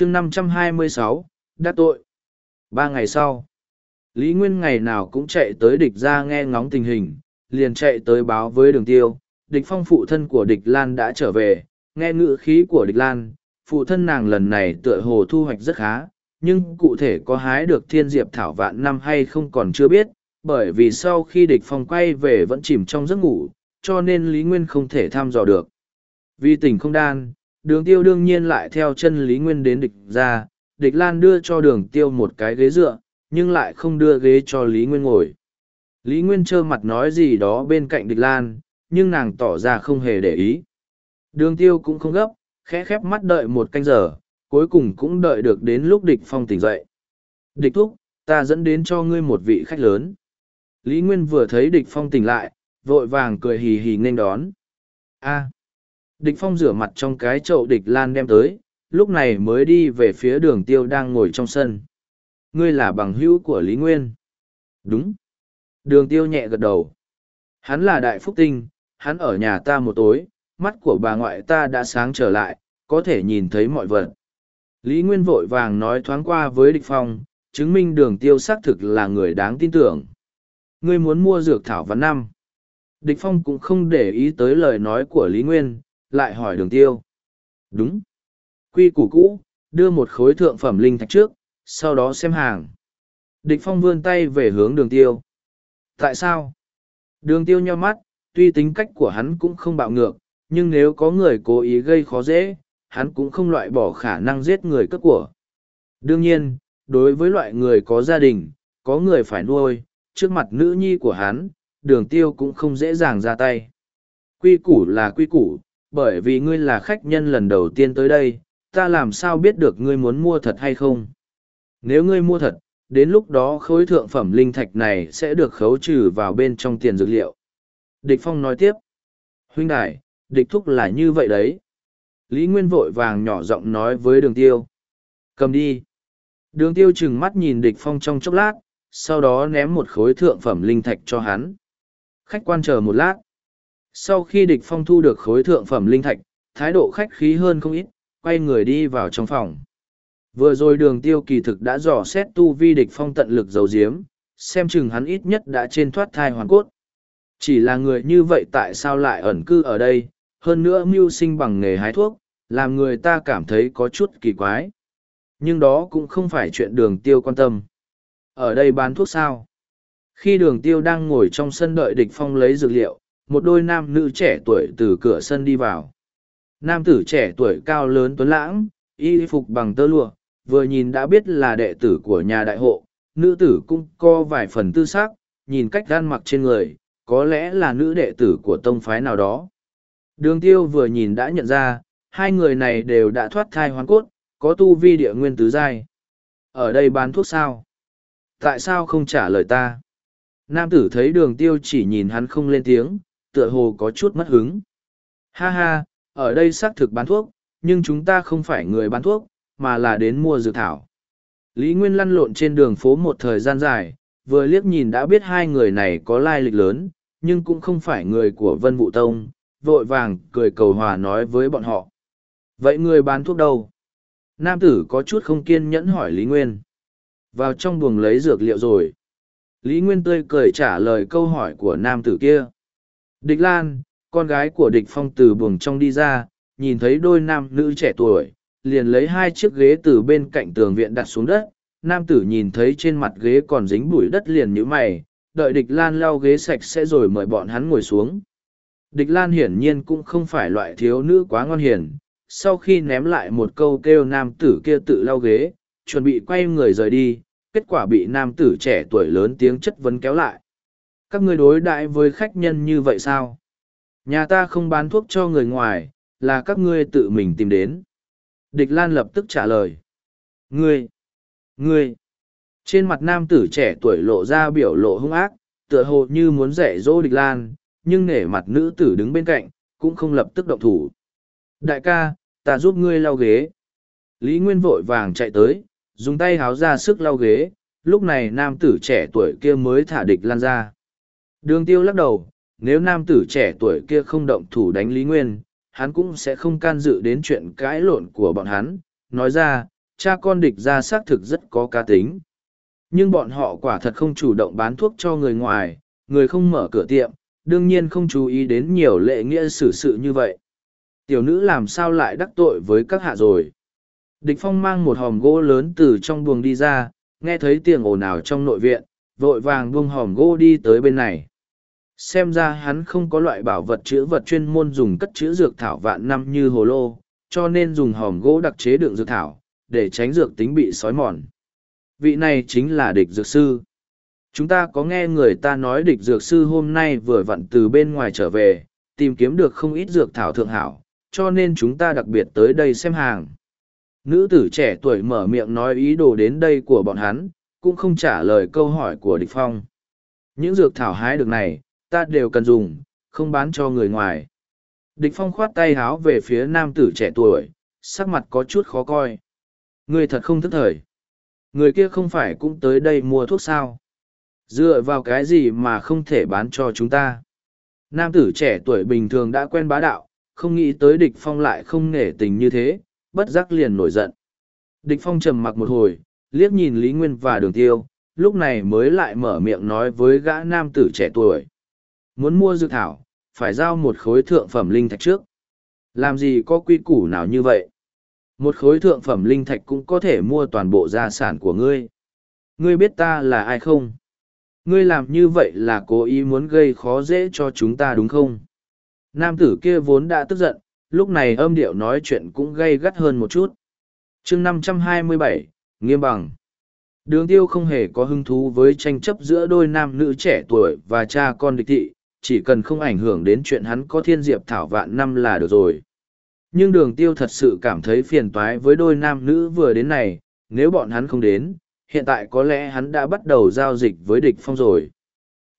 chương năm trăm hai mươi sáu tội. Ba ngày sau, lý nguyên ngày nào cũng chạy tới địch ra nghe ngóng tình hình, liền chạy tới báo với đường tiêu, địch phong phụ thân của địch lan đã trở về, nghe ngữ khí của địch lan, phụ thân nàng lần này tựa hồ thu hoạch rất khá, nhưng cụ thể có hái được thiên diệp thảo vạn năm hay không còn chưa biết, bởi vì sau khi địch phong quay về vẫn chìm trong giấc ngủ, cho nên lý nguyên không thể thăm dò được. Vì tỉnh không đan đường tiêu đương nhiên lại theo chân lý nguyên đến địch ra, địch lan đưa cho đường tiêu một cái ghế dựa, nhưng lại không đưa ghế cho lý nguyên ngồi. Lý nguyên trơ mặt nói gì đó bên cạnh địch lan, nhưng nàng tỏ ra không hề để ý. Đường tiêu cũng không gấp, khẽ khép mắt đợi một canh giờ, cuối cùng cũng đợi được đến lúc địch phong tỉnh dậy. Địch thúc, ta dẫn đến cho ngươi một vị khách lớn. Lý nguyên vừa thấy địch phong tỉnh lại, vội vàng cười hì hì nên đón. A địch phong rửa mặt trong cái chậu địch lan đem tới, lúc này mới đi về phía đường tiêu đang ngồi trong sân. Ngươi là bằng hữu của lý nguyên. Đúng. Đường tiêu nhẹ gật đầu. Hắn là đại phúc tinh, hắn ở nhà ta một tối, mắt của bà ngoại ta đã sáng trở lại, có thể nhìn thấy mọi vật. Lý nguyên vội vàng nói thoáng qua với địch phong, chứng minh đường tiêu xác thực là người đáng tin tưởng. Ngươi muốn mua dược thảo văn năm. Địch phong cũng không để ý tới lời nói của lý nguyên lại hỏi đường tiêu. Đúng. Quy củ cũ, đưa một khối thượng phẩm linh thạch trước, sau đó xem hàng. Địch phong vươn tay về hướng đường tiêu. Tại sao? Đường tiêu nheo mắt, tuy tính cách của hắn cũng không bạo ngược, nhưng nếu có người cố ý gây khó dễ, hắn cũng không loại bỏ khả năng giết người cướp của. Đương nhiên, đối với loại người có gia đình, có người phải nuôi, trước mặt nữ nhi của hắn, đường tiêu cũng không dễ dàng ra tay. Quy củ là quy củ bởi vì ngươi là khách nhân lần đầu tiên tới đây, ta làm sao biết được ngươi muốn mua thật hay không? Nếu ngươi mua thật, đến lúc đó khối thượng phẩm linh thạch này sẽ được khấu trừ vào bên trong tiền dược liệu. Địch phong nói tiếp, huynh đại địch thúc là như vậy đấy. Lý nguyên vội vàng nhỏ giọng nói với đường tiêu, cầm đi. Đường tiêu chừng mắt nhìn địch phong trong chốc lát, sau đó ném một khối thượng phẩm linh thạch cho hắn. Khách quan chờ một lát sau khi địch phong thu được khối thượng phẩm linh thạch, thái độ khách khí hơn không ít, quay người đi vào trong phòng. Vừa rồi đường tiêu kỳ thực đã dò xét tu vi địch phong tận lực dầu diếm xem chừng hắn ít nhất đã trên thoát thai hoàn cốt. Chỉ là người như vậy tại sao lại ẩn cư ở đây, hơn nữa mưu sinh bằng nghề hái thuốc, làm người ta cảm thấy có chút kỳ quái. Nhưng đó cũng không phải chuyện đường tiêu quan tâm. Ở đây bán thuốc sao? Khi đường tiêu đang ngồi trong sân đợi địch phong lấy dược liệu một đôi nam nữ trẻ tuổi từ cửa sân đi vào. Nam tử trẻ tuổi cao lớn tuấn lãng, y phục bằng tơ lụa, vừa nhìn đã biết là đệ tử của nhà đại hộ, nữ tử cũng có vài phần tư xác nhìn cách gan mặc trên người, có lẽ là nữ đệ tử của tông phái nào đó. Đường tiêu vừa nhìn đã nhận ra, hai người này đều đã thoát thai hoán cốt, có tu vi địa nguyên tứ giai. Ở đây bán thuốc sao? Tại sao không trả lời ta? Nam tử thấy đường tiêu chỉ nhìn hắn không lên tiếng tựa hồ có chút mất hứng. Ha ha, ở đây xác thực bán thuốc, nhưng chúng ta không phải người bán thuốc, mà là đến mua dược thảo. Lý nguyên lăn lộn trên đường phố một thời gian dài, vừa liếc nhìn đã biết hai người này có lai lịch lớn, nhưng cũng không phải người của vân vũ tông, vội vàng cười cầu hòa nói với bọn họ. Vậy người bán thuốc đâu? Nam tử có chút không kiên nhẫn hỏi lý nguyên. Vào trong buồng lấy dược liệu rồi. Lý nguyên tươi cười trả lời câu hỏi của nam tử kia địch lan, con gái của địch phong từ buồng trong đi ra, nhìn thấy đôi nam nữ trẻ tuổi, liền lấy hai chiếc ghế từ bên cạnh tường viện đặt xuống đất. Nam tử nhìn thấy trên mặt ghế còn dính bụi đất liền nhíu mày, đợi địch lan lau ghế sạch sẽ rồi mời bọn hắn ngồi xuống. Địch lan hiển nhiên cũng không phải loại thiếu nữ quá ngon hiền. Sau khi ném lại một câu kêu nam tử kia tự lau ghế, chuẩn bị quay người rời đi, kết quả bị nam tử trẻ tuổi lớn tiếng chất vấn kéo lại các ngươi đối đãi với khách nhân như vậy sao? Nhà ta không bán thuốc cho người ngoài, là các ngươi tự mình tìm đến. Địch lan lập tức trả lời. Ngươi ngươi. Trên mặt nam tử trẻ tuổi lộ ra biểu lộ hung ác, tựa hồ như muốn dạy dỗ địch lan, nhưng nể mặt nữ tử đứng bên cạnh, cũng không lập tức động thủ. Đại ca, ta giúp ngươi lau ghế. Lý nguyên vội vàng chạy tới, dùng tay háo ra sức lau ghế. Lúc này nam tử trẻ tuổi kia mới thả địch lan ra đường tiêu lắc đầu nếu nam tử trẻ tuổi kia không động thủ đánh lý nguyên hắn cũng sẽ không can dự đến chuyện cãi lộn của bọn hắn nói ra cha con địch ra xác thực rất có cá tính. Nhưng bọn họ quả thật không chủ động bán thuốc cho người ngoài, người không mở cửa tiệm, đương nhiên không chú ý đến nhiều lệ nghĩa xử sự như vậy. Tiểu nữ làm sao lại đắc tội với các hạ rồi. Địch phong mang một hòm gỗ lớn từ trong buồng đi ra, nghe thấy tiếng ồn ào trong nội viện, vội vàng buông hòm gỗ đi tới bên này. Xem ra hắn không có loại bảo vật chữ vật chuyên môn dùng cất chữ dược thảo vạn năm như hồ lô, cho nên dùng hòm gỗ đặc chế đựng dược thảo, để tránh dược tính bị sói mòn. Vị này chính là địch dược sư. Chúng ta có nghe người ta nói địch dược sư hôm nay vừa vặn từ bên ngoài trở về, tìm kiếm được không ít dược thảo thượng hảo, cho nên chúng ta đặc biệt tới đây xem hàng. Nữ tử trẻ tuổi mở miệng nói ý đồ đến đây của bọn hắn, cũng không trả lời câu hỏi của địch phong. Những dược thảo hái được này, ta đều cần dùng, không bán cho người ngoài. Địch phong khoát tay háo về phía nam tử trẻ tuổi, sắc mặt có chút khó coi. Người thật không thức thời. Người kia không phải cũng tới đây mua thuốc sao? Dựa vào cái gì mà không thể bán cho chúng ta? Nam tử trẻ tuổi bình thường đã quen bá đạo, không nghĩ tới địch phong lại không nể tình như thế, bất giác liền nổi giận. Địch phong trầm mặc một hồi, liếc nhìn Lý Nguyên và đường tiêu, lúc này mới lại mở miệng nói với gã nam tử trẻ tuổi. Muốn mua dược thảo, phải giao một khối thượng phẩm linh thạch trước. Làm gì có quy củ nào như vậy? Một khối thượng phẩm linh thạch cũng có thể mua toàn bộ gia sản của ngươi. Ngươi biết ta là ai không? Ngươi làm như vậy là cố ý muốn gây khó dễ cho chúng ta đúng không? Nam tử kia vốn đã tức giận, lúc này âm điệu nói chuyện cũng gây gắt hơn một chút. chương năm trăm hai mươi bảy nghiêm bằng. Đường tiêu không hề có hứng thú với tranh chấp giữa đôi nam nữ trẻ tuổi và cha con địch thị, chỉ cần không ảnh hưởng đến chuyện hắn có thiên diệp thảo vạn năm là được rồi. Nhưng đường tiêu thật sự cảm thấy phiền toái với đôi nam nữ vừa đến này, nếu bọn hắn không đến, hiện tại có lẽ hắn đã bắt đầu giao dịch với địch phong rồi.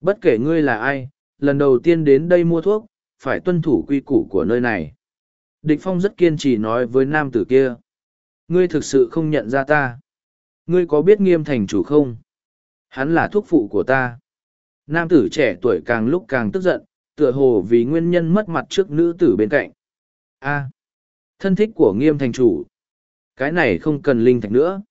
Bất kể ngươi là ai, lần đầu tiên đến đây mua thuốc, phải tuân thủ quy củ của nơi này. Địch phong rất kiên trì nói với nam tử kia. Ngươi thực sự không nhận ra ta. Ngươi có biết nghiêm thành chủ không? Hắn là thuốc phụ của ta. Nam tử trẻ tuổi càng lúc càng tức giận, tựa hồ vì nguyên nhân mất mặt trước nữ tử bên cạnh. A. thân thích của nghiêm thành chủ. Cái này không cần linh thạch nữa.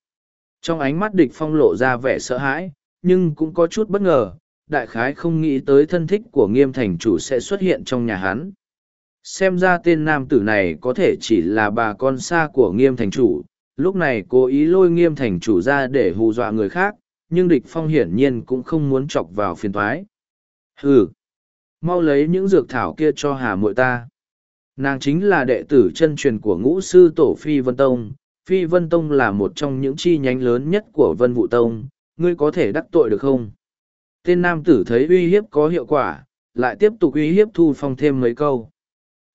Trong ánh mắt địch phong lộ ra vẻ sợ hãi, nhưng cũng có chút bất ngờ, đại khái không nghĩ tới thân thích của nghiêm thành chủ sẽ xuất hiện trong nhà hắn. Xem ra tên nam tử này có thể chỉ là bà con xa của nghiêm thành chủ, lúc này cố ý lôi nghiêm thành chủ ra để hù dọa người khác, nhưng địch phong hiển nhiên cũng không muốn chọc vào phiền thoái. Hừ! Mau lấy những dược thảo kia cho hà muội ta. Nàng chính là đệ tử chân truyền của ngũ sư tổ Phi Vân Tông. Phi Vân Tông là một trong những chi nhánh lớn nhất của Vân Vũ Tông, ngươi có thể đắc tội được không? Tên nam tử thấy uy hiếp có hiệu quả, lại tiếp tục uy hiếp thu phong thêm mấy câu.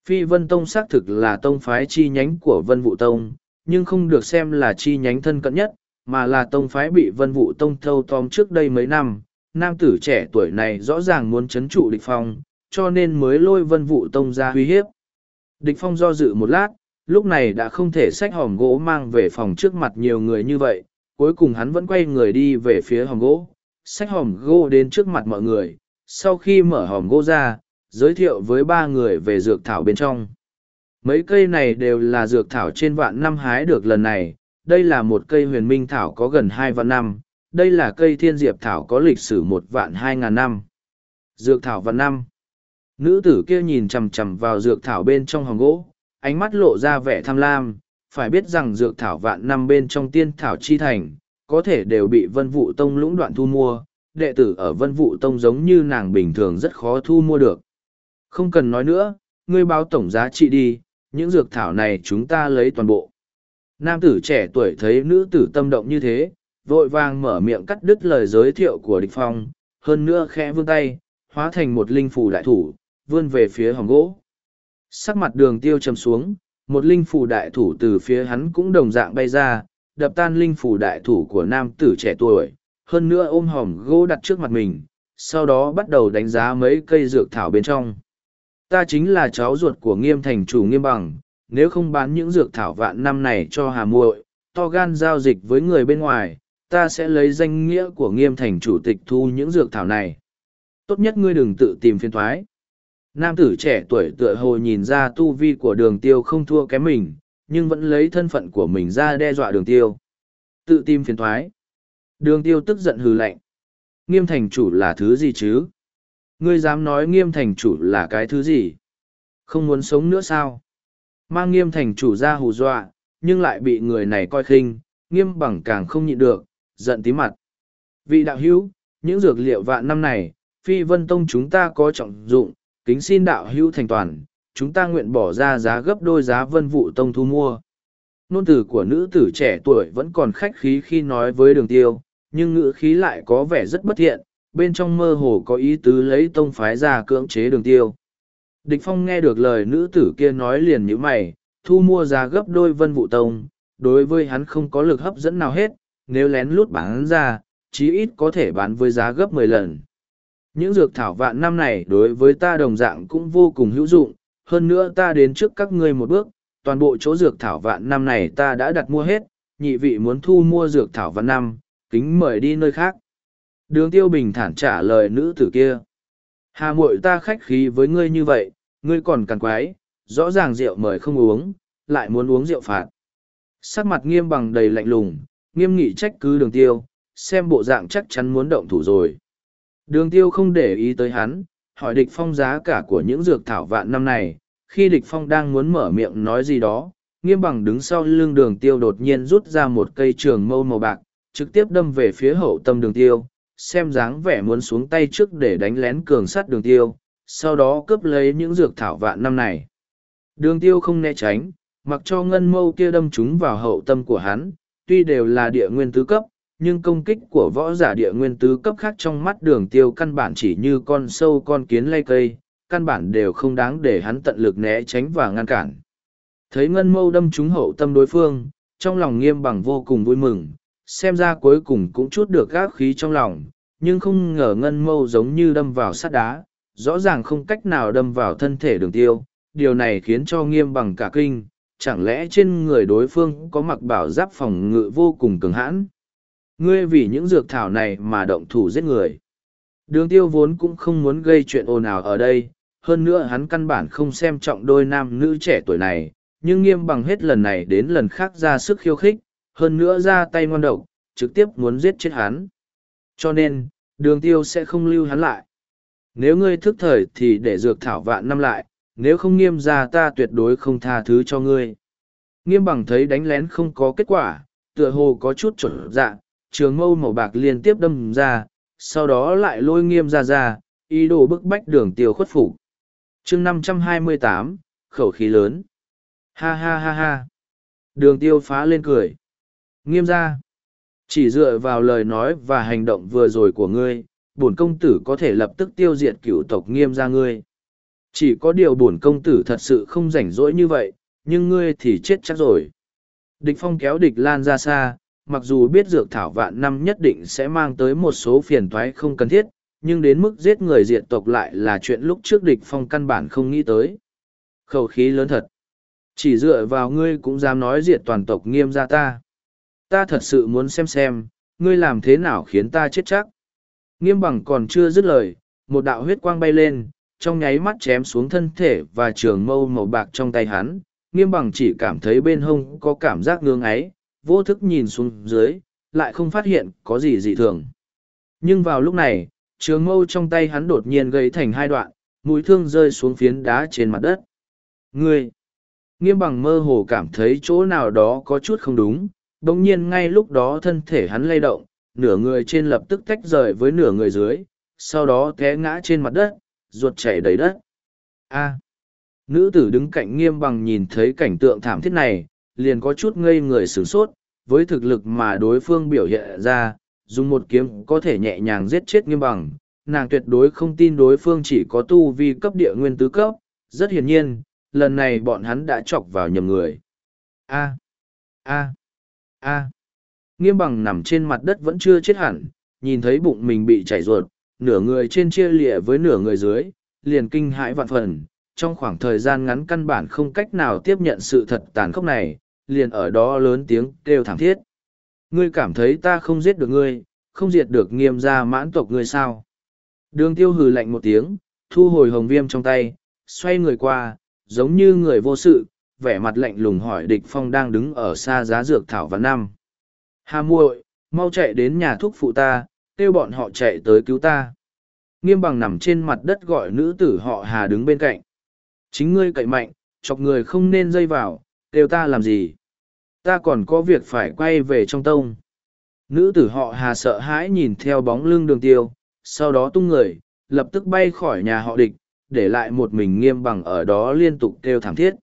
Phi Vân Tông xác thực là tông phái chi nhánh của Vân Vũ Tông, nhưng không được xem là chi nhánh thân cận nhất, mà là tông phái bị Vân Vũ Tông thâu tóm trước đây mấy năm. Nam tử trẻ tuổi này rõ ràng muốn chấn trụ địch phong, cho nên mới lôi Vân Vũ Tông ra uy hiếp. Địch phong do dự một lát, lúc này đã không thể xách hòm gỗ mang về phòng trước mặt nhiều người như vậy, cuối cùng hắn vẫn quay người đi về phía hòm gỗ, xách hòm gỗ đến trước mặt mọi người, sau khi mở hòm gỗ ra, giới thiệu với ba người về dược thảo bên trong. Mấy cây này đều là dược thảo trên vạn năm hái được lần này, đây là một cây huyền minh thảo có gần hai vạn năm, đây là cây thiên diệp thảo có lịch sử một vạn hai ngàn năm. Dược thảo vạn năm. Nữ tử kia nhìn chằm chằm vào dược thảo bên trong hòm gỗ, ánh mắt lộ ra vẻ tham lam, phải biết rằng dược thảo vạn năm bên trong tiên thảo chi thành, có thể đều bị vân vụ tông lũng đoạn thu mua, đệ tử ở vân vụ tông giống như nàng bình thường rất khó thu mua được. Không cần nói nữa, ngươi báo tổng giá trị đi, những dược thảo này chúng ta lấy toàn bộ. Nam tử trẻ tuổi thấy nữ tử tâm động như thế, vội vàng mở miệng cắt đứt lời giới thiệu của địch phong, hơn nữa khẽ vươn tay, hóa thành một linh phù đại thủ, vươn về phía hòm gỗ. Sắc mặt đường tiêu trầm xuống, một linh phù đại thủ từ phía hắn cũng đồng dạng bay ra, đập tan linh phù đại thủ của nam tử trẻ tuổi, hơn nữa ôm hòm gỗ đặt trước mặt mình, sau đó bắt đầu đánh giá mấy cây dược thảo bên trong. Ta chính là cháu ruột của nghiêm thành chủ nghiêm bằng, nếu không bán những dược thảo vạn năm này cho hà muội, to gan giao dịch với người bên ngoài, ta sẽ lấy danh nghĩa của nghiêm thành chủ tịch thu những dược thảo này. Tốt nhất ngươi đừng tự tìm phiền thoái. Nam tử trẻ tuổi tựa hồ nhìn ra tu vi của đường tiêu không thua kém mình, nhưng vẫn lấy thân phận của mình ra đe dọa đường tiêu. Tự tìm phiền thoái. Đường tiêu tức giận hừ lạnh. Nghiêm thành chủ là thứ gì chứ? Ngươi dám nói nghiêm thành chủ là cái thứ gì? Không muốn sống nữa sao? Mang nghiêm thành chủ ra hù dọa, nhưng lại bị người này coi khinh, nghiêm bằng càng không nhịn được, giận tí mặt. Vị đạo hữu, những dược liệu vạn năm này, phi vân tông chúng ta có trọng dụng, kính xin đạo hữu thành toàn, chúng ta nguyện bỏ ra giá gấp đôi giá vân vụ tông thu mua. Nôn tử của nữ tử trẻ tuổi vẫn còn khách khí khi nói với đường tiêu, nhưng ngữ khí lại có vẻ rất bất thiện, bên trong mơ hồ có ý tứ lấy tông phái ra cưỡng chế đường tiêu. Địch Phong nghe được lời nữ tử kia nói liền như mày, thu mua giá gấp đôi vân vụ tông, đối với hắn không có lực hấp dẫn nào hết, nếu lén lút bán ra, chí ít có thể bán với giá gấp mười lần. Những dược thảo vạn năm này đối với ta đồng dạng cũng vô cùng hữu dụng, hơn nữa ta đến trước các ngươi một bước, toàn bộ chỗ dược thảo vạn năm này ta đã đặt mua hết, nhị vị muốn thu mua dược thảo vạn năm, kính mời đi nơi khác. Đường tiêu bình thản trả lời nữ tử kia. Hà muội ta khách khí với ngươi như vậy, ngươi còn càng quái, rõ ràng rượu mời không uống, lại muốn uống rượu phạt. Sắc mặt nghiêm bằng đầy lạnh lùng, nghiêm nghị trách cứ đường tiêu, xem bộ dạng chắc chắn muốn động thủ rồi. Đường tiêu không để ý tới hắn, hỏi địch phong giá cả của những dược thảo vạn năm này, khi địch phong đang muốn mở miệng nói gì đó, nghiêm bằng đứng sau lưng đường tiêu đột nhiên rút ra một cây trường mâu màu bạc, trực tiếp đâm về phía hậu tâm đường tiêu, xem dáng vẻ muốn xuống tay trước để đánh lén cường sát đường tiêu, sau đó cướp lấy những dược thảo vạn năm này. Đường tiêu không né tránh, mặc cho ngân mâu kia đâm chúng vào hậu tâm của hắn, tuy đều là địa nguyên tứ cấp, nhưng công kích của võ giả địa nguyên tứ cấp khác trong mắt đường tiêu căn bản chỉ như con sâu con kiến lay cây, căn bản đều không đáng để hắn tận lực né tránh và ngăn cản. Thấy ngân mâu đâm trúng hậu tâm đối phương, trong lòng nghiêm bằng vô cùng vui mừng, xem ra cuối cùng cũng chút được gác khí trong lòng, nhưng không ngờ ngân mâu giống như đâm vào sắt đá, rõ ràng không cách nào đâm vào thân thể đường tiêu, điều này khiến cho nghiêm bằng cả kinh, chẳng lẽ trên người đối phương có mặc bảo giáp phòng ngự vô cùng cứng hãn. Ngươi vì những dược thảo này mà động thủ giết người. Đường tiêu vốn cũng không muốn gây chuyện ồn ào ở đây, hơn nữa hắn căn bản không xem trọng đôi nam nữ trẻ tuổi này, nhưng nghiêm bằng hết lần này đến lần khác ra sức khiêu khích, hơn nữa ra tay ngon độc, trực tiếp muốn giết chết hắn. Cho nên, đường tiêu sẽ không lưu hắn lại. Nếu ngươi thức thời thì để dược thảo vạn năm lại, nếu không nghiêm ra ta tuyệt đối không tha thứ cho ngươi. Nghiêm bằng thấy đánh lén không có kết quả, tựa hồ có chút chuẩn dạ, trường mâu màu bạc liên tiếp đâm ra, sau đó lại lôi nghiêm ra ra, ý đồ bức bách đường tiêu khuất phục. Chương năm trăm hai mươi tám khẩu khí lớn. Ha ha ha ha. Đường tiêu phá lên cười. Nghiêm ra chỉ dựa vào lời nói và hành động vừa rồi của ngươi bổn công tử có thể lập tức tiêu diệt cựu tộc nghiêm ra ngươi chỉ có điều bổn công tử thật sự không rảnh rỗi như vậy nhưng ngươi thì chết chắc rồi địch phong kéo địch lan ra xa mặc dù biết dược thảo vạn năm nhất định sẽ mang tới một số phiền toái không cần thiết nhưng đến mức giết người diện tộc lại là chuyện lúc trước địch phong căn bản không nghĩ tới. Khẩu khí lớn thật. Chỉ dựa vào ngươi cũng dám nói diệt toàn tộc nghiêm ra ta. Ta thật sự muốn xem xem, ngươi làm thế nào khiến ta chết chắc. Nghiêm bằng còn chưa dứt lời, một đạo huyết quang bay lên, trong nháy mắt chém xuống thân thể và trường mâu màu bạc trong tay hắn. Nghiêm bằng chỉ cảm thấy bên hông có cảm giác ngương ấy, vô thức nhìn xuống dưới, lại không phát hiện có gì dị thường. Nhưng vào lúc này, trường mâu trong tay hắn đột nhiên gây thành hai đoạn, mũi thương rơi xuống phiến đá trên mặt đất. Ngươi! Nghiêm bằng mơ hồ cảm thấy chỗ nào đó có chút không đúng, đồng nhiên ngay lúc đó thân thể hắn lay động, nửa người trên lập tức tách rời với nửa người dưới, sau đó té ngã trên mặt đất, ruột chảy đầy đất. A! Nữ tử đứng cạnh nghiêm bằng nhìn thấy cảnh tượng thảm thiết này, liền có chút ngây người sửng sốt, với thực lực mà đối phương biểu hiện ra, dùng một kiếm có thể nhẹ nhàng giết chết nghiêm bằng, nàng tuyệt đối không tin đối phương chỉ có tu vi cấp địa nguyên tứ cấp, rất hiển nhiên, lần này bọn hắn đã chọc vào nhầm người. A. A. A. Nghiêm bằng nằm trên mặt đất vẫn chưa chết hẳn, nhìn thấy bụng mình bị chảy ruột, nửa người trên chia lịa với nửa người dưới, liền kinh hãi vạn phần. Trong khoảng thời gian ngắn căn bản không cách nào tiếp nhận sự thật tàn khốc này, liền ở đó lớn tiếng kêu thảm thiết. Ngươi cảm thấy ta không giết được ngươi, không diệt được nghiêm gia mãn tộc ngươi sao? Đường tiêu hừ lạnh một tiếng, thu hồi hồng viêm trong tay, xoay người qua, giống như người vô sự, vẻ mặt lạnh lùng hỏi địch phong đang đứng ở xa giá dược thảo và năm. Hà muội, mau chạy đến nhà thuốc phụ ta, kêu bọn họ chạy tới cứu ta. Nghiêm bằng nằm trên mặt đất gọi nữ tử họ Hà đứng bên cạnh. Chính ngươi cậy mạnh, chọc người không nên dây vào, kêu ta làm gì. Ta còn có việc phải quay về trong tông. Nữ tử họ Hà sợ hãi nhìn theo bóng lưng đường tiêu, sau đó tung người, lập tức bay khỏi nhà họ địch, để lại một mình nghiêm bằng ở đó liên tục kêu thảm thiết.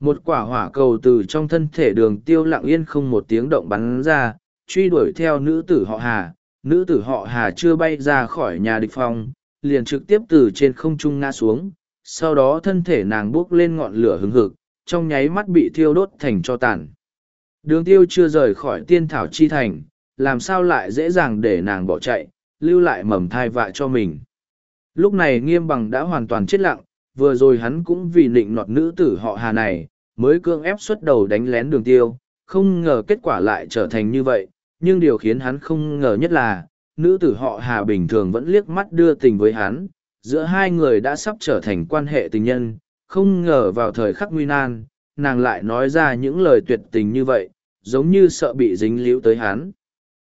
Một quả hỏa cầu từ trong thân thể đường tiêu lặng yên không một tiếng động bắn ra, truy đuổi theo nữ tử họ Hà. Nữ tử họ Hà chưa bay ra khỏi nhà địch phong, liền trực tiếp từ trên không trung ngã xuống, sau đó thân thể nàng bốc lên ngọn lửa hứng hực, trong nháy mắt bị thiêu đốt thành cho tàn. Đường tiêu chưa rời khỏi tiên thảo chi thành, làm sao lại dễ dàng để nàng bỏ chạy, lưu lại mầm thai vạ cho mình. Lúc này nghiêm bằng đã hoàn toàn chết lặng, vừa rồi hắn cũng vì nịnh nọt nữ tử họ hà này, mới cương ép xuất đầu đánh lén đường tiêu, không ngờ kết quả lại trở thành như vậy, nhưng điều khiến hắn không ngờ nhất là, nữ tử họ hà bình thường vẫn liếc mắt đưa tình với hắn, giữa hai người đã sắp trở thành quan hệ tình nhân, không ngờ vào thời khắc nguy nan, nàng lại nói ra những lời tuyệt tình như vậy, giống như sợ bị dính líu tới hắn.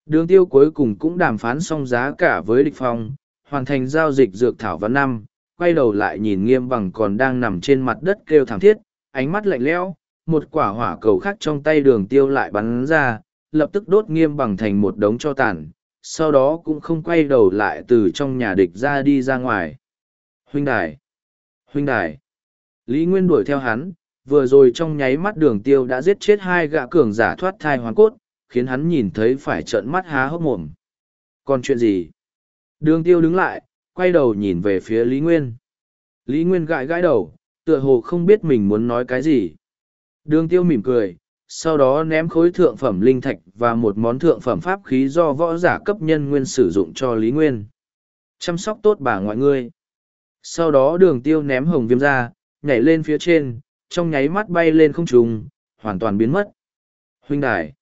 Đường tiêu cuối cùng cũng đàm phán xong giá cả với địch phong, hoàn thành giao dịch dược thảo văn năm, quay đầu lại nhìn nghiêm bằng còn đang nằm trên mặt đất kêu thảm thiết, ánh mắt lạnh lẽo, một quả hỏa cầu khác trong tay đường tiêu lại bắn ra, lập tức đốt nghiêm bằng thành một đống cho tàn, sau đó cũng không quay đầu lại từ trong nhà địch ra đi ra ngoài. Huynh đài! Huynh đài! Lý Nguyên đuổi theo hắn, vừa rồi trong nháy mắt đường tiêu đã giết chết hai gã cường giả thoát thai hoàn cốt, khiến hắn nhìn thấy phải trợn mắt há hốc mồm. Còn chuyện gì? Đường tiêu đứng lại, quay đầu nhìn về phía Lý Nguyên. Lý Nguyên gãi gãi đầu, tựa hồ không biết mình muốn nói cái gì. Đường tiêu mỉm cười, sau đó ném khối thượng phẩm linh thạch và một món thượng phẩm pháp khí do võ giả cấp nhân nguyên sử dụng cho Lý Nguyên. Chăm sóc tốt bà ngoại ngươi. Sau đó đường tiêu ném hồng viêm ra, nhảy lên phía trên, trong nháy mắt bay lên không trùng, hoàn toàn biến mất. Huynh đài.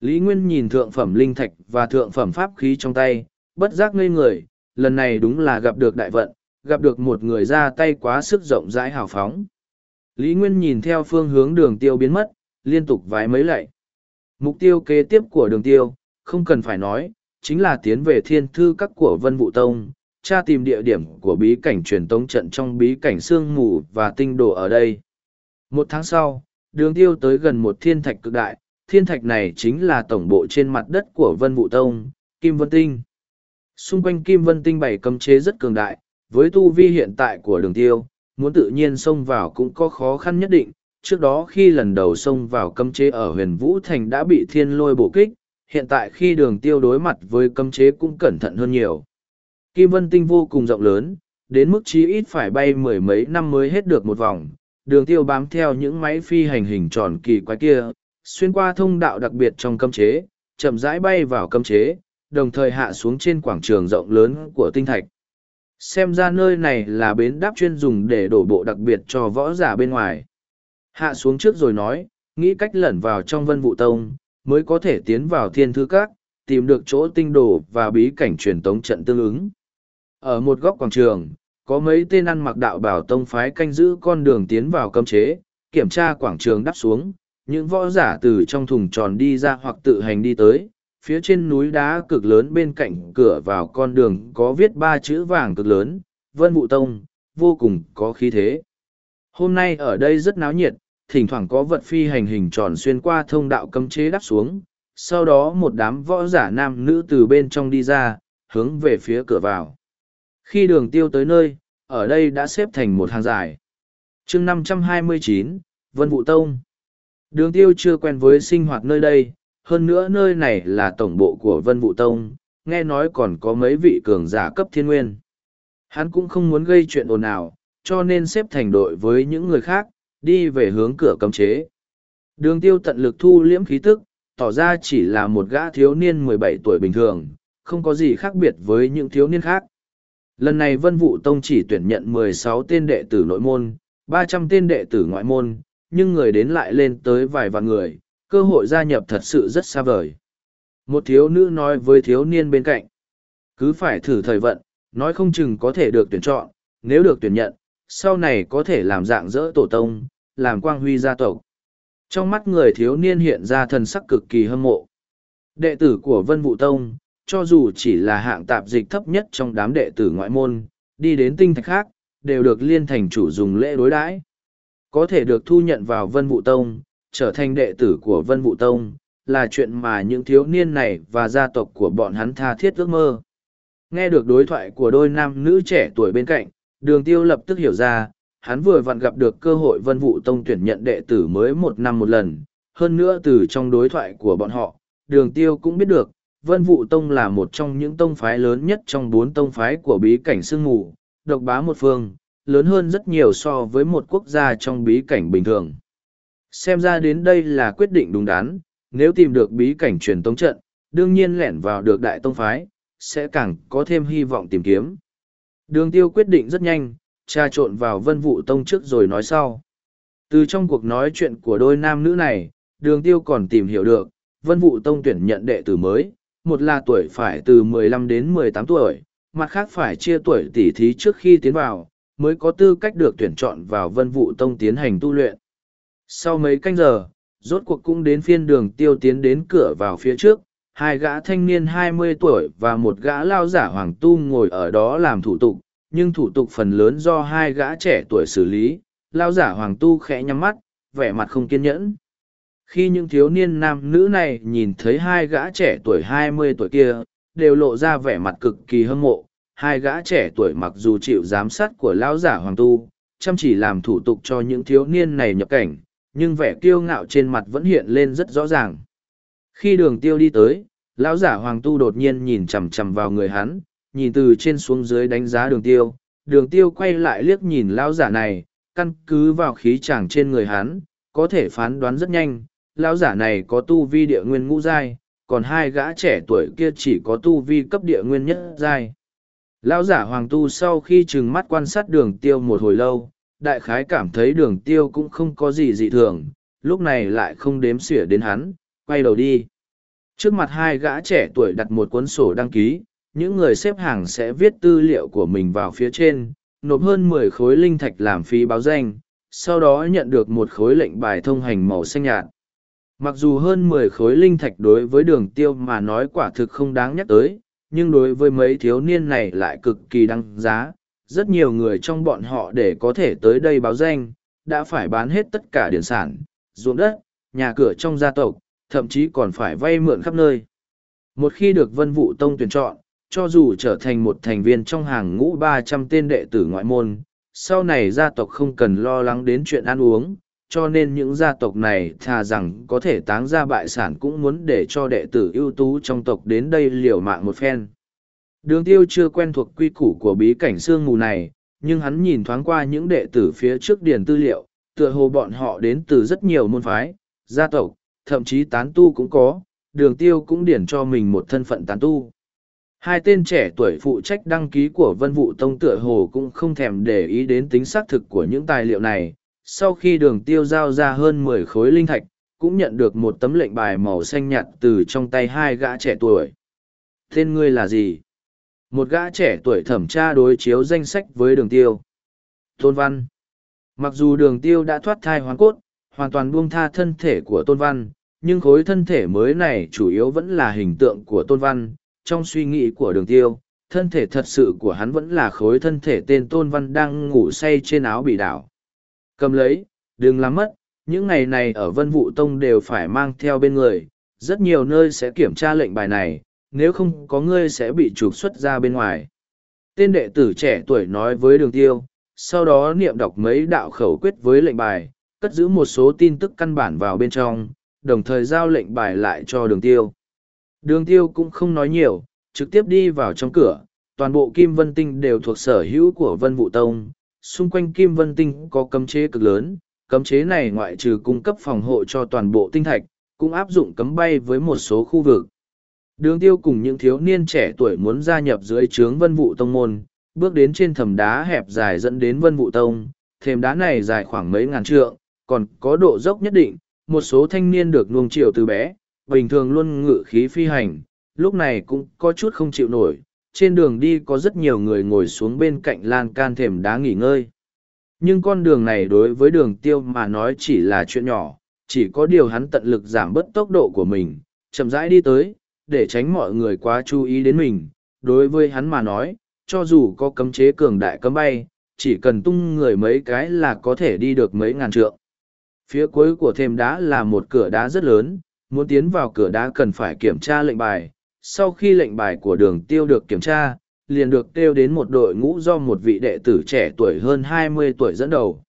Lý Nguyên nhìn thượng phẩm linh thạch và thượng phẩm pháp khí trong tay, bất giác ngây người, lần này đúng là gặp được đại vận, gặp được một người ra tay quá sức rộng rãi hào phóng. Lý Nguyên nhìn theo phương hướng đường tiêu biến mất, liên tục vái mấy lạy. Mục tiêu kế tiếp của đường tiêu, không cần phải nói, chính là tiến về thiên thư các của Vân Vũ Tông, tra tìm địa điểm của bí cảnh truyền tống trận trong bí cảnh sương mù và tinh đồ ở đây. Một tháng sau, đường tiêu tới gần một thiên thạch cực đại, thiên thạch này chính là tổng bộ trên mặt đất của Vân Vũ Tông, Kim Vân Tinh. Xung quanh Kim Vân Tinh bảy cấm chế rất cường đại, với tu vi hiện tại của đường tiêu, muốn tự nhiên xông vào cũng có khó khăn nhất định. Trước đó khi lần đầu xông vào cấm chế ở huyền Vũ Thành đã bị thiên lôi bổ kích, hiện tại khi đường tiêu đối mặt với cấm chế cũng cẩn thận hơn nhiều. Kim Vân Tinh vô cùng rộng lớn, đến mức chí ít phải bay mười mấy năm mới hết được một vòng. Đường tiêu bám theo những máy phi hành hình tròn kỳ quái kia, xuyên qua thông đạo đặc biệt trong cấm chế, chậm rãi bay vào cấm chế, đồng thời hạ xuống trên quảng trường rộng lớn của tinh thạch. Xem ra nơi này là bến đáp chuyên dùng để đổ bộ đặc biệt cho võ giả bên ngoài. Hạ xuống trước rồi nói, nghĩ cách lẩn vào trong vân vụ tông, mới có thể tiến vào thiên thư các, tìm được chỗ tinh đồ và bí cảnh truyền tống trận tương ứng. Ở một góc quảng trường, có mấy tên ăn mặc đạo bảo tông phái canh giữ con đường tiến vào cấm chế, kiểm tra quảng trường đắp xuống, những võ giả từ trong thùng tròn đi ra hoặc tự hành đi tới, phía trên núi đá cực lớn bên cạnh cửa vào con đường có viết ba chữ vàng cực lớn, Vân Vũ Tông, vô cùng có khí thế. Hôm nay ở đây rất náo nhiệt, thỉnh thoảng có vật phi hành hình tròn xuyên qua thông đạo cấm chế đắp xuống, sau đó một đám võ giả nam nữ từ bên trong đi ra, hướng về phía cửa vào. Khi đường tiêu tới nơi, ở đây đã xếp thành một hàng dài. chương 529, Vân Vũ Tông. Đường tiêu chưa quen với sinh hoạt nơi đây, hơn nữa nơi này là tổng bộ của Vân Vũ Tông, nghe nói còn có mấy vị cường giả cấp thiên nguyên. Hắn cũng không muốn gây chuyện ồn ào, cho nên xếp thành đội với những người khác, đi về hướng cửa cấm chế. Đường tiêu tận lực thu liễm khí tức, tỏ ra chỉ là một gã thiếu niên mười bảy tuổi bình thường, không có gì khác biệt với những thiếu niên khác. Lần này Vân Vũ Tông chỉ tuyển nhận mười sáu tên đệ tử nội môn, ba trăm tên đệ tử ngoại môn, nhưng người đến lại lên tới vài vạn người, cơ hội gia nhập thật sự rất xa vời. Một thiếu nữ nói với thiếu niên bên cạnh, cứ phải thử thời vận, nói không chừng có thể được tuyển chọn, nếu được tuyển nhận, sau này có thể làm dạng dỡ tổ tông, làm quang huy gia tộc. Trong mắt người thiếu niên hiện ra thần sắc cực kỳ hâm mộ. Đệ tử của Vân Vũ Tông, cho dù chỉ là hạng tạp dịch thấp nhất trong đám đệ tử ngoại môn, đi đến tinh thạch khác, đều được liên thành chủ dùng lễ đối đãi. Có thể được thu nhận vào Vân Vũ Tông, trở thành đệ tử của Vân Vũ Tông, là chuyện mà những thiếu niên này và gia tộc của bọn hắn tha thiết ước mơ. Nghe được đối thoại của đôi nam nữ trẻ tuổi bên cạnh, đường tiêu lập tức hiểu ra, hắn vừa vặn gặp được cơ hội Vân Vũ Tông tuyển nhận đệ tử mới một năm một lần. Hơn nữa từ trong đối thoại của bọn họ, đường tiêu cũng biết được, Vân Vũ Tông là một trong những tông phái lớn nhất trong bốn tông phái của bí cảnh sương mù, độc bá một phương, lớn hơn rất nhiều so với một quốc gia trong bí cảnh bình thường. Xem ra đến đây là quyết định đúng đắn, nếu tìm được bí cảnh truyền tống trận, đương nhiên lẻn vào được đại tông phái, sẽ càng có thêm hy vọng tìm kiếm. Đường tiêu quyết định rất nhanh, tra trộn vào vân vụ tông trước rồi nói sau. Từ trong cuộc nói chuyện của đôi nam nữ này, đường tiêu còn tìm hiểu được, vân vụ tông tuyển nhận đệ tử mới, một là tuổi phải từ 15 đến 18 tuổi, mặt khác phải chia tuổi tỉ thí trước khi tiến vào, mới có tư cách được tuyển chọn vào vân vụ tông tiến hành tu luyện. Sau mấy canh giờ, rốt cuộc cũng đến phiên đường tiêu tiến đến cửa vào phía trước, hai gã thanh niên hai mươi tuổi và một gã lao giả hoàng tu ngồi ở đó làm thủ tục, nhưng thủ tục phần lớn do hai gã trẻ tuổi xử lý, lao giả hoàng tu khẽ nhắm mắt, vẻ mặt không kiên nhẫn. Khi những thiếu niên nam nữ này nhìn thấy hai gã trẻ tuổi hai mươi tuổi kia, đều lộ ra vẻ mặt cực kỳ hâm mộ, hai gã trẻ tuổi mặc dù chịu giám sát của lão giả hoàng tu, chăm chỉ làm thủ tục cho những thiếu niên này nhập cảnh, nhưng vẻ kiêu ngạo trên mặt vẫn hiện lên rất rõ ràng. Khi đường tiêu đi tới, lão giả hoàng tu đột nhiên nhìn chằm chằm vào người hắn, nhìn từ trên xuống dưới đánh giá đường tiêu. Đường tiêu quay lại liếc nhìn lão giả này, căn cứ vào khí chàng trên người hắn, có thể phán đoán rất nhanh, lão giả này có tu vi địa nguyên ngũ giai, còn hai gã trẻ tuổi kia chỉ có tu vi cấp địa nguyên nhất giai. Lão giả hoàng tu sau khi trừng mắt quan sát đường tiêu một hồi lâu, đại khái cảm thấy đường tiêu cũng không có gì dị thường, lúc này lại không đếm xỉa đến hắn, quay đầu đi. Trước mặt hai gã trẻ tuổi đặt một cuốn sổ đăng ký, những người xếp hàng sẽ viết tư liệu của mình vào phía trên, nộp hơn mười khối linh thạch làm phí báo danh, sau đó nhận được một khối lệnh bài thông hành màu xanh nhạt. Mặc dù hơn mười khối linh thạch đối với đường tiêu mà nói quả thực không đáng nhắc tới, nhưng đối với mấy thiếu niên này lại cực kỳ đăng giá. Rất nhiều người trong bọn họ để có thể tới đây báo danh, đã phải bán hết tất cả điển sản, ruộng đất, nhà cửa trong gia tộc, thậm chí còn phải vay mượn khắp nơi. Một khi được Vân Vũ Tông tuyển chọn, cho dù trở thành một thành viên trong hàng ngũ ba trăm tên đệ tử ngoại môn, sau này gia tộc không cần lo lắng đến chuyện ăn uống, cho nên những gia tộc này thà rằng có thể táng ra bại sản cũng muốn để cho đệ tử ưu tú trong tộc đến đây liều mạng một phen. Đường tiêu chưa quen thuộc quy củ của bí cảnh sương mù này, nhưng hắn nhìn thoáng qua những đệ tử phía trước điền tư liệu, tựa hồ bọn họ đến từ rất nhiều môn phái, gia tộc, thậm chí tán tu cũng có, đường tiêu cũng điển cho mình một thân phận tán tu. Hai tên trẻ tuổi phụ trách đăng ký của Vân Vụ Tông tựa hồ cũng không thèm để ý đến tính xác thực của những tài liệu này. Sau khi đường tiêu giao ra hơn mười khối linh thạch, cũng nhận được một tấm lệnh bài màu xanh nhạt từ trong tay hai gã trẻ tuổi. Tên ngươi là gì? Một gã trẻ tuổi thẩm tra đối chiếu danh sách với đường tiêu. Tôn Văn. Mặc dù đường tiêu đã thoát thai hoàn cốt, hoàn toàn buông tha thân thể của Tôn Văn, nhưng khối thân thể mới này chủ yếu vẫn là hình tượng của tôn văn trong suy nghĩ của đường tiêu thân thể thật sự của hắn vẫn là khối thân thể tên tôn văn đang ngủ say trên áo bị đảo cầm lấy đừng làm mất những ngày này ở vân vụ tông đều phải mang theo bên người rất nhiều nơi sẽ kiểm tra lệnh bài này nếu không có ngươi sẽ bị trục xuất ra bên ngoài tên đệ tử trẻ tuổi nói với đường tiêu sau đó niệm đọc mấy đạo khẩu quyết với lệnh bài cất giữ một số tin tức căn bản vào bên trong đồng thời giao lệnh bài lại cho đường tiêu. Đường tiêu cũng không nói nhiều, trực tiếp đi vào trong cửa, toàn bộ Kim Vân Tinh đều thuộc sở hữu của Vân Vũ Tông. Xung quanh Kim Vân Tinh có cấm chế cực lớn, cấm chế này ngoại trừ cung cấp phòng hộ cho toàn bộ tinh thạch, cũng áp dụng cấm bay với một số khu vực. Đường tiêu cùng những thiếu niên trẻ tuổi muốn gia nhập dưới trướng Vân Vũ Tông môn, bước đến trên thầm đá hẹp dài dẫn đến Vân Vũ Tông, thềm đá này dài khoảng mấy ngàn trượng, còn có độ dốc nhất định, một số thanh niên được nuông chiều từ bé, bình thường luôn ngự khí phi hành, lúc này cũng có chút không chịu nổi. Trên đường đi có rất nhiều người ngồi xuống bên cạnh lan can thềm đá nghỉ ngơi. Nhưng con đường này đối với đường tiêu mà nói chỉ là chuyện nhỏ, chỉ có điều hắn tận lực giảm bớt tốc độ của mình, chậm rãi đi tới, để tránh mọi người quá chú ý đến mình. Đối với hắn mà nói, cho dù có cấm chế cường đại cấm bay, chỉ cần tung người mấy cái là có thể đi được mấy ngàn trượng. Phía cuối của thềm đá là một cửa đá rất lớn, muốn tiến vào cửa đá cần phải kiểm tra lệnh bài. Sau khi lệnh bài của đường tiêu được kiểm tra, liền được Tiêu đến một đội ngũ do một vị đệ tử trẻ tuổi hơn hai mươi tuổi dẫn đầu.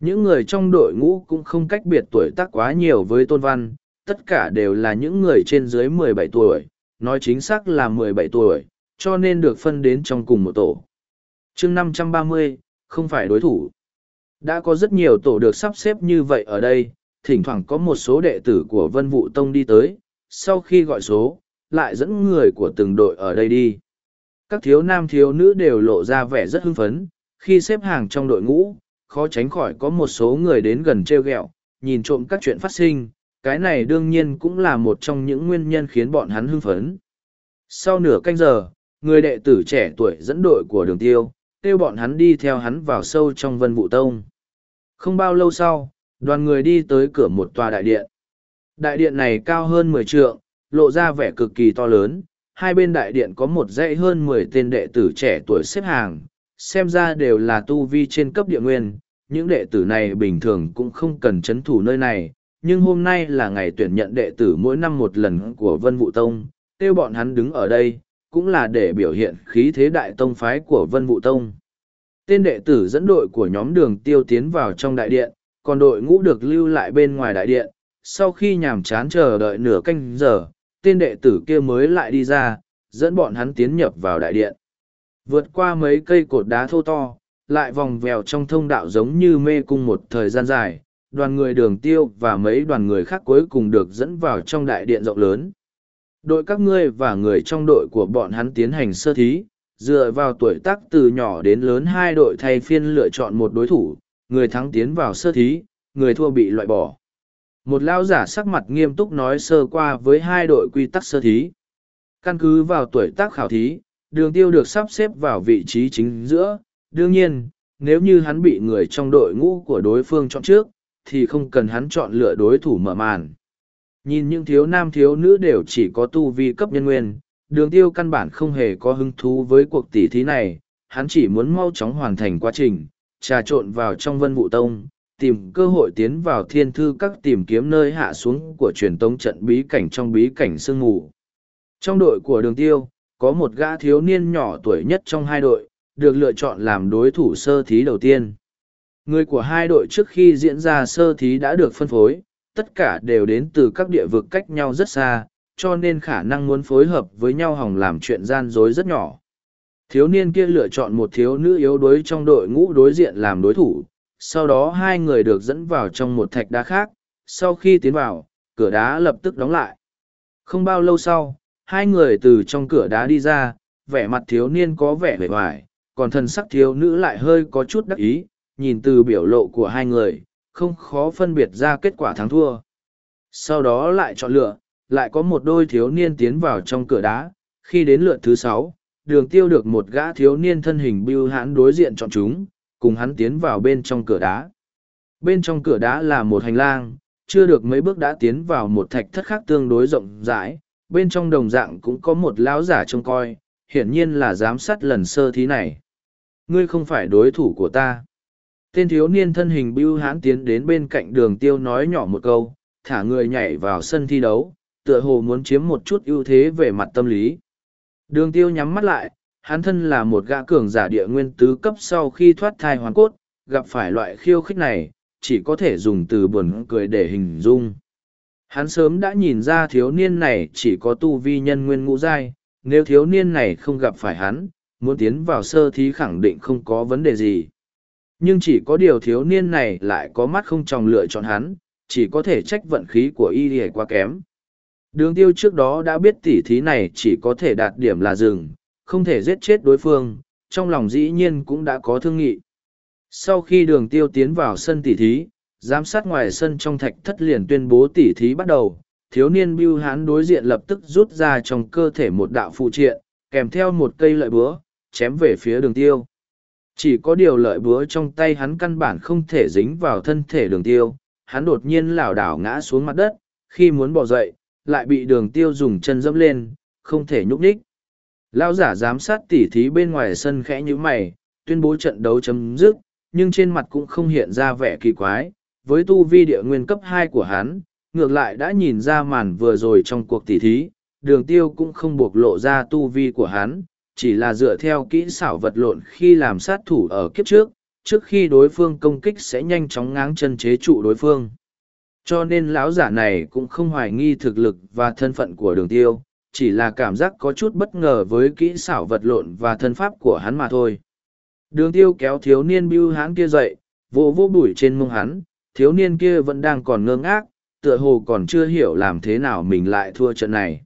Những người trong đội ngũ cũng không cách biệt tuổi tác quá nhiều với Tôn Văn, tất cả đều là những người trên dưới mười bảy tuổi, nói chính xác là mười bảy tuổi, cho nên được phân đến trong cùng một tổ. chương năm trăm ba mươi không phải đối thủ. Đã có rất nhiều tổ được sắp xếp như vậy ở đây, thỉnh thoảng có một số đệ tử của Vân Vũ Tông đi tới, sau khi gọi số, lại dẫn người của từng đội ở đây đi. Các thiếu nam thiếu nữ đều lộ ra vẻ rất hưng phấn, khi xếp hàng trong đội ngũ, khó tránh khỏi có một số người đến gần treo gẹo, nhìn trộm các chuyện phát sinh, cái này đương nhiên cũng là một trong những nguyên nhân khiến bọn hắn hưng phấn. Sau nửa canh giờ, người đệ tử trẻ tuổi dẫn đội của đường tiêu, kêu bọn hắn đi theo hắn vào sâu trong vân vụ tông. Không bao lâu sau, đoàn người đi tới cửa một tòa đại điện. Đại điện này cao hơn mười trượng, lộ ra vẻ cực kỳ to lớn. Hai bên đại điện có một dãy hơn mười tên đệ tử trẻ tuổi xếp hàng, xem ra đều là tu vi trên cấp địa nguyên. Những đệ tử này bình thường cũng không cần chấn thủ nơi này, nhưng hôm nay là ngày tuyển nhận đệ tử mỗi năm một lần của Vân Vũ Tông, kêu bọn hắn đứng ở đây, cũng là để biểu hiện khí thế đại tông phái của Vân Vũ Tông. Tên đệ tử dẫn đội của nhóm đường tiêu tiến vào trong đại điện, còn đội ngũ được lưu lại bên ngoài đại điện. Sau khi nhàm chán chờ đợi nửa canh giờ, tên đệ tử kia mới lại đi ra, dẫn bọn hắn tiến nhập vào đại điện. Vượt qua mấy cây cột đá thô to, lại vòng vèo trong thông đạo giống như mê cung một thời gian dài, đoàn người đường tiêu và mấy đoàn người khác cuối cùng được dẫn vào trong đại điện rộng lớn. Đội các ngươi và người trong đội của bọn hắn tiến hành sơ thí, dựa vào tuổi tác từ nhỏ đến lớn hai đội thay phiên lựa chọn một đối thủ, người thắng tiến vào sơ thí, người thua bị loại bỏ. Một lao giả sắc mặt nghiêm túc nói sơ qua với hai đội quy tắc sơ thí. Căn cứ vào tuổi tác khảo thí, đường tiêu được sắp xếp vào vị trí chính giữa. Đương nhiên, nếu như hắn bị người trong đội ngũ của đối phương chọn trước, thì không cần hắn chọn lựa đối thủ mở màn. Nhìn những thiếu nam thiếu nữ đều chỉ có tu vi cấp nhân nguyên, đường tiêu căn bản không hề có hứng thú với cuộc tỷ thí này, hắn chỉ muốn mau chóng hoàn thành quá trình, trà trộn vào trong vân vụ tông, tìm cơ hội tiến vào thiên thư các tìm kiếm nơi hạ xuống của truyền tông trận bí cảnh trong bí cảnh sương mù. Trong đội của đường tiêu, có một gã thiếu niên nhỏ tuổi nhất trong hai đội, được lựa chọn làm đối thủ sơ thí đầu tiên. Người của hai đội trước khi diễn ra sơ thí đã được phân phối, tất cả đều đến từ các địa vực cách nhau rất xa, cho nên khả năng muốn phối hợp với nhau hỏng làm chuyện gian dối rất nhỏ. Thiếu niên kia lựa chọn một thiếu nữ yếu đuối trong đội ngũ đối diện làm đối thủ, sau đó hai người được dẫn vào trong một thạch đá khác, sau khi tiến vào, cửa đá lập tức đóng lại. Không bao lâu sau, hai người từ trong cửa đá đi ra, vẻ mặt thiếu niên có vẻ vẻ vải, còn thân sắc thiếu nữ lại hơi có chút đắc ý, nhìn từ biểu lộ của hai người, không khó phân biệt ra kết quả thắng thua. Sau đó lại chọn lựa, lại có một đôi thiếu niên tiến vào trong cửa đá, khi đến lượt thứ sáu, đường tiêu được một gã thiếu niên thân hình bưu hãn đối diện chọn chúng, cùng hắn tiến vào bên trong cửa đá. Bên trong cửa đá là một hành lang, chưa được mấy bước đã tiến vào một thạch thất khác tương đối rộng rãi, bên trong đồng dạng cũng có một lão giả trông coi, hiển nhiên là giám sát lần sơ thí này. Ngươi không phải đối thủ của ta. Tên thiếu niên thân hình bưu hãn tiến đến bên cạnh đường tiêu nói nhỏ một câu, thả người nhảy vào sân thi đấu, tựa hồ muốn chiếm một chút ưu thế về mặt tâm lý. Đường tiêu nhắm mắt lại, hắn thân là một gã cường giả địa nguyên tứ cấp sau khi thoát thai hoàn cốt, gặp phải loại khiêu khích này, chỉ có thể dùng từ buồn cười để hình dung. Hắn sớm đã nhìn ra thiếu niên này chỉ có tu vi nhân nguyên ngũ giai, nếu thiếu niên này không gặp phải hắn, muốn tiến vào sơ thí khẳng định không có vấn đề gì. Nhưng chỉ có điều thiếu niên này lại có mắt không tròng lựa chọn hắn, chỉ có thể trách vận khí của y quá kém. Đường tiêu trước đó đã biết tỉ thí này chỉ có thể đạt điểm là rừng, không thể giết chết đối phương, trong lòng dĩ nhiên cũng đã có thương nghị. Sau khi đường tiêu tiến vào sân tỉ thí, giám sát ngoài sân trong thạch thất liền tuyên bố tỉ thí bắt đầu, thiếu niên bưu hán đối diện lập tức rút ra trong cơ thể một đạo phụ triện, kèm theo một cây lợi búa, chém về phía đường tiêu. Chỉ có điều lợi búa trong tay hắn căn bản không thể dính vào thân thể đường tiêu, hắn đột nhiên lảo đảo ngã xuống mặt đất, khi muốn bỏ dậy, lại bị đường tiêu dùng chân dẫm lên, không thể nhúc nhích. Lão giả giám sát tỉ thí bên ngoài sân khẽ như mày, tuyên bố trận đấu chấm dứt, nhưng trên mặt cũng không hiện ra vẻ kỳ quái. Với tu vi địa nguyên cấp hai của hắn, ngược lại đã nhìn ra màn vừa rồi trong cuộc tỉ thí, đường tiêu cũng không buộc lộ ra tu vi của hắn, chỉ là dựa theo kỹ xảo vật lộn khi làm sát thủ ở kiếp trước, trước khi đối phương công kích sẽ nhanh chóng ngáng chân chế trụ đối phương. Cho nên lão giả này cũng không hoài nghi thực lực và thân phận của đường tiêu, chỉ là cảm giác có chút bất ngờ với kỹ xảo vật lộn và thân pháp của hắn mà thôi. Đường tiêu kéo thiếu niên bưu hắn kia dậy, vô vô bụi trên mông hắn, thiếu niên kia vẫn đang còn ngơ ngác, tựa hồ còn chưa hiểu làm thế nào mình lại thua trận này.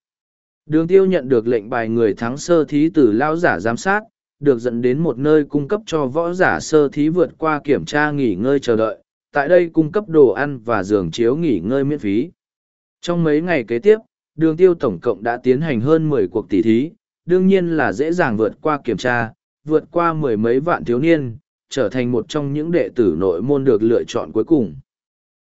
Đường tiêu nhận được lệnh bài người thắng sơ thí từ lao giả giám sát, được dẫn đến một nơi cung cấp cho võ giả sơ thí vượt qua kiểm tra nghỉ ngơi chờ đợi, tại đây cung cấp đồ ăn và giường chiếu nghỉ ngơi miễn phí. Trong mấy ngày kế tiếp, đường tiêu tổng cộng đã tiến hành hơn mười cuộc tỷ thí, đương nhiên là dễ dàng vượt qua kiểm tra, vượt qua mười mấy vạn thiếu niên, trở thành một trong những đệ tử nội môn được lựa chọn cuối cùng.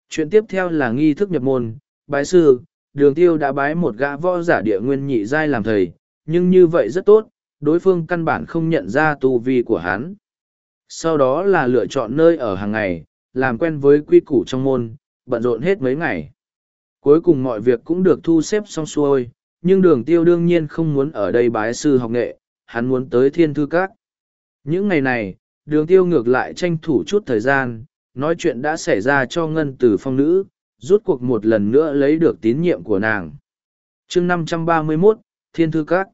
Chuyện tiếp theo là nghi thức nhập môn, bái sư, đường tiêu đã bái một gã võ giả địa nguyên nhị giai làm thầy, nhưng như vậy rất tốt, đối phương căn bản không nhận ra tu vi của hắn. Sau đó là lựa chọn nơi ở hàng ngày, làm quen với quy củ trong môn, bận rộn hết mấy ngày. Cuối cùng mọi việc cũng được thu xếp xong xuôi, nhưng đường tiêu đương nhiên không muốn ở đây bái sư học nghệ, hắn muốn tới thiên thư các. Những ngày này, đường tiêu ngược lại tranh thủ chút thời gian, nói chuyện đã xảy ra cho ngân tử phong nữ, rút cuộc một lần nữa lấy được tín nhiệm của nàng. chương 531, Thiên Thư Các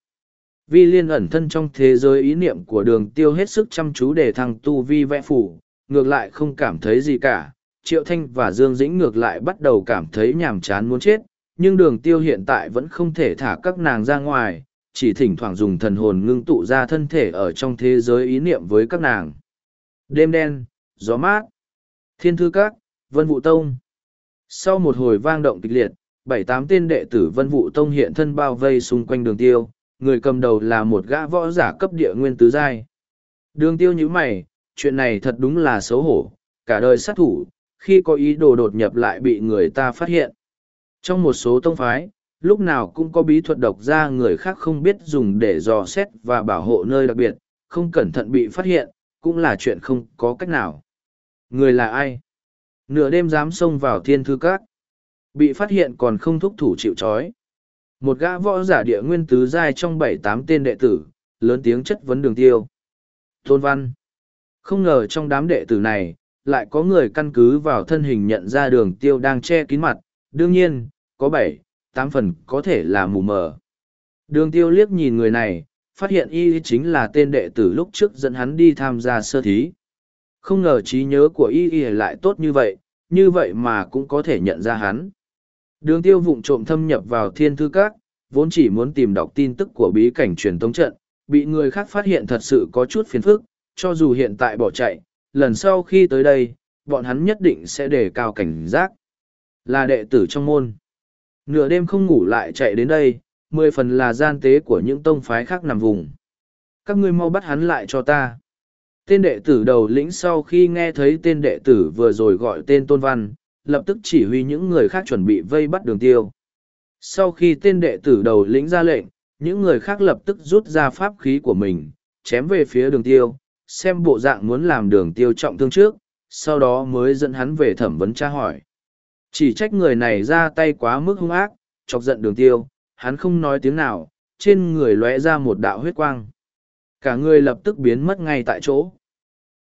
Vi liên ẩn thân trong thế giới ý niệm của đường tiêu hết sức chăm chú để thăng tu vi vẽ phủ, ngược lại không cảm thấy gì cả. Triệu Thanh và Dương Dĩnh ngược lại bắt đầu cảm thấy nhàm chán muốn chết, nhưng đường tiêu hiện tại vẫn không thể thả các nàng ra ngoài, chỉ thỉnh thoảng dùng thần hồn ngưng tụ ra thân thể ở trong thế giới ý niệm với các nàng. Đêm đen, gió mát, thiên thư các, vân vụ tông. Sau một hồi vang động kịch liệt, bảy tám tên đệ tử vân vụ tông hiện thân bao vây xung quanh đường tiêu, người cầm đầu là một gã võ giả cấp địa nguyên tứ giai. Đường tiêu như mày, chuyện này thật đúng là xấu hổ, cả đời sát thủ, khi có ý đồ đột nhập lại bị người ta phát hiện. Trong một số tông phái, lúc nào cũng có bí thuật độc ra người khác không biết dùng để dò xét và bảo hộ nơi đặc biệt, không cẩn thận bị phát hiện, cũng là chuyện không có cách nào. Người là ai? Nửa đêm dám xông vào thiên thư các. Bị phát hiện còn không thúc thủ chịu trói. Một gã võ giả địa nguyên tứ giai trong bảy tám tên đệ tử, lớn tiếng chất vấn đường tiêu. Tôn Văn. Không ngờ trong đám đệ tử này, lại có người căn cứ vào thân hình nhận ra đường tiêu đang che kín mặt. Đương nhiên, có bảy, tám phần có thể là mù mờ. Đường tiêu liếc nhìn người này, phát hiện y chính là tên đệ tử lúc trước dẫn hắn đi tham gia sơ thí. Không ngờ trí nhớ của y y lại tốt như vậy, như vậy mà cũng có thể nhận ra hắn. Đường tiêu vụng trộm thâm nhập vào thiên thư các, vốn chỉ muốn tìm đọc tin tức của bí cảnh truyền tống trận, bị người khác phát hiện thật sự có chút phiền phức, cho dù hiện tại bỏ chạy, lần sau khi tới đây, bọn hắn nhất định sẽ đề cao cảnh giác. Là đệ tử trong môn. Nửa đêm không ngủ lại chạy đến đây, mười phần là gian tế của những tông phái khác nằm vùng. Các ngươi mau bắt hắn lại cho ta. Tên đệ tử đầu lĩnh sau khi nghe thấy tên đệ tử vừa rồi gọi tên Tôn Văn, lập tức chỉ huy những người khác chuẩn bị vây bắt đường tiêu. Sau khi tên đệ tử đầu lĩnh ra lệnh, những người khác lập tức rút ra pháp khí của mình, chém về phía đường tiêu, xem bộ dạng muốn làm đường tiêu trọng thương trước, sau đó mới dẫn hắn về thẩm vấn tra hỏi. Chỉ trách người này ra tay quá mức hung ác, chọc giận đường tiêu, hắn không nói tiếng nào, trên người lóe ra một đạo huyết quang. Cả người lập tức biến mất ngay tại chỗ.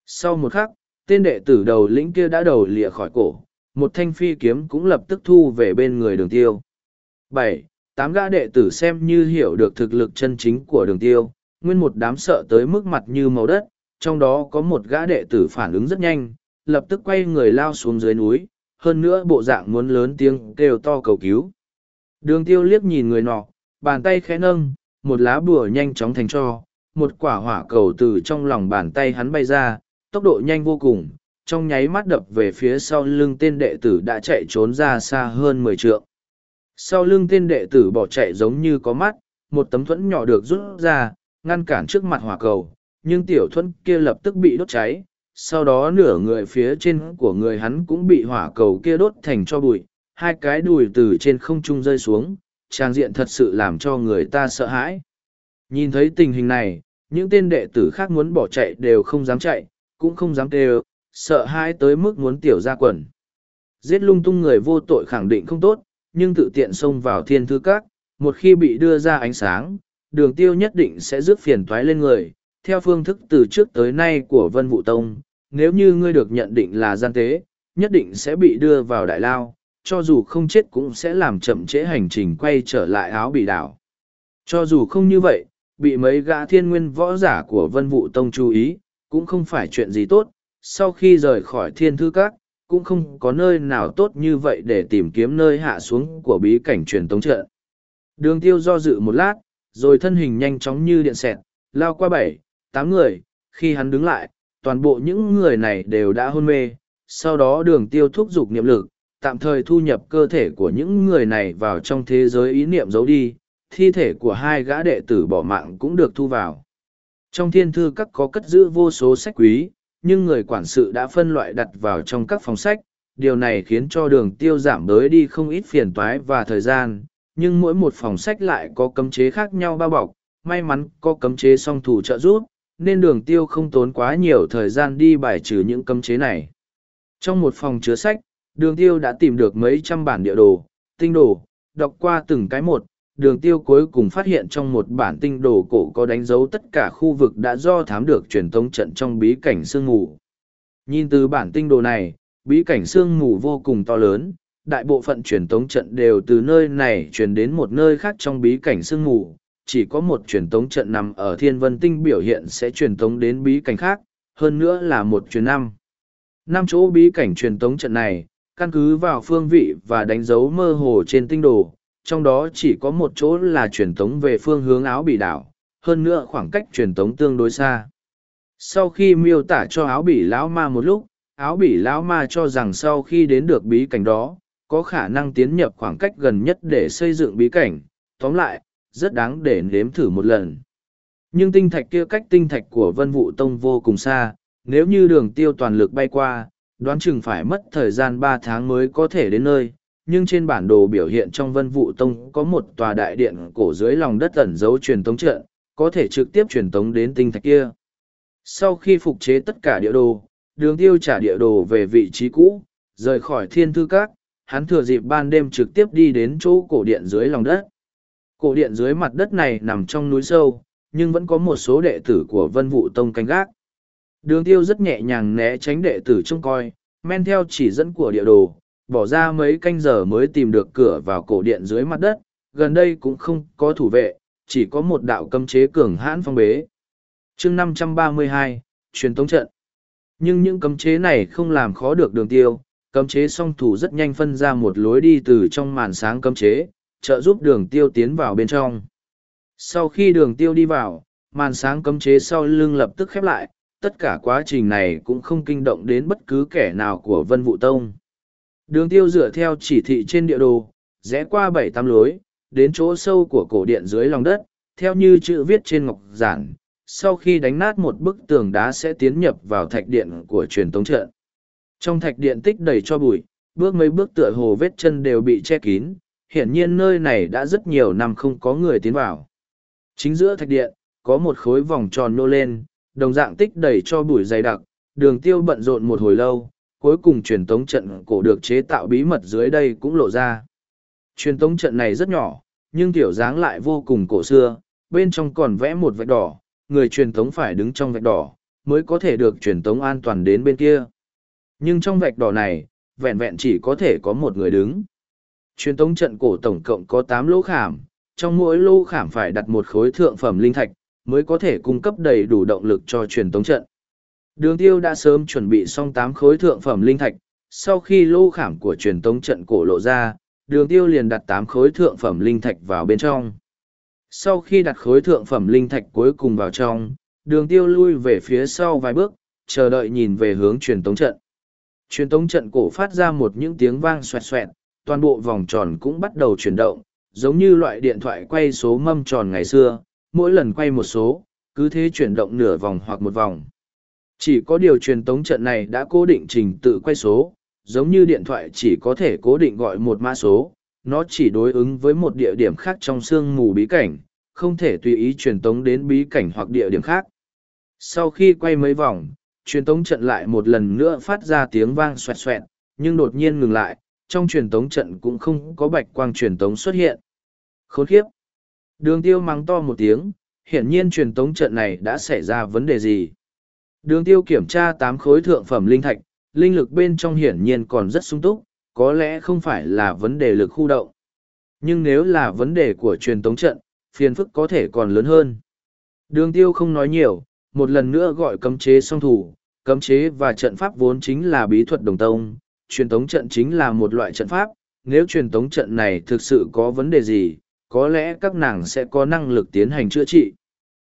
Sau một khắc, tên đệ tử đầu lĩnh kia đã đầu lìa khỏi cổ, một thanh phi kiếm cũng lập tức thu về bên người đường tiêu. bảy Tám gã đệ tử xem như hiểu được thực lực chân chính của đường tiêu, nguyên một đám sợ tới mức mặt như màu đất, trong đó có một gã đệ tử phản ứng rất nhanh, lập tức quay người lao xuống dưới núi, hơn nữa bộ dạng muốn lớn tiếng kêu to cầu cứu. Đường tiêu liếc nhìn người nọ, bàn tay khẽ nâng, một lá bùa nhanh chóng thành cho, một quả hỏa cầu từ trong lòng bàn tay hắn bay ra, tốc độ nhanh vô cùng, trong nháy mắt đập về phía sau lưng tên đệ tử đã chạy trốn ra xa hơn mười trượng. Sau lưng tên đệ tử bỏ chạy giống như có mắt, một tấm thuẫn nhỏ được rút ra, ngăn cản trước mặt hỏa cầu, nhưng tiểu thuẫn kia lập tức bị đốt cháy, sau đó nửa người phía trên của người hắn cũng bị hỏa cầu kia đốt thành cho bụi, hai cái đùi từ trên không trung rơi xuống, trang diện thật sự làm cho người ta sợ hãi. Nhìn thấy tình hình này, những tên đệ tử khác muốn bỏ chạy đều không dám chạy, cũng không dám kêu, sợ hãi tới mức muốn tiểu ra quần. Giết lung tung người vô tội khẳng định không tốt, nhưng tự tiện xông vào thiên thư các, một khi bị đưa ra ánh sáng, đường tiêu nhất định sẽ rước phiền toái lên người. Theo phương thức từ trước tới nay của Vân Vũ Tông, nếu như ngươi được nhận định là gian tế, nhất định sẽ bị đưa vào đại lao, cho dù không chết cũng sẽ làm chậm trễ hành trình quay trở lại áo bị đảo. Cho dù không như vậy, bị mấy gã thiên nguyên võ giả của Vân Vũ Tông chú ý, cũng không phải chuyện gì tốt, sau khi rời khỏi thiên thư các, cũng không có nơi nào tốt như vậy để tìm kiếm nơi hạ xuống của bí cảnh truyền tống trận. Đường tiêu do dự một lát, rồi thân hình nhanh chóng như điện xẹt, lao qua bảy, tám người, khi hắn đứng lại, toàn bộ những người này đều đã hôn mê, sau đó đường tiêu thúc giục niệm lực, tạm thời thu nhập cơ thể của những người này vào trong thế giới ý niệm giấu đi, thi thể của hai gã đệ tử bỏ mạng cũng được thu vào. Trong thiên thư các có cất giữ vô số sách quý, nhưng người quản sự đã phân loại đặt vào trong các phòng sách, điều này khiến cho đường tiêu giảm đới đi không ít phiền toái và thời gian, nhưng mỗi một phòng sách lại có cấm chế khác nhau bao bọc, may mắn có cấm chế song thủ trợ giúp, nên đường tiêu không tốn quá nhiều thời gian đi bài trừ những cấm chế này. Trong một phòng chứa sách, đường tiêu đã tìm được mấy trăm bản địa đồ, tinh đồ, đọc qua từng cái một, đường tiêu cuối cùng phát hiện trong một bản tinh đồ cổ có đánh dấu tất cả khu vực đã do thám được truyền thống trận trong bí cảnh sương mù. Nhìn từ bản tinh đồ này, bí cảnh sương mù vô cùng to lớn, đại bộ phận truyền tống trận đều từ nơi này truyền đến một nơi khác trong bí cảnh sương mù, chỉ có một truyền tống trận nằm ở thiên vân tinh biểu hiện sẽ truyền tống đến bí cảnh khác, hơn nữa là một truyền năm. Năm chỗ bí cảnh truyền tống trận này, căn cứ vào phương vị và đánh dấu mơ hồ trên tinh đồ, trong đó chỉ có một chỗ là truyền tống về phương hướng áo bỉ đảo, hơn nữa khoảng cách truyền tống tương đối xa. Sau khi miêu tả cho áo bỉ lão ma một lúc, áo bỉ lão ma cho rằng sau khi đến được bí cảnh đó, có khả năng tiến nhập khoảng cách gần nhất để xây dựng bí cảnh, tóm lại, rất đáng để nếm thử một lần. Nhưng tinh thạch kia cách tinh thạch của vân vụ tông vô cùng xa, nếu như đường tiêu toàn lực bay qua, đoán chừng phải mất thời gian ba tháng mới có thể đến nơi, nhưng trên bản đồ biểu hiện trong vân vụ tông có một tòa đại điện cổ dưới lòng đất ẩn giấu truyền tống trận, có thể trực tiếp truyền tống đến tinh thạch kia. Sau khi phục chế tất cả địa đồ, đường tiêu trả địa đồ về vị trí cũ, rời khỏi thiên thư các, hắn thừa dịp ban đêm trực tiếp đi đến chỗ cổ điện dưới lòng đất. Cổ điện dưới mặt đất này nằm trong núi sâu, nhưng vẫn có một số đệ tử của vân vụ tông canh gác. Đường tiêu rất nhẹ nhàng né tránh đệ tử trông coi, men theo chỉ dẫn của địa đồ, bỏ ra mấy canh giờ mới tìm được cửa vào cổ điện dưới mặt đất, gần đây cũng không có thủ vệ, chỉ có một đạo cấm chế cường hãn phong bế. chương 532, truyền tống trận. Nhưng những cấm chế này không làm khó được đường tiêu, cấm chế song thủ rất nhanh phân ra một lối đi từ trong màn sáng cấm chế, trợ giúp đường tiêu tiến vào bên trong. Sau khi đường tiêu đi vào, màn sáng cấm chế sau lưng lập tức khép lại, tất cả quá trình này cũng không kinh động đến bất cứ kẻ nào của Vân Vũ Tông. Đường tiêu dựa theo chỉ thị trên địa đồ, rẽ qua bảy tam lối, đến chỗ sâu của cổ điện dưới lòng đất, theo như chữ viết trên ngọc giản. Sau khi đánh nát một bức tường đá sẽ tiến nhập vào thạch điện của truyền tống trận. Trong thạch điện tích đầy cho bụi, bước mấy bước tựa hồ vết chân đều bị che kín, hiển nhiên nơi này đã rất nhiều năm không có người tiến vào. Chính giữa thạch điện, có một khối vòng tròn nô lên, đồng dạng tích đầy cho bụi dày đặc, đường tiêu bận rộn một hồi lâu, cuối cùng truyền tống trận cổ được chế tạo bí mật dưới đây cũng lộ ra. Truyền tống trận này rất nhỏ, nhưng tiểu dáng lại vô cùng cổ xưa, bên trong còn vẽ một vạch đỏ, người truyền tống phải đứng trong vạch đỏ, mới có thể được truyền tống an toàn đến bên kia. Nhưng trong vạch đỏ này, vẹn vẹn chỉ có thể có một người đứng. Truyền tống trận cổ tổng cộng có tám lỗ khảm, trong mỗi lỗ khảm phải đặt một khối thượng phẩm linh thạch, mới có thể cung cấp đầy đủ động lực cho truyền tống trận. Đường tiêu đã sớm chuẩn bị xong tám khối thượng phẩm linh thạch, sau khi lô khảm của truyền tống trận cổ lộ ra, đường tiêu liền đặt tám khối thượng phẩm linh thạch vào bên trong. Sau khi đặt khối thượng phẩm linh thạch cuối cùng vào trong, đường tiêu lui về phía sau vài bước, chờ đợi nhìn về hướng truyền tống trận. Truyền tống trận cổ phát ra một những tiếng vang xoẹt xoẹt, toàn bộ vòng tròn cũng bắt đầu chuyển động, giống như loại điện thoại quay số mâm tròn ngày xưa, mỗi lần quay một số, cứ thế chuyển động nửa vòng hoặc một vòng. Chỉ có điều truyền tống trận này đã cố định trình tự quay số, giống như điện thoại chỉ có thể cố định gọi một mã số, nó chỉ đối ứng với một địa điểm khác trong sương mù bí cảnh, không thể tùy ý truyền tống đến bí cảnh hoặc địa điểm khác. Sau khi quay mấy vòng, truyền tống trận lại một lần nữa phát ra tiếng vang xoẹt xoẹt, nhưng đột nhiên ngừng lại, trong truyền tống trận cũng không có bạch quang truyền tống xuất hiện. Khốn khiếp! Đường tiêu mắng to một tiếng, hiển nhiên truyền tống trận này đã xảy ra vấn đề gì. Đường tiêu kiểm tra tám khối thượng phẩm linh thạch, linh lực bên trong hiển nhiên còn rất sung túc, có lẽ không phải là vấn đề lực khu động. Nhưng nếu là vấn đề của truyền tống trận, phiền phức có thể còn lớn hơn. Đường tiêu không nói nhiều, một lần nữa gọi cấm chế song thủ, cấm chế và trận pháp vốn chính là bí thuật đồng tông, truyền tống trận chính là một loại trận pháp, nếu truyền tống trận này thực sự có vấn đề gì, có lẽ các nàng sẽ có năng lực tiến hành chữa trị.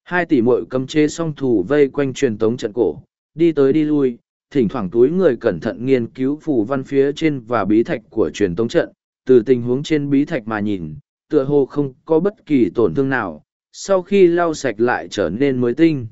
Hai tỷ muội cấm chế song thủ vây quanh truyền tống trận cổ, đi tới đi lui, thỉnh thoảng túi người cẩn thận nghiên cứu phù văn phía trên và bí thạch của truyền tống trận, từ tình huống trên bí thạch mà nhìn, tựa hồ không có bất kỳ tổn thương nào, sau khi lau sạch lại trở nên mới tinh.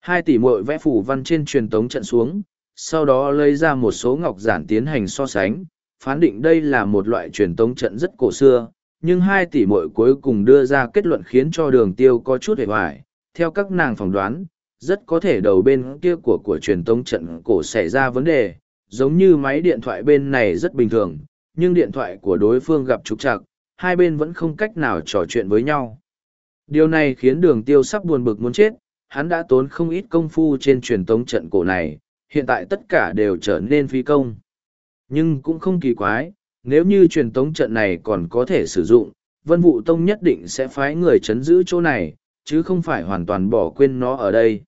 Hai tỷ muội vẽ phù văn trên truyền tống trận xuống, sau đó lấy ra một số ngọc giản tiến hành so sánh, phán định đây là một loại truyền tống trận rất cổ xưa, nhưng hai tỷ muội cuối cùng đưa ra kết luận khiến cho đường tiêu có chút hề hoài. Theo các nàng phỏng đoán, rất có thể đầu bên kia của của truyền tống trận cổ xảy ra vấn đề, giống như máy điện thoại bên này rất bình thường, nhưng điện thoại của đối phương gặp trục trặc, hai bên vẫn không cách nào trò chuyện với nhau. Điều này khiến đường tiêu sắp buồn bực muốn chết, hắn đã tốn không ít công phu trên truyền tống trận cổ này, hiện tại tất cả đều trở nên phi công. Nhưng cũng không kỳ quái, nếu như truyền tống trận này còn có thể sử dụng, Vân Vũ Tông nhất định sẽ phái người chấn giữ chỗ này, chứ không phải hoàn toàn bỏ quên nó ở đây.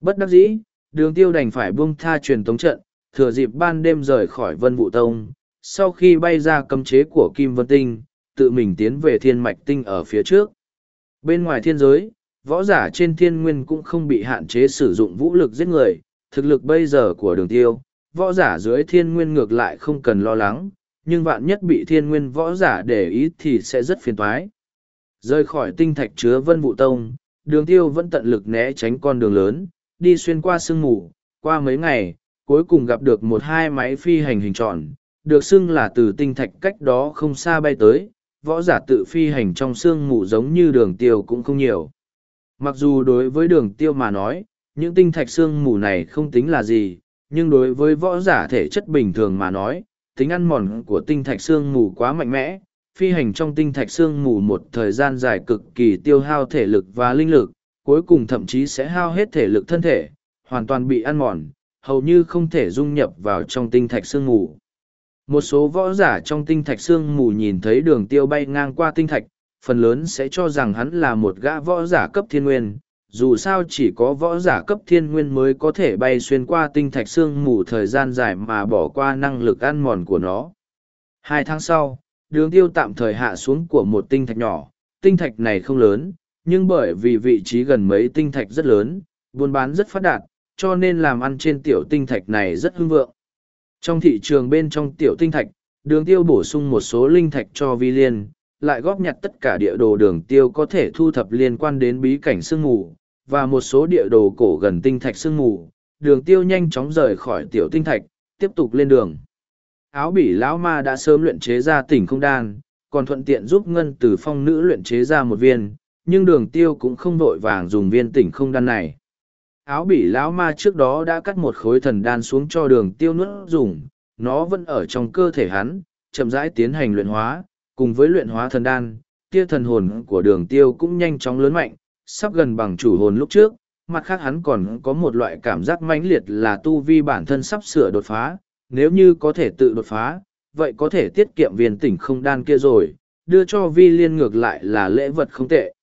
Bất đắc dĩ, đường tiêu đành phải buông tha truyền tống trận, thừa dịp ban đêm rời khỏi Vân Vũ Tông, sau khi bay ra cấm chế của Kim Vân Tinh, tự mình tiến về thiên mạch tinh ở phía trước. Bên ngoài thiên giới, võ giả trên thiên nguyên cũng không bị hạn chế sử dụng vũ lực giết người, thực lực bây giờ của đường tiêu, võ giả dưới thiên nguyên ngược lại không cần lo lắng, nhưng vạn nhất bị thiên nguyên võ giả để ý thì sẽ rất phiền toái. Rơi khỏi tinh thạch chứa vân vụ tông, đường tiêu vẫn tận lực né tránh con đường lớn, đi xuyên qua sương mù, qua mấy ngày, cuối cùng gặp được một hai máy phi hành hình tròn, được xưng là từ tinh thạch cách đó không xa bay tới, võ giả tự phi hành trong sương mù giống như đường tiêu cũng không nhiều. Mặc dù đối với đường tiêu mà nói, những tinh thạch sương mù này không tính là gì, nhưng đối với võ giả thể chất bình thường mà nói, tính ăn mòn của tinh thạch sương mù quá mạnh mẽ, phi hành trong tinh thạch sương mù một thời gian dài cực kỳ tiêu hao thể lực và linh lực, cuối cùng thậm chí sẽ hao hết thể lực thân thể, hoàn toàn bị ăn mòn, hầu như không thể dung nhập vào trong tinh thạch sương mù. Một số võ giả trong tinh thạch sương mù nhìn thấy đường tiêu bay ngang qua tinh thạch, phần lớn sẽ cho rằng hắn là một gã võ giả cấp thiên nguyên, dù sao chỉ có võ giả cấp thiên nguyên mới có thể bay xuyên qua tinh thạch sương mù thời gian dài mà bỏ qua năng lực ăn mòn của nó. Hai tháng sau, đường tiêu tạm thời hạ xuống của một tinh thạch nhỏ, tinh thạch này không lớn, nhưng bởi vì vị trí gần mấy tinh thạch rất lớn, buôn bán rất phát đạt, cho nên làm ăn trên tiểu tinh thạch này rất hưng vượng. Trong thị trường bên trong tiểu tinh thạch, đường tiêu bổ sung một số linh thạch cho vi liên, lại góp nhặt tất cả địa đồ đường tiêu có thể thu thập liên quan đến bí cảnh sương mù, và một số địa đồ cổ gần tinh thạch sương mù, đường tiêu nhanh chóng rời khỏi tiểu tinh thạch, tiếp tục lên đường. Áo bỉ lão ma đã sớm luyện chế ra tỉnh không đan, còn thuận tiện giúp ngân từ phong nữ luyện chế ra một viên, nhưng đường tiêu cũng không vội vàng dùng viên tỉnh không đan này. Áo bỉ lão ma trước đó đã cắt một khối thần đan xuống cho đường tiêu nuốt dùng, nó vẫn ở trong cơ thể hắn, chậm rãi tiến hành luyện hóa, cùng với luyện hóa thần đan, tia thần hồn của đường tiêu cũng nhanh chóng lớn mạnh, sắp gần bằng chủ hồn lúc trước, mặt khác hắn còn có một loại cảm giác mãnh liệt là tu vi bản thân sắp sửa đột phá, nếu như có thể tự đột phá, vậy có thể tiết kiệm viên tỉnh không đan kia rồi, đưa cho vi liên ngược lại là lễ vật không tệ.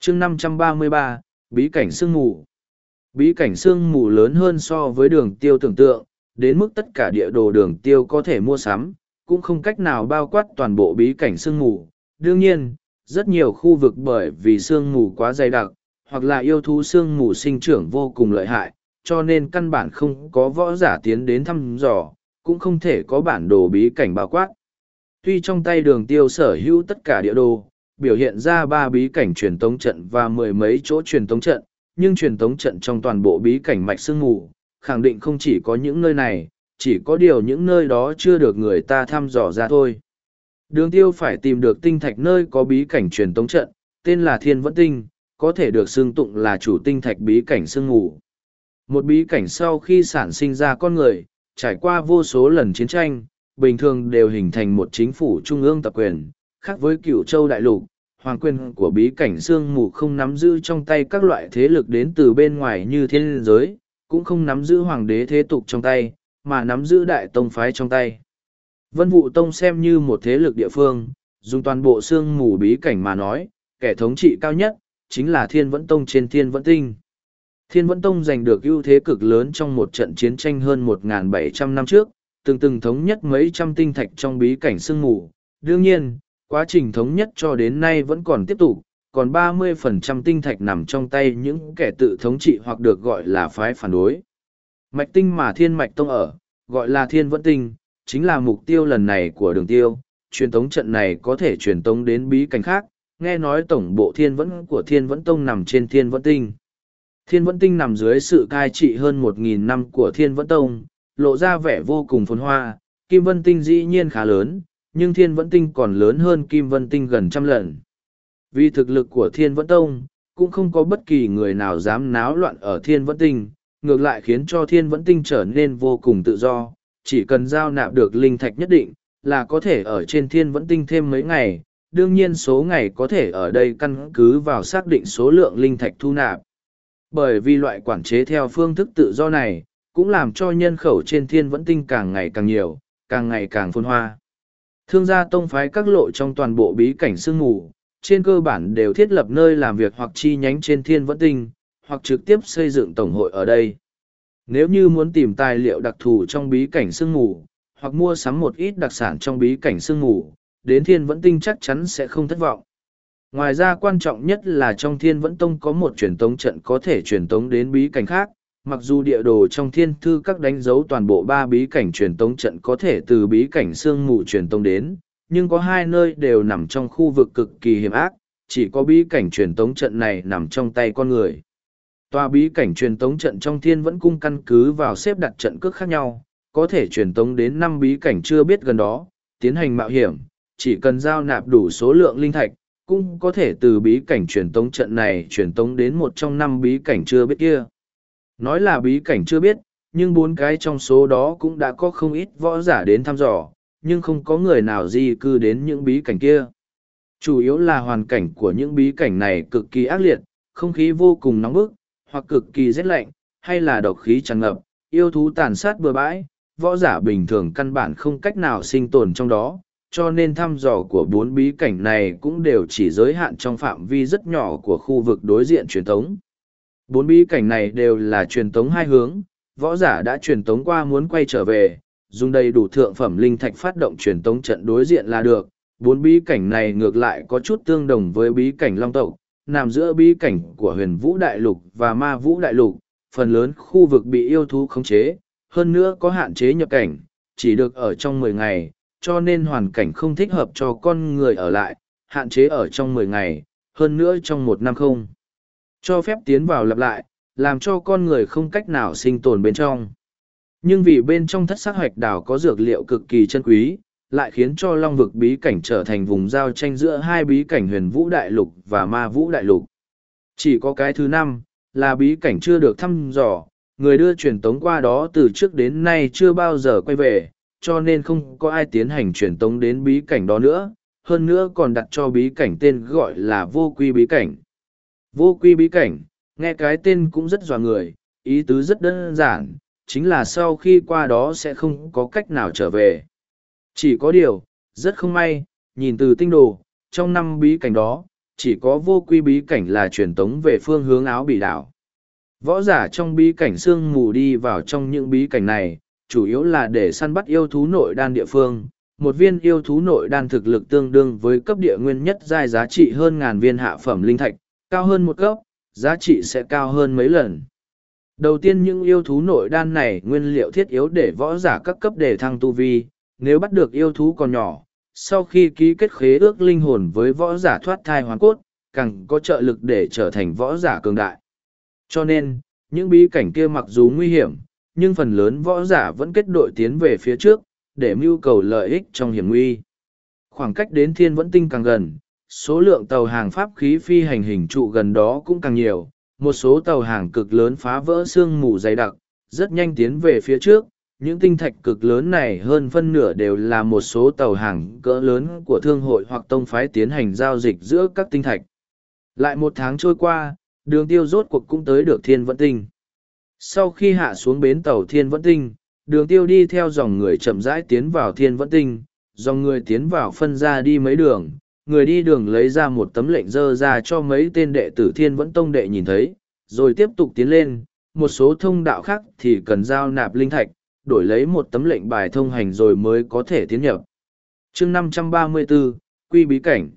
chương 533, Bí cảnh sương mù Bí cảnh sương mù lớn hơn so với đường tiêu tưởng tượng, đến mức tất cả địa đồ đường tiêu có thể mua sắm, cũng không cách nào bao quát toàn bộ bí cảnh sương mù. Đương nhiên, rất nhiều khu vực bởi vì sương mù quá dày đặc, hoặc là yêu thú sương mù sinh trưởng vô cùng lợi hại, cho nên căn bản không có võ giả tiến đến thăm dò, cũng không thể có bản đồ bí cảnh bao quát. Tuy trong tay đường tiêu sở hữu tất cả địa đồ, biểu hiện ra ba bí cảnh truyền tống trận và mười mấy chỗ truyền tống trận, nhưng truyền tống trận trong toàn bộ bí cảnh mạch sương mù, khẳng định không chỉ có những nơi này, chỉ có điều những nơi đó chưa được người ta thăm dò ra thôi. Đường tiêu phải tìm được tinh thạch nơi có bí cảnh truyền tống trận, tên là Thiên Vẫn Tinh, có thể được xưng tụng là chủ tinh thạch bí cảnh sương ngủ. Một bí cảnh sau khi sản sinh ra con người, trải qua vô số lần chiến tranh, bình thường đều hình thành một chính phủ trung ương tập quyền, khác với cựu châu đại lục. Hoàng quyền của bí cảnh sương mù không nắm giữ trong tay các loại thế lực đến từ bên ngoài như thiên giới, cũng không nắm giữ hoàng đế thế tục trong tay, mà nắm giữ đại tông phái trong tay. Vân Vụ Tông xem như một thế lực địa phương, dùng toàn bộ sương mù bí cảnh mà nói, kẻ thống trị cao nhất, chính là Thiên Vẫn Tông trên Thiên Vẫn Tinh. Thiên Vẫn Tông giành được ưu thế cực lớn trong một trận chiến tranh hơn 1.700 năm trước, từng từng thống nhất mấy trăm tinh thạch trong bí cảnh sương mù. Đương nhiên, quá trình thống nhất cho đến nay vẫn còn tiếp tục, còn 30% tinh thạch nằm trong tay những kẻ tự thống trị hoặc được gọi là phái phản đối. Mạch tinh mà Thiên Mạch Tông ở, gọi là Thiên Vẫn Tinh, chính là mục tiêu lần này của đường tiêu. Truyền tống trận này có thể truyền tống đến bí cảnh khác, nghe nói tổng bộ thiên vẫn của thiên vẫn tông nằm trên thiên vẫn tinh. Thiên vẫn tinh nằm dưới sự cai trị hơn một nghìn năm của thiên vẫn tông, lộ ra vẻ vô cùng phồn hoa, kim vân tinh dĩ nhiên khá lớn, nhưng thiên vẫn tinh còn lớn hơn kim vân tinh gần trăm lần. Vì thực lực của thiên vẫn tông, cũng không có bất kỳ người nào dám náo loạn ở thiên vẫn tinh, ngược lại khiến cho thiên vẫn tinh trở nên vô cùng tự do, chỉ cần giao nạp được linh thạch nhất định, là có thể ở trên thiên vẫn tinh thêm mấy ngày, đương nhiên số ngày có thể ở đây căn cứ vào xác định số lượng linh thạch thu nạp. Bởi vì loại quản chế theo phương thức tự do này, cũng làm cho nhân khẩu trên thiên vẫn tinh càng ngày càng nhiều, càng ngày càng phôn hoa. Thương gia tông phái các lộ trong toàn bộ bí cảnh sương mù, trên cơ bản đều thiết lập nơi làm việc hoặc chi nhánh trên thiên vẫn tinh, hoặc trực tiếp xây dựng tổng hội ở đây. Nếu như muốn tìm tài liệu đặc thù trong bí cảnh sương mù, hoặc mua sắm một ít đặc sản trong bí cảnh sương mù, đến thiên vẫn tinh chắc chắn sẽ không thất vọng. Ngoài ra quan trọng nhất là trong thiên vẫn tông có một truyền tống trận có thể truyền tống đến bí cảnh khác, mặc dù địa đồ trong thiên thư các đánh dấu toàn bộ ba bí cảnh truyền tống trận có thể từ bí cảnh sương mù truyền tống đến, nhưng có hai nơi đều nằm trong khu vực cực kỳ hiểm ác, chỉ có bí cảnh truyền tống trận này nằm trong tay con người. Tòa bí cảnh truyền tống trận trong thiên vẫn cung căn cứ vào xếp đặt trận cước khác nhau, có thể truyền tống đến năm bí cảnh chưa biết gần đó, tiến hành mạo hiểm, chỉ cần giao nạp đủ số lượng linh thạch, cũng có thể từ bí cảnh truyền tống trận này truyền tống đến một trong năm bí cảnh chưa biết kia. Nói là bí cảnh chưa biết, nhưng bốn cái trong số đó cũng đã có không ít võ giả đến thăm dò, nhưng không có người nào di cư đến những bí cảnh kia. Chủ yếu là hoàn cảnh của những bí cảnh này cực kỳ ác liệt, không khí vô cùng nóng bức, hoặc cực kỳ rét lạnh, hay là độc khí tràn ngập, yêu thú tàn sát bừa bãi, võ giả bình thường căn bản không cách nào sinh tồn trong đó, cho nên thăm dò của bốn bí cảnh này cũng đều chỉ giới hạn trong phạm vi rất nhỏ của khu vực đối diện truyền thống. Bốn bí cảnh này đều là truyền thống hai hướng, võ giả đã truyền tống qua muốn quay trở về, dùng đầy đủ thượng phẩm linh thạch phát động truyền tống trận đối diện là được. Bốn bí cảnh này ngược lại có chút tương đồng với bí cảnh Long Tộc, nằm giữa bí cảnh của huyền vũ đại lục và ma vũ đại lục, phần lớn khu vực bị yêu thú khống chế, hơn nữa có hạn chế nhập cảnh, chỉ được ở trong mười ngày, cho nên hoàn cảnh không thích hợp cho con người ở lại, hạn chế ở trong mười ngày, hơn nữa trong một năm không. Cho phép tiến vào lặp lại, làm cho con người không cách nào sinh tồn bên trong. Nhưng vì bên trong thất sắc hoạch đảo có dược liệu cực kỳ chân quý, lại khiến cho long vực bí cảnh trở thành vùng giao tranh giữa hai bí cảnh huyền vũ đại lục và ma vũ đại lục. Chỉ có cái thứ năm, là bí cảnh chưa được thăm dò, người đưa truyền tống qua đó từ trước đến nay chưa bao giờ quay về, cho nên không có ai tiến hành truyền tống đến bí cảnh đó nữa, hơn nữa còn đặt cho bí cảnh tên gọi là vô quy bí cảnh. Vô quy bí cảnh, nghe cái tên cũng rất dọa người, ý tứ rất đơn giản, chính là sau khi qua đó sẽ không có cách nào trở về. Chỉ có điều, rất không may, nhìn từ tinh đồ, trong năm bí cảnh đó, chỉ có vô quy bí cảnh là truyền tống về phương hướng áo bị đảo. Võ giả trong bí cảnh sương mù đi vào trong những bí cảnh này, chủ yếu là để săn bắt yêu thú nội đan địa phương. Một viên yêu thú nội đan thực lực tương đương với cấp địa nguyên nhất giai giá trị hơn ngàn viên hạ phẩm linh thạch, cao hơn một cấp, giá trị sẽ cao hơn mấy lần. Đầu tiên những yêu thú nội đan này nguyên liệu thiết yếu để võ giả các cấp để thăng tu vi, nếu bắt được yêu thú còn nhỏ, sau khi ký kết khế ước linh hồn với võ giả thoát thai hoàn cốt, càng có trợ lực để trở thành võ giả cường đại. Cho nên, những bí cảnh kia mặc dù nguy hiểm, nhưng phần lớn võ giả vẫn kết đội tiến về phía trước, để mưu cầu lợi ích trong hiểm nguy. khoảng cách đến thiên vẫn tinh càng gần, số lượng tàu hàng pháp khí phi hành hình trụ gần đó cũng càng nhiều, một số tàu hàng cực lớn phá vỡ sương mù dày đặc, rất nhanh tiến về phía trước. Những tinh thạch cực lớn này hơn phân nửa đều là một số tàu hàng cỡ lớn của thương hội hoặc tông phái tiến hành giao dịch giữa các tinh thạch. Lại một tháng trôi qua, đường tiêu rốt cuộc cũng tới được thiên vận tinh. Sau khi hạ xuống bến tàu thiên vẫn tinh, đường tiêu đi theo dòng người chậm rãi tiến vào thiên vẫn tinh, dòng người tiến vào phân ra đi mấy đường, người đi đường lấy ra một tấm lệnh dơ ra cho mấy tên đệ tử thiên vẫn tông đệ nhìn thấy, rồi tiếp tục tiến lên, một số thông đạo khác thì cần giao nạp linh thạch, đổi lấy một tấm lệnh bài thông hành rồi mới có thể tiến nhập. chương 534, Quy Bí Cảnh.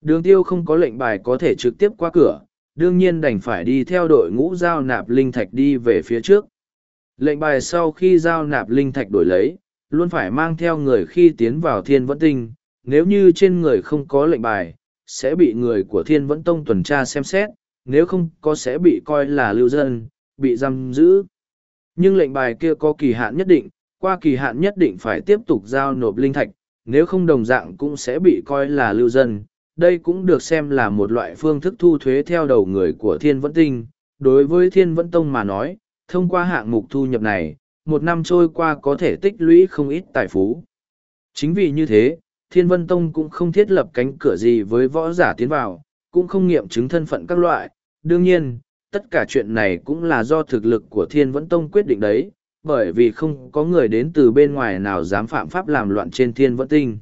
Đường tiêu không có lệnh bài có thể trực tiếp qua cửa, đương nhiên đành phải đi theo đội ngũ giao nạp linh thạch đi về phía trước. Lệnh bài sau khi giao nạp linh thạch đổi lấy, luôn phải mang theo người khi tiến vào thiên vẫn tinh, nếu như trên người không có lệnh bài, sẽ bị người của thiên vẫn tông tuần tra xem xét, nếu không có sẽ bị coi là lưu dân, bị giam giữ. Nhưng lệnh bài kia có kỳ hạn nhất định, qua kỳ hạn nhất định phải tiếp tục giao nộp linh thạch, nếu không đồng dạng cũng sẽ bị coi là lưu dân. Đây cũng được xem là một loại phương thức thu thuế theo đầu người của thiên vẫn tinh. Đối với thiên vẫn tông mà nói, thông qua hạng mục thu nhập này, một năm trôi qua có thể tích lũy không ít tài phú. Chính vì như thế, Thiên Vân Tông cũng không thiết lập cánh cửa gì với võ giả tiến vào, cũng không nghiệm chứng thân phận các loại. Đương nhiên, tất cả chuyện này cũng là do thực lực của Thiên Vẫn Tông quyết định đấy, bởi vì không có người đến từ bên ngoài nào dám phạm pháp làm loạn trên Thiên Vẫn Tinh.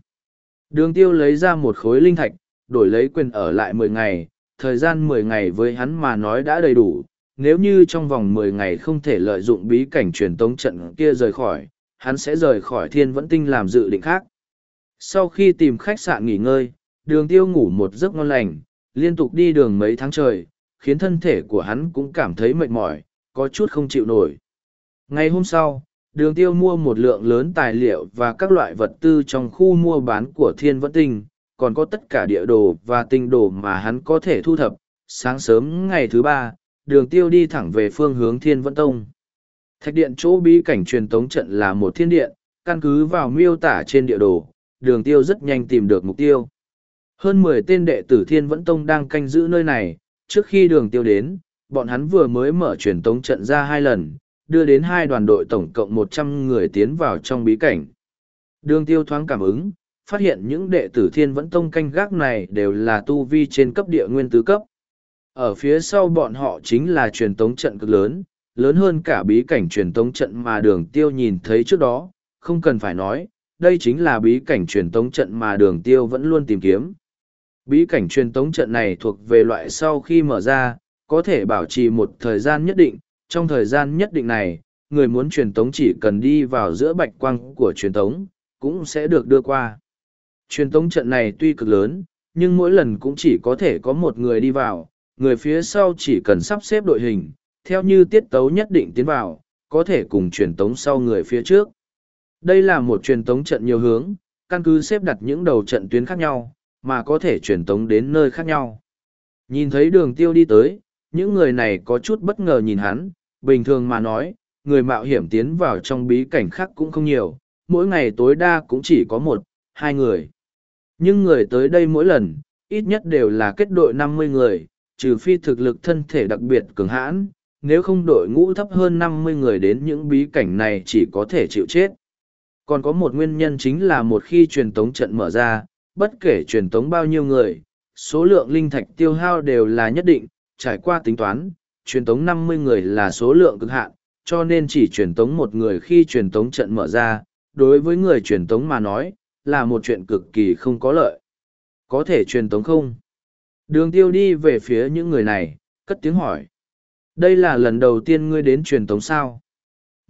Đường tiêu lấy ra một khối linh thạch, đổi lấy quyền ở lại mười ngày, thời gian mười ngày với hắn mà nói đã đầy đủ. Nếu như trong vòng mười ngày không thể lợi dụng bí cảnh truyền tống trận kia rời khỏi, hắn sẽ rời khỏi thiên vẫn tinh làm dự định khác. Sau khi tìm khách sạn nghỉ ngơi đường tiêu ngủ một giấc ngon lành liên tục đi đường mấy tháng trời khiến thân thể của hắn cũng cảm thấy mệt mỏi có chút không chịu nổi. Ngày hôm sau đường tiêu mua một lượng lớn tài liệu và các loại vật tư trong khu mua bán của thiên vẫn tinh còn có tất cả địa đồ và tinh đồ mà hắn có thể thu thập sáng sớm ngày thứ ba đường tiêu đi thẳng về phương hướng thiên vẫn tông thạch điện chỗ bí cảnh truyền tống trận là một thiên điện căn cứ vào miêu tả trên địa đồ đường tiêu rất nhanh tìm được mục tiêu. Hơn mười tên đệ tử Thiên Vẫn Tông đang canh giữ nơi này, trước khi đường tiêu đến, bọn hắn vừa mới mở truyền tống trận ra hai lần, đưa đến hai đoàn đội tổng cộng một trăm người tiến vào trong bí cảnh. Đường tiêu thoáng cảm ứng, phát hiện những đệ tử Thiên Vẫn Tông canh gác này đều là tu vi trên cấp địa nguyên tứ cấp. Ở phía sau bọn họ chính là truyền tống trận cực lớn, lớn hơn cả bí cảnh truyền tống trận mà đường tiêu nhìn thấy trước đó, không cần phải nói, đây chính là bí cảnh truyền tống trận mà đường tiêu vẫn luôn tìm kiếm. Bí cảnh truyền tống trận này thuộc về loại sau khi mở ra, có thể bảo trì một thời gian nhất định, trong thời gian nhất định này, người muốn truyền tống chỉ cần đi vào giữa bạch quang của truyền tống, cũng sẽ được đưa qua. Truyền tống trận này tuy cực lớn, nhưng mỗi lần cũng chỉ có thể có một người đi vào, người phía sau chỉ cần sắp xếp đội hình, theo như tiết tấu nhất định tiến vào, có thể cùng truyền tống sau người phía trước. Đây là một truyền tống trận nhiều hướng, căn cứ xếp đặt những đầu trận tuyến khác nhau, mà có thể truyền tống đến nơi khác nhau. Nhìn thấy đường tiêu đi tới, những người này có chút bất ngờ nhìn hắn, bình thường mà nói, người mạo hiểm tiến vào trong bí cảnh khác cũng không nhiều, mỗi ngày tối đa cũng chỉ có một, hai người. Nhưng người tới đây mỗi lần, ít nhất đều là kết đội năm mươi người, trừ phi thực lực thân thể đặc biệt cường hãn, nếu không đội ngũ thấp hơn năm mươi người đến những bí cảnh này chỉ có thể chịu chết. Còn có một nguyên nhân chính là một khi truyền tống trận mở ra, bất kể truyền tống bao nhiêu người, số lượng linh thạch tiêu hao đều là nhất định, trải qua tính toán, truyền tống năm mươi người là số lượng cực hạn, cho nên chỉ truyền tống một người khi truyền tống trận mở ra, đối với người truyền tống mà nói, là một chuyện cực kỳ không có lợi. Có thể truyền tống không? Đường tiêu đi về phía những người này, cất tiếng hỏi. Đây là lần đầu tiên ngươi đến truyền tống sao?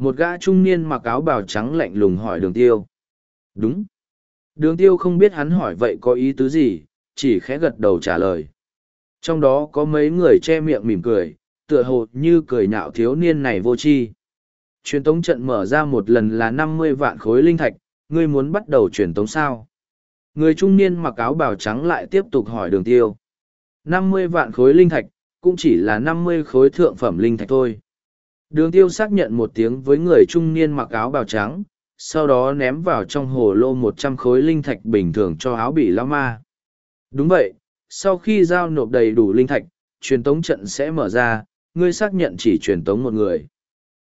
một gã trung niên mặc áo bào trắng lạnh lùng hỏi đường tiêu đúng đường tiêu không biết hắn hỏi vậy có ý tứ gì chỉ khẽ gật đầu trả lời trong đó có mấy người che miệng mỉm cười tựa hồ như cười nhạo thiếu niên này vô tri truyền tống trận mở ra một lần là năm mươi vạn khối linh thạch ngươi muốn bắt đầu truyền tống sao người trung niên mặc áo bào trắng lại tiếp tục hỏi đường tiêu năm mươi vạn khối linh thạch cũng chỉ là năm mươi khối thượng phẩm linh thạch thôi Đường tiêu xác nhận một tiếng với người trung niên mặc áo bào trắng, sau đó ném vào trong hồ lô một trăm khối linh thạch bình thường cho áo bị lao ma. Đúng vậy, sau khi giao nộp đầy đủ linh thạch, truyền tống trận sẽ mở ra, ngươi xác nhận chỉ truyền tống một người.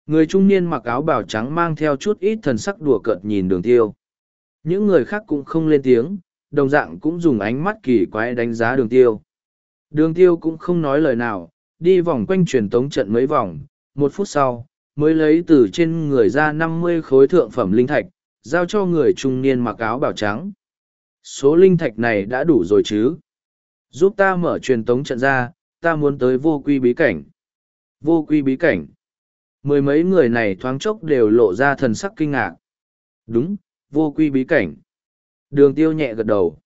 Người trung niên mặc áo bào trắng mang theo chút ít thần sắc đùa cợt nhìn đường tiêu. Những người khác cũng không lên tiếng, đồng dạng cũng dùng ánh mắt kỳ quái đánh giá đường tiêu. Đường tiêu cũng không nói lời nào, đi vòng quanh truyền tống trận mấy vòng, một phút sau, mới lấy từ trên người ra năm mươi khối thượng phẩm linh thạch, giao cho người trung niên mặc áo bào trắng. Số linh thạch này đã đủ rồi chứ? Giúp ta mở truyền tống trận ra, ta muốn tới vô quy bí cảnh. Vô quy bí cảnh. Mười mấy người này thoáng chốc đều lộ ra thần sắc kinh ngạc. Đúng, vô quy bí cảnh. Đường tiêu nhẹ gật đầu.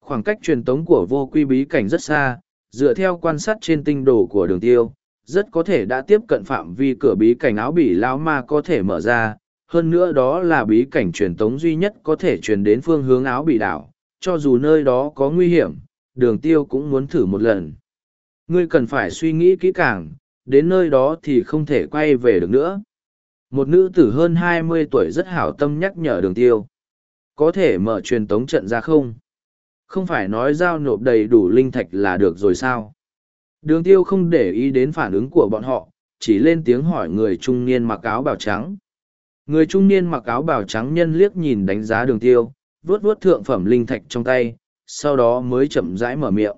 Khoảng cách truyền tống của vô quy bí cảnh rất xa, dựa theo quan sát trên tinh đồ của đường tiêu, rất có thể đã tiếp cận phạm vi cửa bí cảnh áo bỉ lão ma có thể mở ra. Hơn nữa đó là bí cảnh truyền tống duy nhất có thể truyền đến phương hướng áo bỉ đảo, cho dù nơi đó có nguy hiểm, đường tiêu cũng muốn thử một lần. Ngươi cần phải suy nghĩ kỹ càng, đến nơi đó thì không thể quay về được nữa. Một nữ tử hơn hai mươi tuổi rất hảo tâm nhắc nhở đường tiêu. Có thể mở truyền tống trận ra không? Không phải nói giao nộp đầy đủ linh thạch là được rồi sao? Đường tiêu không để ý đến phản ứng của bọn họ, chỉ lên tiếng hỏi người trung niên mặc áo bào trắng. Người trung niên mặc áo bào trắng nhân liếc nhìn đánh giá đường tiêu, vuốt vuốt thượng phẩm linh thạch trong tay, sau đó mới chậm rãi mở miệng.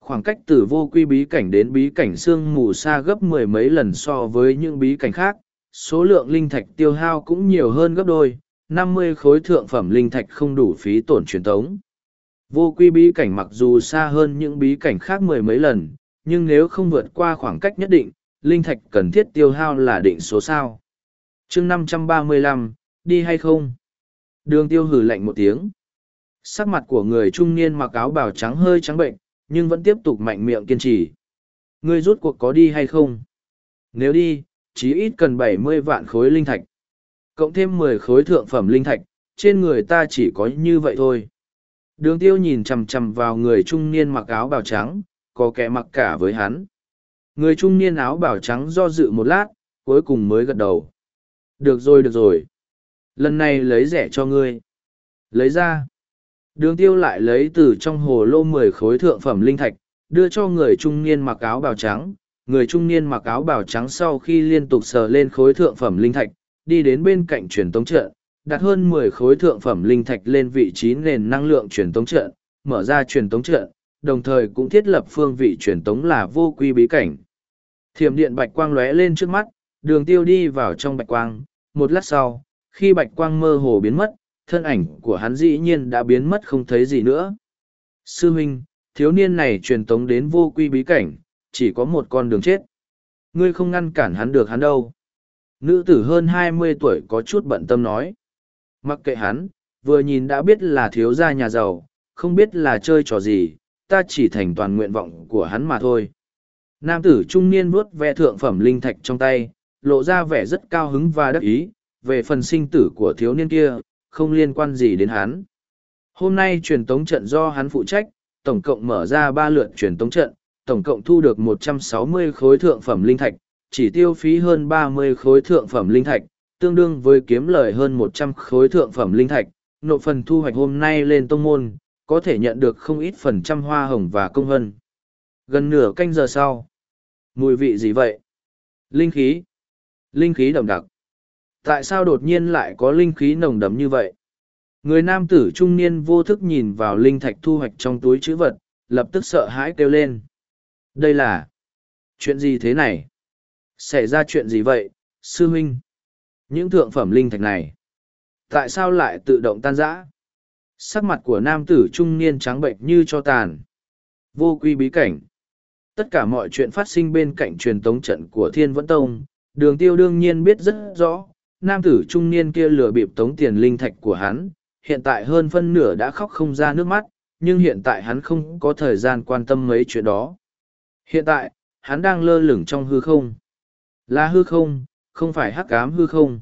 Khoảng cách từ vô quy bí cảnh đến bí cảnh xương mù xa gấp mười mấy lần so với những bí cảnh khác, số lượng linh thạch tiêu hao cũng nhiều hơn gấp đôi, năm mươi khối thượng phẩm linh thạch không đủ phí tổn truyền thống. Vô quy bí cảnh mặc dù xa hơn những bí cảnh khác mười mấy lần, nhưng nếu không vượt qua khoảng cách nhất định, linh thạch cần thiết tiêu hao là định số sao. chương năm trăm ba mươi lăm đi hay không? Đường tiêu hử lạnh một tiếng. Sắc mặt của người trung niên mặc áo bào trắng hơi trắng bệnh, nhưng vẫn tiếp tục mạnh miệng kiên trì. Ngươi rút cuộc có đi hay không? Nếu đi, chí ít cần bảy mươi vạn khối linh thạch. Cộng thêm mười khối thượng phẩm linh thạch, trên người ta chỉ có như vậy thôi. Đường tiêu nhìn chằm chằm vào người trung niên mặc áo bào trắng, có kẻ mặc cả với hắn. Người trung niên áo bào trắng do dự một lát, cuối cùng mới gật đầu. Được rồi được rồi. Lần này lấy rẻ cho ngươi. Lấy ra. Đường tiêu lại lấy từ trong hồ lô mười khối thượng phẩm linh thạch, đưa cho người trung niên mặc áo bào trắng. Người trung niên mặc áo bào trắng sau khi liên tục sờ lên khối thượng phẩm linh thạch, đi đến bên cạnh truyền tống trận, đặt hơn mười khối thượng phẩm linh thạch lên vị trí nền năng lượng truyền tống trận, mở ra truyền tống trận, đồng thời cũng thiết lập phương vị truyền tống là vô quy bí cảnh. Thiểm điện bạch quang lóe lên trước mắt, đường tiêu đi vào trong bạch quang, một lát sau, khi bạch quang mơ hồ biến mất, thân ảnh của hắn dĩ nhiên đã biến mất không thấy gì nữa. Sư huynh, thiếu niên này truyền tống đến vô quy bí cảnh, chỉ có một con đường chết. Ngươi không ngăn cản hắn được hắn đâu. Nữ tử hơn hai mươi tuổi có chút bận tâm nói. Mặc kệ hắn, vừa nhìn đã biết là thiếu gia nhà giàu, không biết là chơi trò gì, ta chỉ thành toàn nguyện vọng của hắn mà thôi. Nam tử trung niên vuốt ve thượng phẩm linh thạch trong tay, lộ ra vẻ rất cao hứng và đắc ý, về phần sinh tử của thiếu niên kia, không liên quan gì đến hắn. Hôm nay truyền tống trận do hắn phụ trách, tổng cộng mở ra ba lượt truyền tống trận, tổng cộng thu được 160 khối thượng phẩm linh thạch, chỉ tiêu phí hơn 30 khối thượng phẩm linh thạch, tương đương với kiếm lời hơn 100 khối thượng phẩm linh thạch, nộp phần thu hoạch hôm nay lên tông môn, có thể nhận được không ít phần trăm hoa hồng và công hân. Gần nửa canh giờ sau. Mùi vị gì vậy? Linh khí. Linh khí đậm đặc. Tại sao đột nhiên lại có linh khí nồng đậm như vậy? Người nam tử trung niên vô thức nhìn vào linh thạch thu hoạch trong túi chữ vật, lập tức sợ hãi kêu lên. Đây là... Chuyện gì thế này? Xảy ra chuyện gì vậy, sư huynh? Những thượng phẩm linh thạch này, tại sao lại tự động tan rã? Sắc mặt của nam tử trung niên trắng bệnh như cho tàn. Vô quy bí cảnh. Tất cả mọi chuyện phát sinh bên cạnh truyền tống trận của Thiên Vẫn Tông, đường tiêu đương nhiên biết rất rõ, nam tử trung niên kia lừa bịp tống tiền linh thạch của hắn, hiện tại hơn phân nửa đã khóc không ra nước mắt, nhưng hiện tại hắn không có thời gian quan tâm mấy chuyện đó. Hiện tại, hắn đang lơ lửng trong hư không. Là hư không, không phải hắc ám hư không.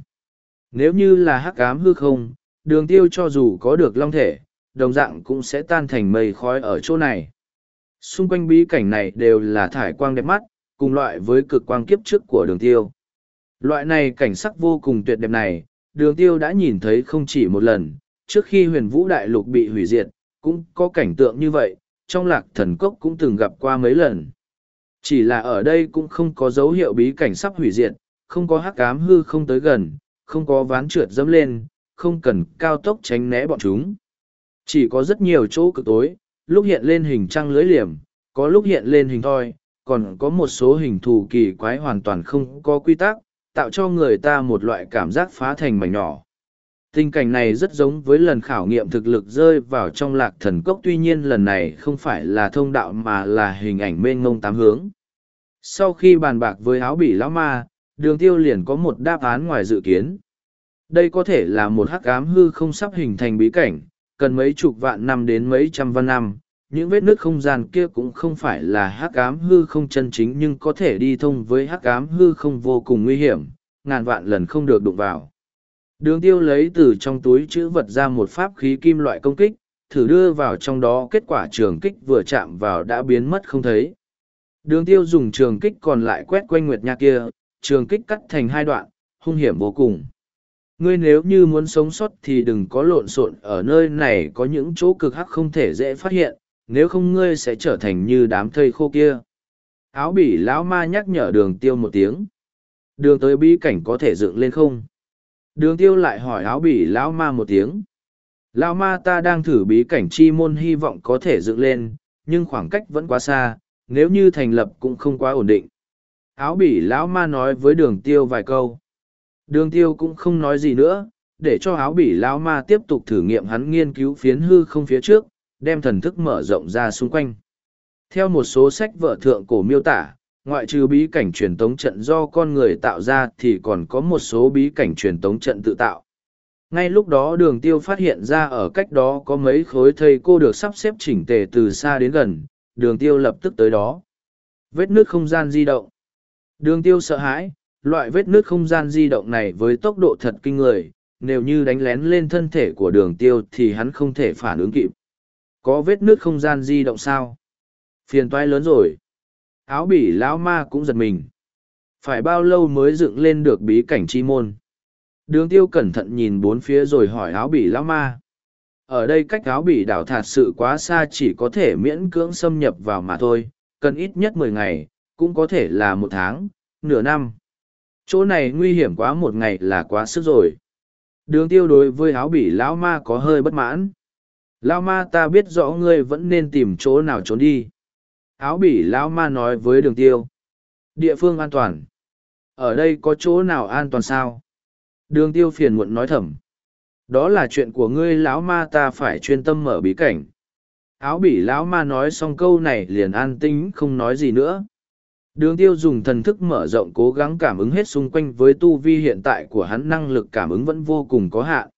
Nếu như là hắc ám hư không, đường tiêu cho dù có được long thể, đồng dạng cũng sẽ tan thành mây khói ở chỗ này. Xung quanh bí cảnh này đều là thải quang đẹp mắt, cùng loại với cực quang kiếp trước của đường tiêu. Loại này cảnh sắc vô cùng tuyệt đẹp này, đường tiêu đã nhìn thấy không chỉ một lần, trước khi huyền vũ đại lục bị hủy diệt, cũng có cảnh tượng như vậy, trong lạc thần cốc cũng từng gặp qua mấy lần. Chỉ là ở đây cũng không có dấu hiệu bí cảnh sắp hủy diệt, không có hắc ám hư không tới gần, không có ván trượt dẫm lên, không cần cao tốc tránh né bọn chúng. Chỉ có rất nhiều chỗ cực tối, lúc hiện lên hình trăng lưới liềm, có lúc hiện lên hình thoi, còn có một số hình thù kỳ quái hoàn toàn không có quy tắc, tạo cho người ta một loại cảm giác phá thành mảnh nhỏ. Tình cảnh này rất giống với lần khảo nghiệm thực lực rơi vào trong lạc thần cốc tuy nhiên lần này không phải là thông đạo mà là hình ảnh mênh ngông tám hướng. Sau khi bàn bạc với áo bỉ lão ma, đường tiêu liền có một đáp án ngoài dự kiến. Đây có thể là một hắc ám hư không sắp hình thành bí cảnh, cần mấy chục vạn năm đến mấy trăm văn năm. Những vết nứt không gian kia cũng không phải là hắc ám hư không chân chính nhưng có thể đi thông với hắc ám hư không vô cùng nguy hiểm, ngàn vạn lần không được đụng vào. Đường tiêu lấy từ trong túi chữ vật ra một pháp khí kim loại công kích, thử đưa vào trong đó kết quả trường kích vừa chạm vào đã biến mất không thấy. Đường tiêu dùng trường kích còn lại quét quanh nguyệt nha kia, trường kích cắt thành hai đoạn, hung hiểm vô cùng. Ngươi nếu như muốn sống sót thì đừng có lộn xộn ở nơi này có những chỗ cực hắc không thể dễ phát hiện, nếu không ngươi sẽ trở thành như đám thây khô kia. Áo bỉ lão ma nhắc nhở đường tiêu một tiếng. Đường tới bí cảnh có thể dựng lên không? Đường tiêu lại hỏi áo bỉ lão ma một tiếng. Lão ma ta đang thử bí cảnh chi môn hy vọng có thể dựng lên, nhưng khoảng cách vẫn quá xa, nếu như thành lập cũng không quá ổn định. Áo bỉ lão ma nói với đường tiêu vài câu. Đường tiêu cũng không nói gì nữa, để cho áo bỉ lão ma tiếp tục thử nghiệm hắn nghiên cứu phiến hư không phía trước, đem thần thức mở rộng ra xung quanh. Theo một số sách vợ thượng cổ miêu tả, ngoại trừ bí cảnh truyền tống trận do con người tạo ra thì còn có một số bí cảnh truyền tống trận tự tạo. Ngay lúc đó đường tiêu phát hiện ra ở cách đó có mấy khối thầy cô được sắp xếp chỉnh tề từ xa đến gần, đường tiêu lập tức tới đó. Vết nước không gian di động. Đường tiêu sợ hãi, loại vết nước không gian di động này với tốc độ thật kinh người, nếu như đánh lén lên thân thể của đường tiêu thì hắn không thể phản ứng kịp. Có vết nước không gian di động sao? Phiền toái lớn rồi. Áo bỉ lão ma cũng giật mình. Phải bao lâu mới dựng lên được bí cảnh chi môn? Đường tiêu cẩn thận nhìn bốn phía rồi hỏi áo bỉ lão ma. Ở đây cách áo bỉ đảo thạt sự quá xa chỉ có thể miễn cưỡng xâm nhập vào mà thôi, cần ít nhất mười ngày, cũng có thể là một tháng, nửa năm. Chỗ này nguy hiểm quá một ngày là quá sức rồi. Đường tiêu đối với áo bỉ lão ma có hơi bất mãn lão ma ta biết rõ ngươi vẫn nên tìm chỗ nào trốn đi. Áo bỉ lão ma nói với đường tiêu. Địa phương an toàn. Ở đây có chỗ nào an toàn sao? Đường tiêu phiền muộn nói thầm. Đó là chuyện của ngươi lão ma ta phải chuyên tâm mở bí cảnh. Áo bỉ lão ma nói xong câu này liền an tính không nói gì nữa. Đường tiêu dùng thần thức mở rộng cố gắng cảm ứng hết xung quanh với tu vi hiện tại của hắn, năng lực cảm ứng vẫn vô cùng có hạn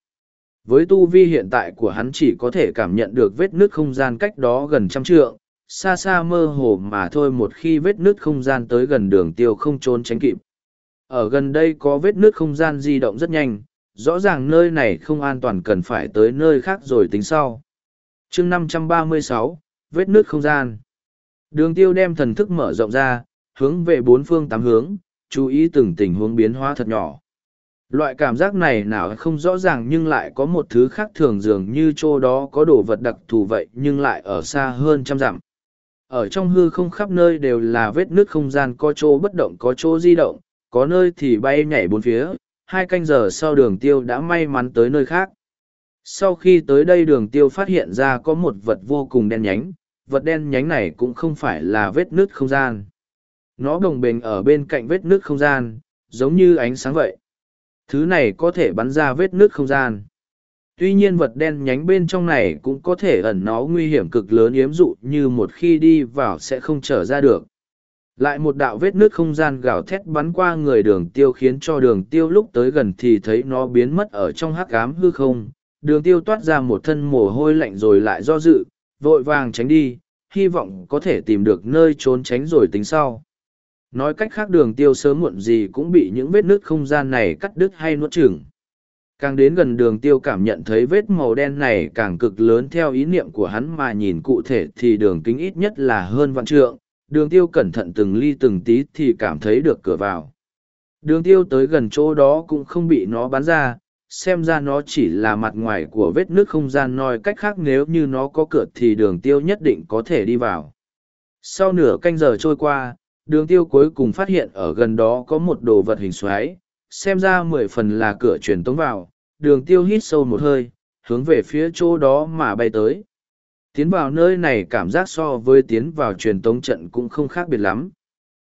với tu vi hiện tại của hắn chỉ có thể cảm nhận được vết nứt không gian cách đó gần trăm trượng xa xa mơ hồ mà thôi một khi vết nứt không gian tới gần đường tiêu không trốn tránh kịp. Ở gần đây có vết nứt không gian di động rất nhanh, rõ ràng nơi này không an toàn cần phải tới nơi khác rồi tính sau. chương 536, vết nứt không gian. Đường tiêu đem thần thức mở rộng ra, hướng về bốn phương tám hướng, chú ý từng tình huống biến hóa thật nhỏ. Loại cảm giác này nào không rõ ràng nhưng lại có một thứ khác thường dường như chỗ đó có đồ vật đặc thù vậy nhưng lại ở xa hơn trăm dặm. Ở trong hư không khắp nơi đều là vết nước không gian, có chỗ bất động, có chỗ di động, có nơi thì bay nhảy bốn phía, hai canh giờ sau đường tiêu đã may mắn tới nơi khác. Sau khi tới đây đường tiêu phát hiện ra có một vật vô cùng đen nhánh, vật đen nhánh này cũng không phải là vết nước không gian. Nó đồng bình ở bên cạnh vết nước không gian, giống như ánh sáng vậy thứ này có thể bắn ra vết nước không gian. Tuy nhiên vật đen nhánh bên trong này cũng có thể ẩn nó nguy hiểm cực lớn yếm dụ như một khi đi vào sẽ không trở ra được. Lại một đạo vết nước không gian gào thét bắn qua người đường tiêu khiến cho đường tiêu lúc tới gần thì thấy nó biến mất ở trong hắc ám hư không. Đường tiêu toát ra một thân mồ hôi lạnh rồi lại do dự, vội vàng tránh đi, hy vọng có thể tìm được nơi trốn tránh rồi tính sau nói cách khác đường tiêu sớm muộn gì cũng bị những vết nước không gian này cắt đứt hay nuốt chửng. Càng đến gần đường tiêu cảm nhận thấy vết màu đen này càng cực lớn theo ý niệm của hắn mà nhìn cụ thể thì đường kính ít nhất là hơn vạn trượng. Đường tiêu cẩn thận từng ly từng tí thì cảm thấy được cửa vào. Đường tiêu tới gần chỗ đó cũng không bị nó bắn ra xem ra nó chỉ là mặt ngoài của vết nước không gian nói cách khác nếu như nó có cửa thì đường tiêu nhất định có thể đi vào. Sau nửa canh giờ trôi qua, đường tiêu cuối cùng phát hiện ở gần đó có một đồ vật hình xoáy, xem ra mười phần là cửa truyền tống vào, đường tiêu hít sâu một hơi, hướng về phía chỗ đó mà bay tới. Tiến vào nơi này cảm giác so với tiến vào truyền tống trận cũng không khác biệt lắm.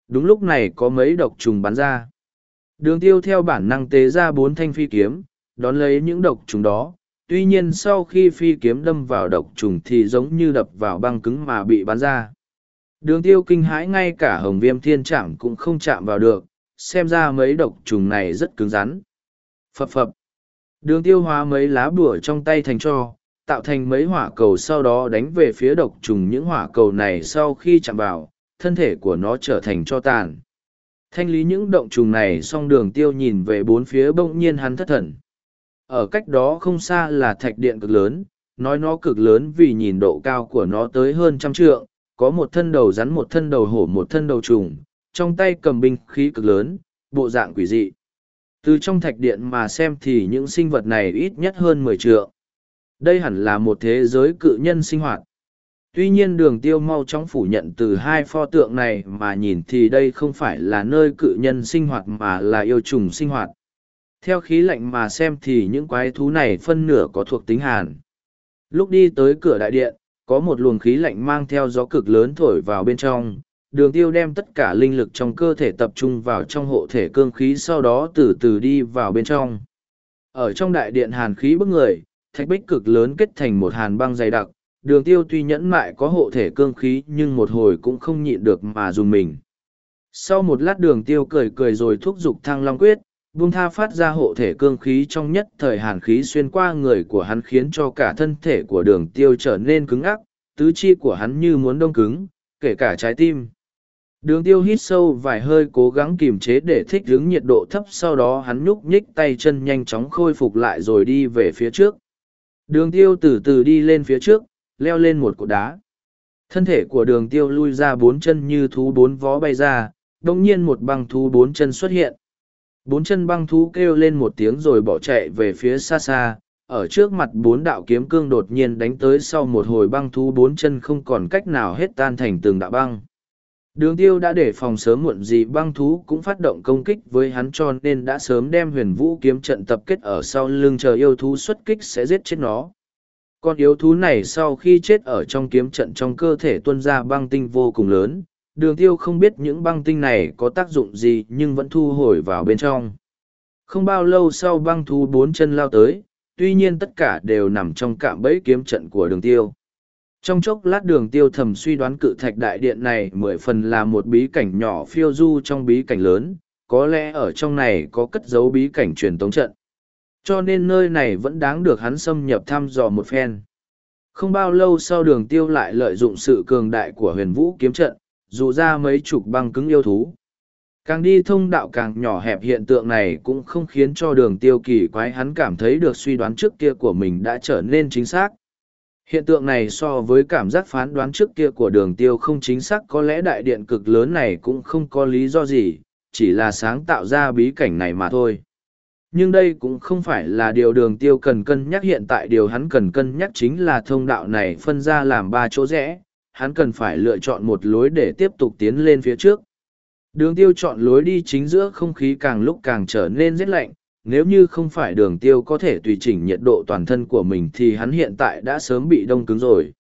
Đúng lúc này có mấy độc trùng bắn ra. Đường tiêu theo bản năng tế ra bốn thanh phi kiếm, đón lấy những độc trùng đó. Tuy nhiên sau khi phi kiếm đâm vào độc trùng thì giống như đập vào băng cứng mà bị bắn ra. Đường tiêu kinh hãi ngay cả hồng viêm thiên trảm cũng không chạm vào được, xem ra mấy độc trùng này rất cứng rắn. Phập phập. Đường tiêu hóa mấy lá bùa trong tay thành cho, tạo thành mấy hỏa cầu sau đó đánh về phía độc trùng những hỏa cầu này sau khi chạm vào, thân thể của nó trở thành cho tàn. Thanh lý những động trùng này xong đường tiêu nhìn về bốn phía bỗng nhiên hắn thất thần. Ở cách đó không xa là thạch điện cực lớn, nói nó cực lớn vì nhìn độ cao của nó tới hơn trăm trượng, có một thân đầu rắn một thân đầu hổ một thân đầu trùng, trong tay cầm binh khí cực lớn, bộ dạng quỷ dị. Từ trong thạch điện mà xem thì những sinh vật này ít nhất hơn mười trượng. Đây hẳn là một thế giới cự nhân sinh hoạt. Tuy nhiên đường tiêu mau chóng phủ nhận từ hai pho tượng này mà nhìn thì đây không phải là nơi cự nhân sinh hoạt mà là yêu trùng sinh hoạt. Theo khí lạnh mà xem thì những quái thú này phân nửa có thuộc tính hàn. Lúc đi tới cửa đại điện, có một luồng khí lạnh mang theo gió cực lớn thổi vào bên trong. Đường tiêu đem tất cả linh lực trong cơ thể tập trung vào trong hộ thể cương khí sau đó từ từ đi vào bên trong. Ở trong đại điện hàn khí bức người, thạch bích cực lớn kết thành một hàn băng dày đặc, đường tiêu tuy nhẫn mại có hộ thể cương khí nhưng một hồi cũng không nhịn được mà dùng mình. Sau một lát đường tiêu cười cười rồi thúc giục thăng long quyết, buông tha phát ra hộ thể cương khí trong nhất thời hàn khí xuyên qua người của hắn khiến cho cả thân thể của đường tiêu trở nên cứng ắc, tứ chi của hắn như muốn đông cứng, kể cả trái tim. Đường tiêu hít sâu vài hơi cố gắng kiềm chế để thích ứng nhiệt độ thấp sau đó hắn nhúc nhích tay chân nhanh chóng khôi phục lại rồi đi về phía trước. Đường tiêu từ từ đi lên phía trước, leo lên một cột đá. Thân thể của đường tiêu lui ra bốn chân như thú bốn vó bay ra, đồng nhiên một băng thú bốn chân xuất hiện. Bốn chân băng thú kêu lên một tiếng rồi bỏ chạy về phía xa xa, ở trước mặt bốn đạo kiếm cương đột nhiên đánh tới sau một hồi băng thú bốn chân không còn cách nào hết tan thành từng đạo băng. Đường tiêu đã để phòng sớm muộn gì băng thú cũng phát động công kích với hắn cho nên đã sớm đem huyền vũ kiếm trận tập kết ở sau lưng chờ yêu thú xuất kích sẽ giết chết nó. Con yêu thú này sau khi chết ở trong kiếm trận trong cơ thể tuân ra băng tinh vô cùng lớn, đường tiêu không biết những băng tinh này có tác dụng gì nhưng vẫn thu hồi vào bên trong. Không bao lâu sau băng thú bốn chân lao tới, tuy nhiên tất cả đều nằm trong cạm bẫy kiếm trận của đường tiêu. Trong chốc lát đường tiêu thầm suy đoán cự thạch đại điện này mười phần là một bí cảnh nhỏ phiêu du trong bí cảnh lớn, có lẽ ở trong này có cất giấu bí cảnh truyền tống trận. Cho nên nơi này vẫn đáng được hắn xâm nhập thăm dò một phen. Không bao lâu sau đường tiêu lại lợi dụng sự cường đại của huyền vũ kiếm trận, dụ ra mấy chục băng cứng yêu thú. Càng đi thông đạo càng nhỏ hẹp hiện tượng này cũng không khiến cho đường tiêu kỳ quái hắn cảm thấy được suy đoán trước kia của mình đã trở nên chính xác. Hiện tượng này so với cảm giác phán đoán trước kia của đường tiêu không chính xác có lẽ đại điện cực lớn này cũng không có lý do gì, chỉ là sáng tạo ra bí cảnh này mà thôi. Nhưng đây cũng không phải là điều đường tiêu cần cân nhắc hiện tại điều hắn cần cân nhắc chính là thông đạo này phân ra làm ba chỗ rẽ, hắn cần phải lựa chọn một lối để tiếp tục tiến lên phía trước. Đường tiêu chọn lối đi chính giữa không khí càng lúc càng trở nên rét lạnh, nếu như không phải đường tiêu có thể tùy chỉnh nhiệt độ toàn thân của mình thì hắn hiện tại đã sớm bị đông cứng rồi.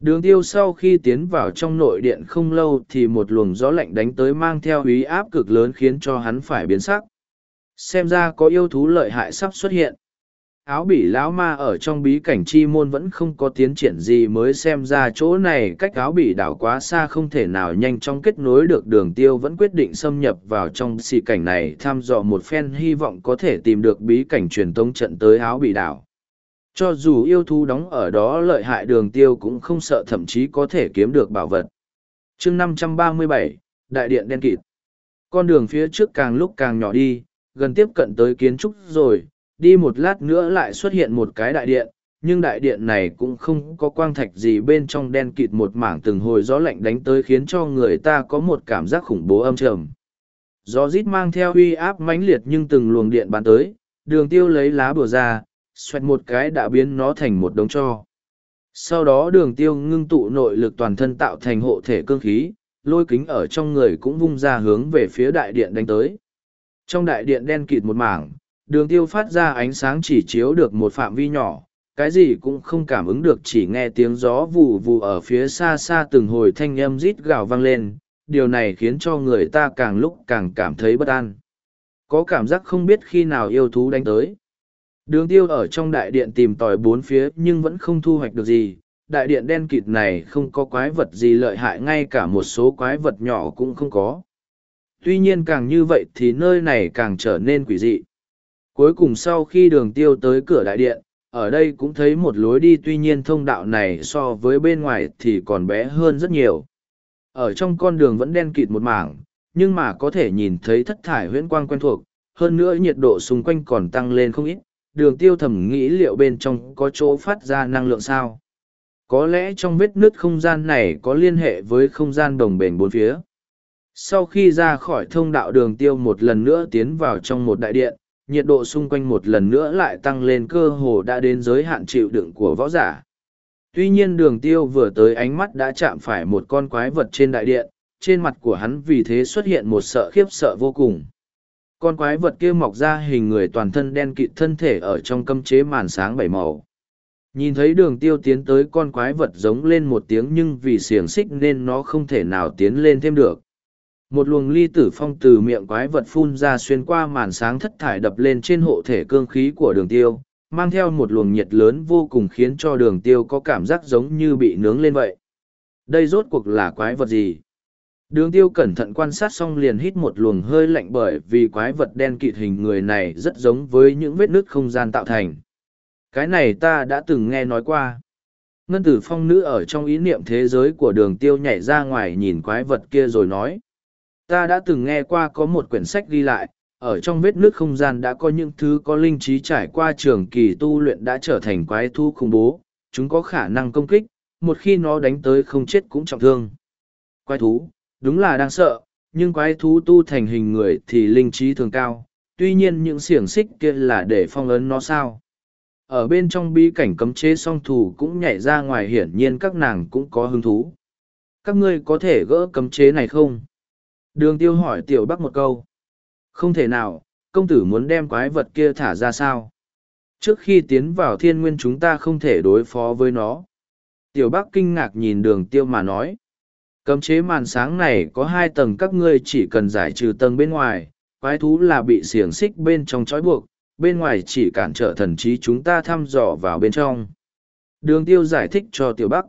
Đường tiêu sau khi tiến vào trong nội điện không lâu thì một luồng gió lạnh đánh tới mang theo ý áp cực lớn khiến cho hắn phải biến sắc. Xem ra có yêu thú lợi hại sắp xuất hiện áo bỉ lão ma ở trong bí cảnh chi môn vẫn không có tiến triển gì mới xem ra chỗ này cách áo bỉ đảo quá xa không thể nào nhanh chóng kết nối được đường tiêu vẫn quyết định xâm nhập vào trong xì cảnh này thăm dò một phen hy vọng có thể tìm được bí cảnh truyền tống trận tới áo bỉ đảo. Cho dù yêu thú đóng ở đó lợi hại đường tiêu cũng không sợ thậm chí có thể kiếm được bảo vật. Chương 537, đại điện đen kịt. Con đường phía trước càng lúc càng nhỏ đi gần tiếp cận tới kiến trúc rồi đi một lát nữa lại xuất hiện một cái đại điện, nhưng đại điện này cũng không có quang thạch gì bên trong đen kịt một mảng từng hồi gió lạnh đánh tới khiến cho người ta có một cảm giác khủng bố âm trầm. Gió rít mang theo uy áp mãnh liệt nhưng từng luồng điện bắn tới, đường tiêu lấy lá bùa ra, xoẹt một cái đã biến nó thành một đống cho. Sau đó đường tiêu ngưng tụ nội lực toàn thân tạo thành hộ thể cương khí, lôi kính ở trong người cũng vung ra hướng về phía đại điện đánh tới. Trong đại điện đen kịt một mảng, đường tiêu phát ra ánh sáng chỉ chiếu được một phạm vi nhỏ, cái gì cũng không cảm ứng được chỉ nghe tiếng gió vù vù ở phía xa xa từng hồi thanh âm rít gào vang lên, điều này khiến cho người ta càng lúc càng cảm thấy bất an. Có cảm giác không biết khi nào yêu thú đánh tới. Đường tiêu ở trong đại điện tìm tòi bốn phía nhưng vẫn không thu hoạch được gì. Đại điện đen kịt này không có quái vật gì lợi hại ngay cả một số quái vật nhỏ cũng không có. Tuy nhiên càng như vậy thì nơi này càng trở nên quỷ dị. Cuối cùng sau khi đường tiêu tới cửa đại điện, ở đây cũng thấy một lối đi tuy nhiên thông đạo này so với bên ngoài thì còn bé hơn rất nhiều. Ở trong con đường vẫn đen kịt một mảng, nhưng mà có thể nhìn thấy thất thải huyễn quang quen thuộc, hơn nữa nhiệt độ xung quanh còn tăng lên không ít, đường tiêu thầm nghĩ liệu bên trong có chỗ phát ra năng lượng sao. Có lẽ trong vết nứt không gian này có liên hệ với không gian đồng bền bốn phía. Sau khi ra khỏi thông đạo đường tiêu một lần nữa tiến vào trong một đại điện, nhiệt độ xung quanh một lần nữa lại tăng lên cơ hồ đã đến giới hạn chịu đựng của võ giả. Tuy nhiên đường tiêu vừa tới ánh mắt đã chạm phải một con quái vật trên đại điện, trên mặt của hắn vì thế xuất hiện một sợ khiếp sợ vô cùng. Con quái vật kia mọc ra hình người toàn thân đen kịt thân thể ở trong cấm chế màn sáng bảy màu. Nhìn thấy đường tiêu tiến tới con quái vật giống lên một tiếng nhưng vì xiềng xích nên nó không thể nào tiến lên thêm được. Một luồng ly tử phong từ miệng quái vật phun ra xuyên qua màn sáng thất thải đập lên trên hộ thể cương khí của đường tiêu, mang theo một luồng nhiệt lớn vô cùng khiến cho đường tiêu có cảm giác giống như bị nướng lên vậy. Đây rốt cuộc là quái vật gì? Đường tiêu cẩn thận quan sát xong liền hít một luồng hơi lạnh bởi vì quái vật đen kịt hình người này rất giống với những vết nứt không gian tạo thành. Cái này ta đã từng nghe nói qua. Ngân tử phong nữ ở trong ý niệm thế giới của đường tiêu nhảy ra ngoài nhìn quái vật kia rồi nói. Ta đã từng nghe qua có một quyển sách ghi lại, ở trong vết nước không gian đã có những thứ có linh trí trải qua trường kỳ tu luyện đã trở thành quái thu khủng bố, chúng có khả năng công kích, một khi nó đánh tới không chết cũng trọng thương. Quái thú, đúng là đang sợ, nhưng quái thú tu thành hình người thì linh trí thường cao, tuy nhiên những xiềng xích kia là để phong ấn nó sao. Ở bên trong bi cảnh cấm chế song thủ cũng nhảy ra ngoài hiển nhiên các nàng cũng có hứng thú. Các ngươi có thể gỡ cấm chế này không? Đường tiêu hỏi tiểu bắc một câu. Không thể nào, công tử muốn đem quái vật kia thả ra sao? Trước khi tiến vào thiên nguyên chúng ta không thể đối phó với nó. Tiểu bắc kinh ngạc nhìn đường tiêu mà nói. Cấm chế màn sáng này có hai tầng các ngươi chỉ cần giải trừ tầng bên ngoài, quái thú là bị xiềng xích bên trong trói buộc, bên ngoài chỉ cản trở thần trí chúng ta thăm dò vào bên trong. Đường tiêu giải thích cho tiểu bắc.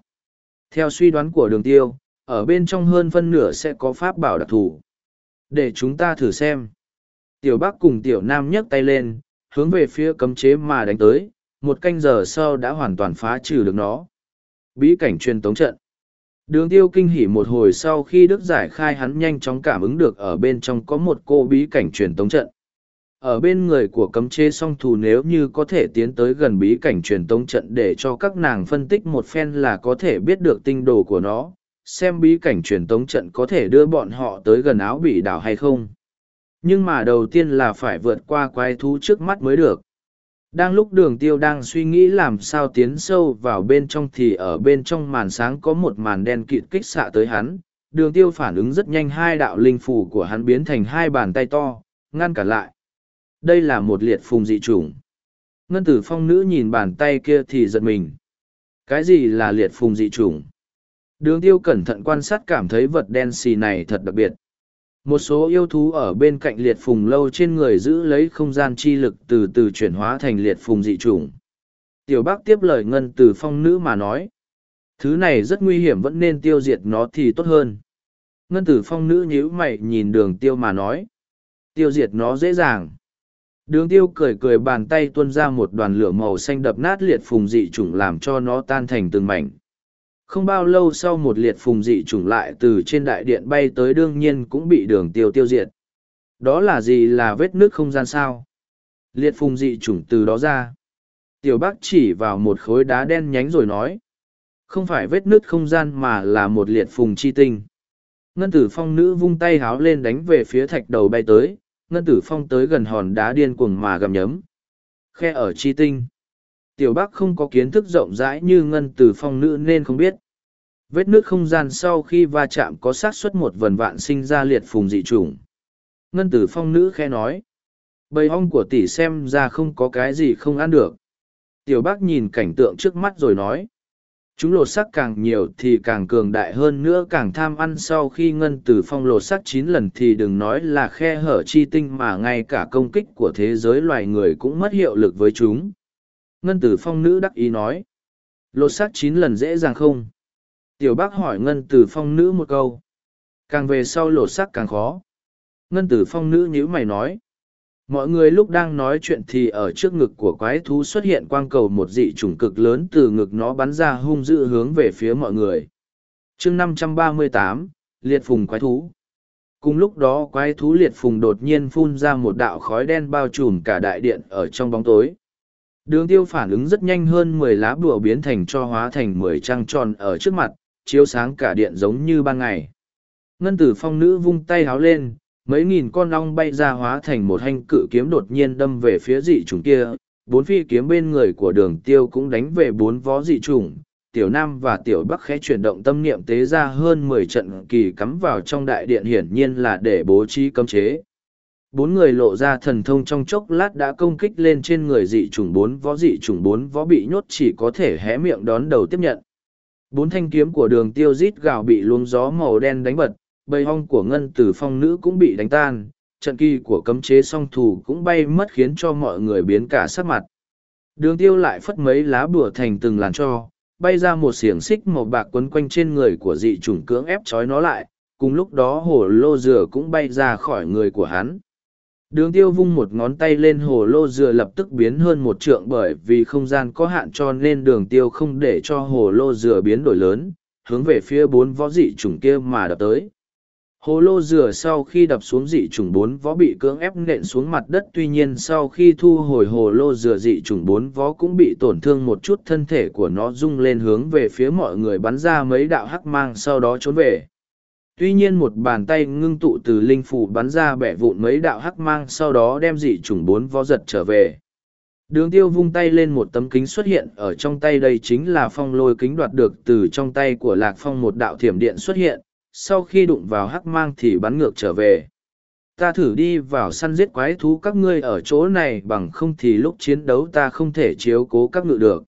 Theo suy đoán của đường tiêu, ở bên trong hơn phân nửa sẽ có pháp bảo đặc thù. Để chúng ta thử xem. Tiểu Bắc cùng Tiểu Nam nhấc tay lên, hướng về phía cấm chế mà đánh tới, một canh giờ sau đã hoàn toàn phá trừ được nó. Bí cảnh truyền tống trận. Đường tiêu kinh hỉ một hồi sau khi Đức giải khai hắn nhanh chóng cảm ứng được ở bên trong có một cô bí cảnh truyền tống trận. Ở bên người của cấm chế song thù nếu như có thể tiến tới gần bí cảnh truyền tống trận để cho các nàng phân tích một phen là có thể biết được tinh đồ của nó, xem bí cảnh truyền tống trận có thể đưa bọn họ tới gần áo bị đảo hay không. Nhưng mà đầu tiên là phải vượt qua quái thú trước mắt mới được. Đang lúc đường tiêu đang suy nghĩ làm sao tiến sâu vào bên trong thì ở bên trong màn sáng có một màn đen kịt kích xạ tới hắn. Đường tiêu phản ứng rất nhanh hai đạo linh phủ của hắn biến thành hai bàn tay to, ngăn cản lại. Đây là một liệt phùng dị trùng. Ngân tử phong nữ nhìn bàn tay kia thì giật mình. Cái gì là liệt phùng dị trùng? Đường tiêu cẩn thận quan sát cảm thấy vật đen xì này thật đặc biệt. Một số yêu thú ở bên cạnh liệt phùng lâu trên người giữ lấy không gian chi lực từ từ chuyển hóa thành liệt phùng dị trùng. Tiểu bác tiếp lời ngân từ phong nữ mà nói. Thứ này rất nguy hiểm vẫn nên tiêu diệt nó thì tốt hơn. Ngân tử phong nữ nhíu mày nhìn đường tiêu mà nói. Tiêu diệt nó dễ dàng. Đường tiêu cười cười bàn tay tuôn ra một đoàn lửa màu xanh đập nát liệt phùng dị trùng làm cho nó tan thành từng mảnh. Không bao lâu sau một liệt phùng dị chủng lại từ trên đại điện bay tới đương nhiên cũng bị đường tiêu tiêu diệt. Đó là gì là vết nước không gian sao? Liệt phùng dị chủng từ đó ra. Tiểu bác chỉ vào một khối đá đen nhánh rồi nói. Không phải vết nứt không gian mà là một liệt phùng chi tinh. Ngân tử phong nữ vung tay háo lên đánh về phía thạch đầu bay tới. Ngân tử phong tới gần hòn đá điên cuồng mà gầm nhấm. Khe ở chi tinh. Tiểu Bắc không có kiến thức rộng rãi như ngân từ phong nữ nên không biết. Vết nước không gian sau khi va chạm có xác suất một vần vạn sinh ra liệt phùng dị trùng. Ngân tử phong nữ khe nói. Bầy ong của tỷ xem ra không có cái gì không ăn được. Tiểu bác nhìn cảnh tượng trước mắt rồi nói. Chúng lột sắc càng nhiều thì càng cường đại hơn nữa, càng tham ăn sau khi ngân tử phong lột sắc chín lần thì đừng nói là khe hở chi tinh mà ngay cả công kích của thế giới loài người cũng mất hiệu lực với chúng. Ngân tử phong nữ đắc ý nói. Lột xác chín lần dễ dàng không? Tiểu bác hỏi ngân tử phong nữ một câu. Càng về sau lột xác càng khó. Ngân tử phong nữ nhíu mày nói. Mọi người lúc đang nói chuyện thì ở trước ngực của quái thú xuất hiện quang cầu một dị chủng cực lớn từ ngực nó bắn ra hung dữ hướng về phía mọi người. chương 538, Liệt Phùng Quái Thú Cùng lúc đó quái thú liệt phùng đột nhiên phun ra một đạo khói đen bao trùm cả đại điện ở trong bóng tối. Đường tiêu phản ứng rất nhanh hơn mười lá bùa biến thành cho hóa thành mười trăng tròn ở trước mặt, chiếu sáng cả điện giống như ban ngày. Ngân tử phong nữ vung tay háo lên, mấy nghìn con ong bay ra hóa thành một hành cự kiếm đột nhiên đâm về phía dị trùng kia. Bốn phi kiếm bên người của đường tiêu cũng đánh về bốn vó dị trùng. Tiểu Nam và Tiểu Bắc khẽ chuyển động tâm niệm tế ra hơn mười trận kỳ cắm vào trong đại điện hiển nhiên là để bố trí cấm chế bốn người lộ ra thần thông trong chốc lát đã công kích lên trên người dị chủng bốn võ dị chủng bốn võ bị nhốt chỉ có thể hé miệng đón đầu tiếp nhận. Bốn thanh kiếm của đường tiêu rít gào bị luống gió màu đen đánh bật, bầy hong của ngân tử phong nữ cũng bị đánh tan, trận kỳ của cấm chế song thủ cũng bay mất khiến cho mọi người biến cả sắc mặt. Đường tiêu lại phất mấy lá bùa thành từng làn cho, bay ra một xiềng xích màu bạc quấn quanh trên người của dị chủng cưỡng ép trói nó lại, cùng lúc đó hổ lô dừa cũng bay ra khỏi người của hắn. Đường tiêu vung một ngón tay lên hồ lô dừa lập tức biến hơn một trượng bởi vì không gian có hạn cho nên đường tiêu không để cho hồ lô dừa biến đổi lớn, hướng về phía bốn võ dị trùng kia mà đập tới. Hồ lô dừa sau khi đập xuống dị trùng bốn võ bị cưỡng ép nện xuống mặt đất tuy nhiên sau khi thu hồi hồ lô dừa dị trùng bốn võ cũng bị tổn thương một chút thân thể của nó rung lên hướng về phía mọi người bắn ra mấy đạo hắc mang sau đó trốn về tuy nhiên một bàn tay ngưng tụ từ linh phủ bắn ra bẻ vụn mấy đạo hắc mang sau đó đem dị chủng bốn vó giật trở về. Đường tiêu vung tay lên một tấm kính xuất hiện, ở trong tay đây chính là phong lôi kính đoạt được từ trong tay của lạc phong một đạo thiểm điện xuất hiện, sau khi đụng vào hắc mang thì bắn ngược trở về. Ta thử đi vào săn giết quái thú các ngươi ở chỗ này, bằng không thì lúc chiến đấu ta không thể chiếu cố các ngự được.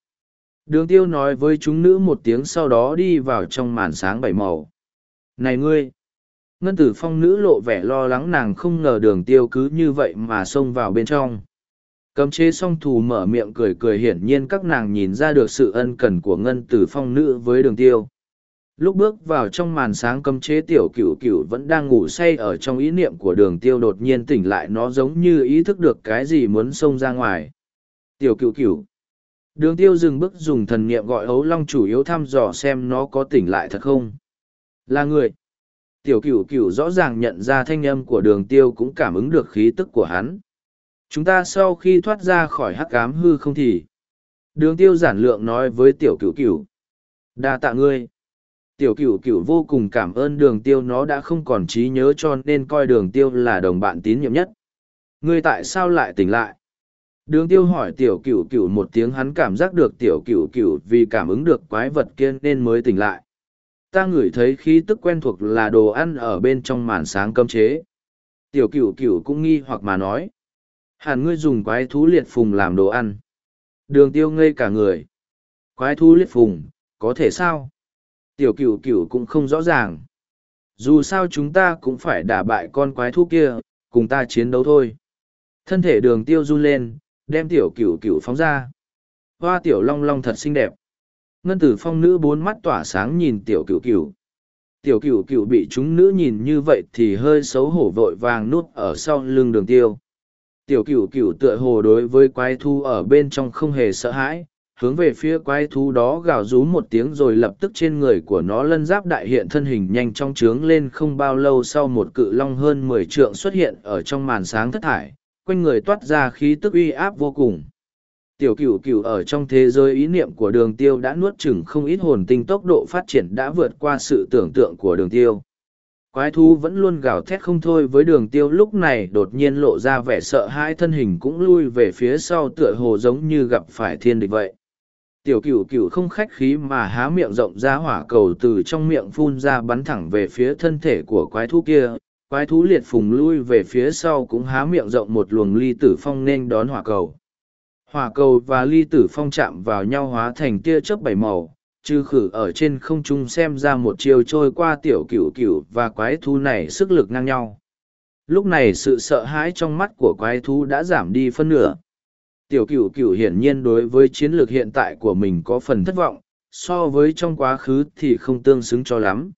Đường tiêu nói với chúng nữ một tiếng sau đó đi vào trong màn sáng bảy màu này ngươi! Ngân tử phong nữ lộ vẻ lo lắng nàng không ngờ đường tiêu cứ như vậy mà xông vào bên trong. Cấm chế song thù mở miệng cười cười hiển nhiên các nàng nhìn ra được sự ân cần của ngân tử phong nữ với đường tiêu. Lúc bước vào trong màn sáng cấm chế tiểu cửu cửu vẫn đang ngủ say ở trong ý niệm của đường tiêu đột nhiên tỉnh lại nó giống như ý thức được cái gì muốn xông ra ngoài. Tiểu cửu cửu. Đường tiêu dừng bước dùng thần niệm gọi ấu long chủ yếu thăm dò xem nó có tỉnh lại thật không. Là người. Tiểu cửu cửu rõ ràng nhận ra thanh âm của đường tiêu cũng cảm ứng được khí tức của hắn. Chúng ta sau khi thoát ra khỏi hắc ám hư không thì. Đường tiêu giản lượng nói với tiểu cửu cửu. đa tạ ngươi. Tiểu cửu cửu vô cùng cảm ơn đường tiêu nó đã không còn trí nhớ cho nên coi đường tiêu là đồng bạn tín nhiệm nhất. Ngươi tại sao lại tỉnh lại? Đường tiêu hỏi tiểu cửu cửu một tiếng hắn cảm giác được tiểu cửu cửu vì cảm ứng được quái vật kia nên mới tỉnh lại ta ngửi thấy khí tức quen thuộc là đồ ăn ở bên trong màn sáng cấm chế. Tiểu cửu cửu cũng nghi hoặc mà nói. Hẳn ngươi dùng quái thú liệt phùng làm đồ ăn. Đường tiêu ngây cả người. Quái thú liệt phùng, có thể sao? Tiểu cửu cửu cũng không rõ ràng. Dù sao chúng ta cũng phải đả bại con quái thú kia, cùng ta chiến đấu thôi. Thân thể đường tiêu run lên, đem tiểu cửu cửu phóng ra. Hoa tiểu long long thật xinh đẹp ngân tử phong nữ bốn mắt tỏa sáng nhìn tiểu cửu cửu. Tiểu cửu cửu bị chúng nữ nhìn như vậy thì hơi xấu hổ vội vàng nuốt ở sau lưng đường tiêu. Tiểu cửu cửu tựa hồ đối với quái thu ở bên trong không hề sợ hãi, hướng về phía quái thú đó gào rú một tiếng rồi lập tức trên người của nó lân giáp đại hiện thân hình nhanh trong trướng lên không bao lâu sau một cự long hơn mười trượng xuất hiện ở trong màn sáng thất thải, quanh người toát ra khí tức uy áp vô cùng. Tiểu cửu cửu ở trong thế giới ý niệm của đường tiêu đã nuốt chửng không ít hồn tinh tốc độ phát triển đã vượt qua sự tưởng tượng của đường tiêu. quái thú vẫn luôn gào thét không thôi với đường tiêu lúc này đột nhiên lộ ra vẻ sợ hãi thân hình cũng lui về phía sau tựa hồ giống như gặp phải thiên địch vậy. Tiểu cửu cửu không khách khí mà há miệng rộng ra hỏa cầu từ trong miệng phun ra bắn thẳng về phía thân thể của quái thú kia. Quái thú liệt phùng lui về phía sau cũng há miệng rộng một luồng ly tử phong nên đón hỏa cầu hỏa cầu và ly tử phong chạm vào nhau hóa thành tia chớp bảy màu chư khử ở trên không trung xem ra một chiều trôi qua tiểu cửu cửu và quái thú này sức lực ngang nhau. Lúc này sự sợ hãi trong mắt của quái thú đã giảm đi phân nửa. Tiểu cửu cửu hiển nhiên đối với chiến lược hiện tại của mình có phần thất vọng, so với trong quá khứ thì không tương xứng cho lắm.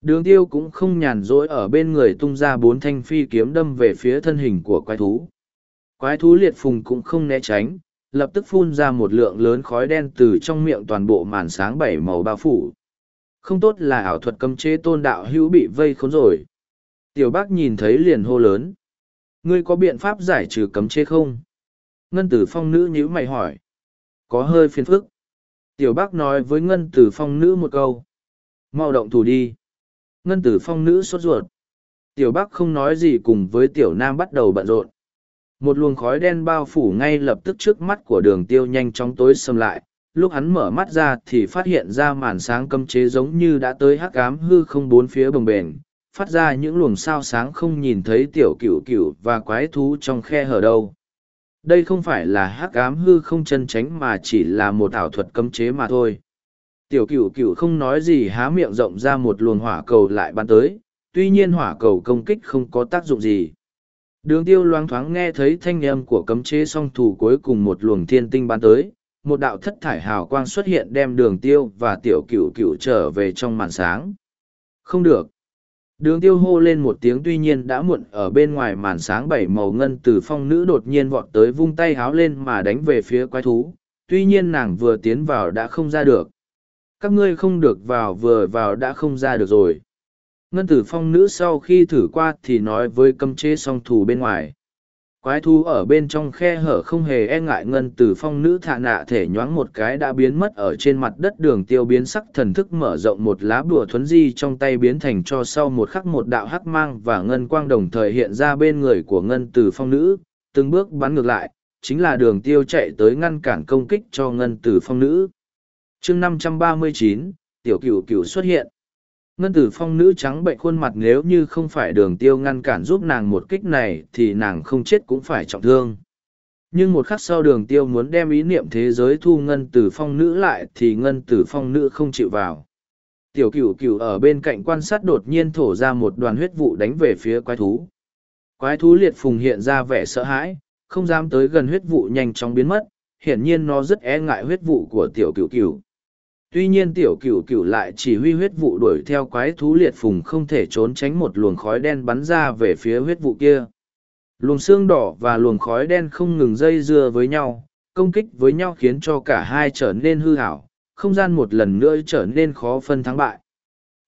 Đường tiêu cũng không nhàn rỗi ở bên người tung ra bốn thanh phi kiếm đâm về phía thân hình của quái thú quái thú liệt phùng cũng không né tránh, lập tức phun ra một lượng lớn khói đen từ trong miệng toàn bộ màn sáng bảy màu bao phủ. Không tốt là ảo thuật cấm chế tôn đạo hữu bị vây khốn rồi. Tiểu bác nhìn thấy liền hô lớn. Ngươi có biện pháp giải trừ cấm chế không? Ngân tử phong nữ nhíu mày hỏi. Có hơi phiền phức. Tiểu bác nói với ngân tử phong nữ một câu. Mau động thủ đi. Ngân tử phong nữ sốt ruột. Tiểu bác không nói gì cùng với tiểu nam bắt đầu bận rộn một luồng khói đen bao phủ ngay lập tức trước mắt của đường tiêu nhanh chóng tối xâm lại. Lúc hắn mở mắt ra thì phát hiện ra màn sáng cấm chế giống như đã tới hắc ám hư không bốn phía bồng bềnh. Phát ra những luồng sao sáng không nhìn thấy tiểu cửu cửu và quái thú trong khe hở đâu. Đây không phải là hắc ám hư không chân tránh mà chỉ là một ảo thuật cấm chế mà thôi. Tiểu cửu cửu không nói gì há miệng rộng ra một luồng hỏa cầu lại bắn tới. Tuy nhiên hỏa cầu công kích không có tác dụng gì. Đường tiêu loáng thoáng nghe thấy thanh âm của cấm chế song thủ cuối cùng một luồng thiên tinh ban tới, một đạo thất thải hào quang xuất hiện đem đường tiêu và tiểu cửu cửu trở về trong màn sáng. Không được. Đường tiêu hô lên một tiếng tuy nhiên đã muộn ở bên ngoài màn sáng bảy màu ngân từ phong nữ đột nhiên vọt tới vung tay háo lên mà đánh về phía quái thú, tuy nhiên nàng vừa tiến vào đã không ra được. Các ngươi không được vào vừa vào đã không ra được rồi. Ngân tử phong nữ sau khi thử qua thì nói với cấm chế song thù bên ngoài. Quái thú ở bên trong khe hở không hề e ngại ngân tử phong nữ thạ nạ thể nhoáng một cái đã biến mất ở trên mặt đất đường tiêu biến sắc thần thức mở rộng một lá bùa thuấn di trong tay biến thành cho sau một khắc một đạo hắc mang và ngân quang đồng thời hiện ra bên người của ngân tử phong nữ, từng bước bắn ngược lại, chính là đường tiêu chạy tới ngăn cản công kích cho ngân tử phong nữ. chương năm trăm ba mươi chín tiểu cửu cửu xuất hiện Ngân tử phong nữ trắng bệnh khuôn mặt nếu như không phải đường tiêu ngăn cản giúp nàng một kích này thì nàng không chết cũng phải trọng thương. Nhưng một khắc sau đường tiêu muốn đem ý niệm thế giới thu ngân tử phong nữ lại thì ngân tử phong nữ không chịu vào. Tiểu cửu cửu ở bên cạnh quan sát đột nhiên thổ ra một đoàn huyết vụ đánh về phía quái thú. Quái thú liệt phùng hiện ra vẻ sợ hãi, không dám tới gần huyết vụ nhanh chóng biến mất, hiển nhiên nó rất e ngại huyết vụ của tiểu cửu cửu tuy nhiên tiểu cửu cửu lại chỉ huy huyết vụ đuổi theo quái thú liệt phùng không thể trốn tránh một luồng khói đen bắn ra về phía huyết vụ kia. Luồng xương đỏ và luồng khói đen không ngừng dây dưa với nhau, công kích với nhau khiến cho cả hai trở nên hư hảo, không gian một lần nữa trở nên khó phân thắng bại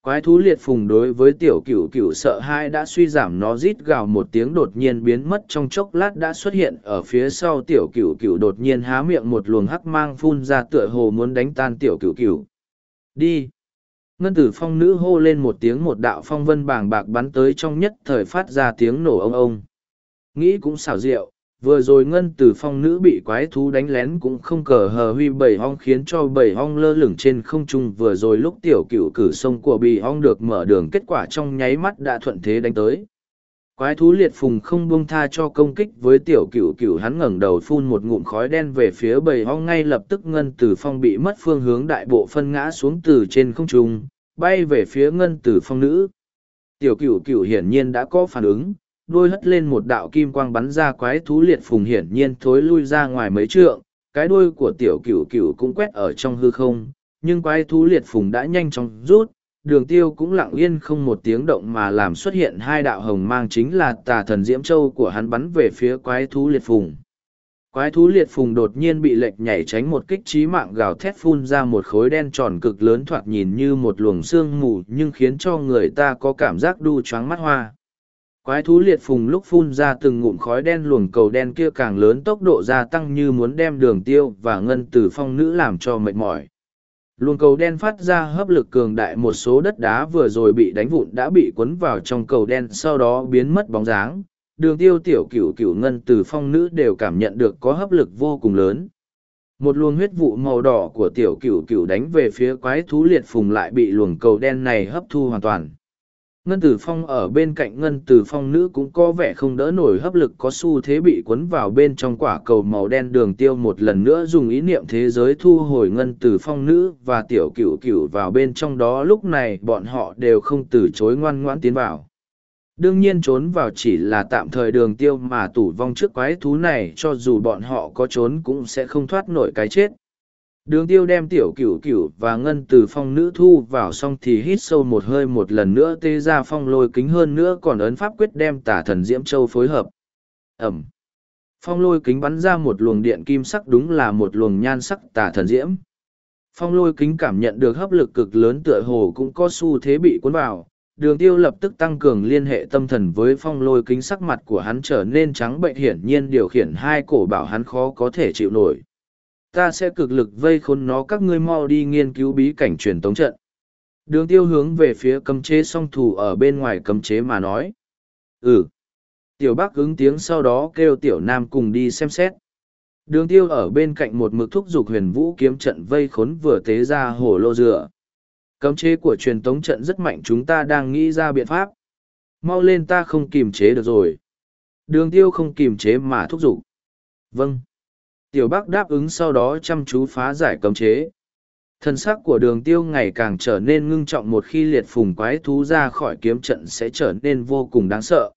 quái thú liệt phùng đối với tiểu cửu cửu sợ hai đã suy giảm nó rít gào một tiếng đột nhiên biến mất trong chốc lát đã xuất hiện ở phía sau tiểu cửu cửu đột nhiên há miệng một luồng hắc mang phun ra tựa hồ muốn đánh tan tiểu cửu cửu. Đi! Ngân tử phong nữ hô lên một tiếng một đạo phong vân bàng bạc bắn tới trong nhất thời phát ra tiếng nổ ông ông. Nghĩ cũng xảo diệu vừa rồi ngân từ phong nữ bị quái thú đánh lén cũng không cờ hờ huy bảy hong khiến cho bảy hong lơ lửng trên không trung. Vừa rồi lúc tiểu cựu cử sông của bì hong được mở đường, kết quả trong nháy mắt đã thuận thế đánh tới. Quái thú liệt phùng không buông tha cho công kích với tiểu cựu cựu hắn ngẩng đầu phun một ngụm khói đen về phía bầy hong, ngay lập tức ngân Tử phong bị mất phương hướng, đại bộ phân ngã xuống từ trên không trung, bay về phía ngân Tử phong nữ. Tiểu cựu cựu hiển nhiên đã có phản ứng đôi hất lên một đạo kim quang bắn ra quái thú liệt phùng hiển nhiên thối lui ra ngoài mấy trượng, cái đuôi của tiểu cửu cửu cũng quét ở trong hư không, nhưng quái thú liệt phùng đã nhanh chóng rút, đường tiêu cũng lặng yên không một tiếng động mà làm xuất hiện hai đạo hồng mang chính là tà thần diễm châu của hắn bắn về phía quái thú liệt phùng. Quái thú liệt phùng đột nhiên bị lệch nhảy tránh một kích trí mạng gào thét phun ra một khối đen tròn cực lớn thoạt nhìn như một luồng sương mù nhưng khiến cho người ta có cảm giác đu choáng mắt hoa quái thú liệt phùng lúc phun ra từng ngụm khói đen luồng cầu đen kia càng lớn tốc độ gia tăng như muốn đem đường tiêu và ngân tử phong nữ làm cho mệt mỏi. Luồng cầu đen phát ra hấp lực cường đại một số đất đá vừa rồi bị đánh vụn đã bị cuốn vào trong cầu đen sau đó biến mất bóng dáng. Đường tiêu tiểu cửu cửu ngân từ phong nữ đều cảm nhận được có hấp lực vô cùng lớn. Một luồng huyết vụ màu đỏ của tiểu cửu cửu đánh về phía quái thú liệt phùng lại bị luồng cầu đen này hấp thu hoàn toàn ngân tử phong ở bên cạnh ngân tử phong nữ cũng có vẻ không đỡ nổi hấp lực có xu thế bị cuốn vào bên trong quả cầu màu đen đường tiêu một lần nữa dùng ý niệm thế giới thu hồi ngân tử phong nữ và tiểu cửu cửu vào bên trong đó. Lúc này bọn họ đều không từ chối ngoan ngoãn tiến vào. Đương nhiên trốn vào chỉ là tạm thời đường tiêu mà tủ vong trước quái thú này cho dù bọn họ có trốn cũng sẽ không thoát nổi cái chết đường tiêu đem tiểu cửu cửu và ngân từ phong nữ thu vào xong thì hít sâu một hơi một lần nữa tê ra phong lôi kính hơn nữa còn ấn pháp quyết đem tả thần diễm châu phối hợp. Ẩm. Phong lôi kính bắn ra một luồng điện kim sắc đúng là một luồng nhan sắc tả thần diễm. Phong lôi kính cảm nhận được hấp lực cực lớn tựa hồ cũng có xu thế bị cuốn vào. Đường tiêu lập tức tăng cường liên hệ tâm thần với phong lôi kính sắc mặt của hắn trở nên trắng bệnh hiển nhiên điều khiển hai cổ bảo hắn khó có thể chịu nổi ta sẽ cực lực vây khốn nó, các ngươi mau đi nghiên cứu bí cảnh truyền tống trận. Đường tiêu hướng về phía cấm chế song thủ ở bên ngoài cấm chế mà nói. Ừ. Tiểu bác ứng tiếng sau đó kêu tiểu nam cùng đi xem xét. Đường tiêu ở bên cạnh một mực thúc giục huyền vũ kiếm trận vây khốn vừa tế ra hồ lô dựa cấm chế của truyền tống trận rất mạnh, chúng ta đang nghĩ ra biện pháp. Mau lên ta không kìm chế được rồi. Đường tiêu không kìm chế mà thúc giục. Vâng. Tiểu Bắc đáp ứng sau đó chăm chú phá giải cấm chế. Thân sắc của đường tiêu ngày càng trở nên ngưng trọng một khi liệt phùng quái thú ra khỏi kiếm trận sẽ trở nên vô cùng đáng sợ.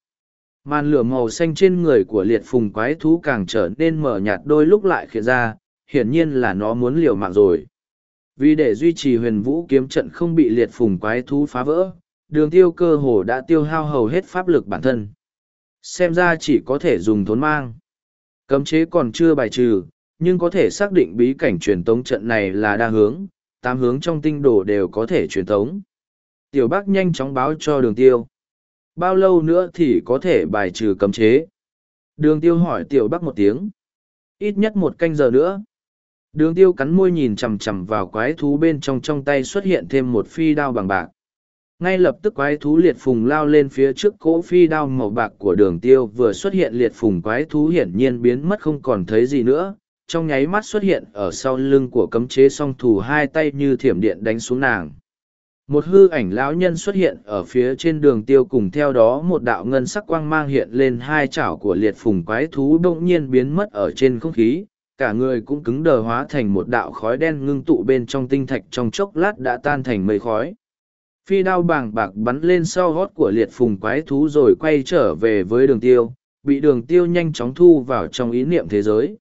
Màn lửa màu xanh trên người của liệt phùng quái thú càng trở nên mở nhạt đôi lúc lại khiến ra, hiển nhiên là nó muốn liều mạng rồi. Vì để duy trì huyền vũ kiếm trận không bị liệt phùng quái thú phá vỡ, đường tiêu cơ hồ đã tiêu hao hầu hết pháp lực bản thân. Xem ra chỉ có thể dùng thốn mang. Cấm chế còn chưa bài trừ, nhưng có thể xác định bí cảnh truyền tống trận này là đa hướng, tám hướng trong tinh đồ đều có thể truyền tống. Tiểu Bác nhanh chóng báo cho đường tiêu. Bao lâu nữa thì có thể bài trừ cấm chế? Đường tiêu hỏi Tiểu Bác một tiếng. Ít nhất một canh giờ nữa. Đường tiêu cắn môi nhìn chằm chằm vào quái thú bên trong trong tay xuất hiện thêm một phi đao bằng bạc ngay lập tức quái thú liệt phùng lao lên phía trước cỗ phi đao màu bạc của đường tiêu vừa xuất hiện liệt phùng quái thú hiển nhiên biến mất không còn thấy gì nữa. Trong nháy mắt xuất hiện ở sau lưng của cấm chế song thủ hai tay như thiểm điện đánh xuống nàng. Một hư ảnh lão nhân xuất hiện ở phía trên đường tiêu cùng theo đó một đạo ngân sắc quang mang hiện lên hai chảo của liệt phùng quái thú bỗng nhiên biến mất ở trên không khí. Cả người cũng cứng đờ hóa thành một đạo khói đen ngưng tụ bên trong tinh thạch trong chốc lát đã tan thành mây khói phi đao bàng bạc bắn lên sau gót của liệt phùng quái thú rồi quay trở về với đường tiêu, bị đường tiêu nhanh chóng thu vào trong ý niệm thế giới.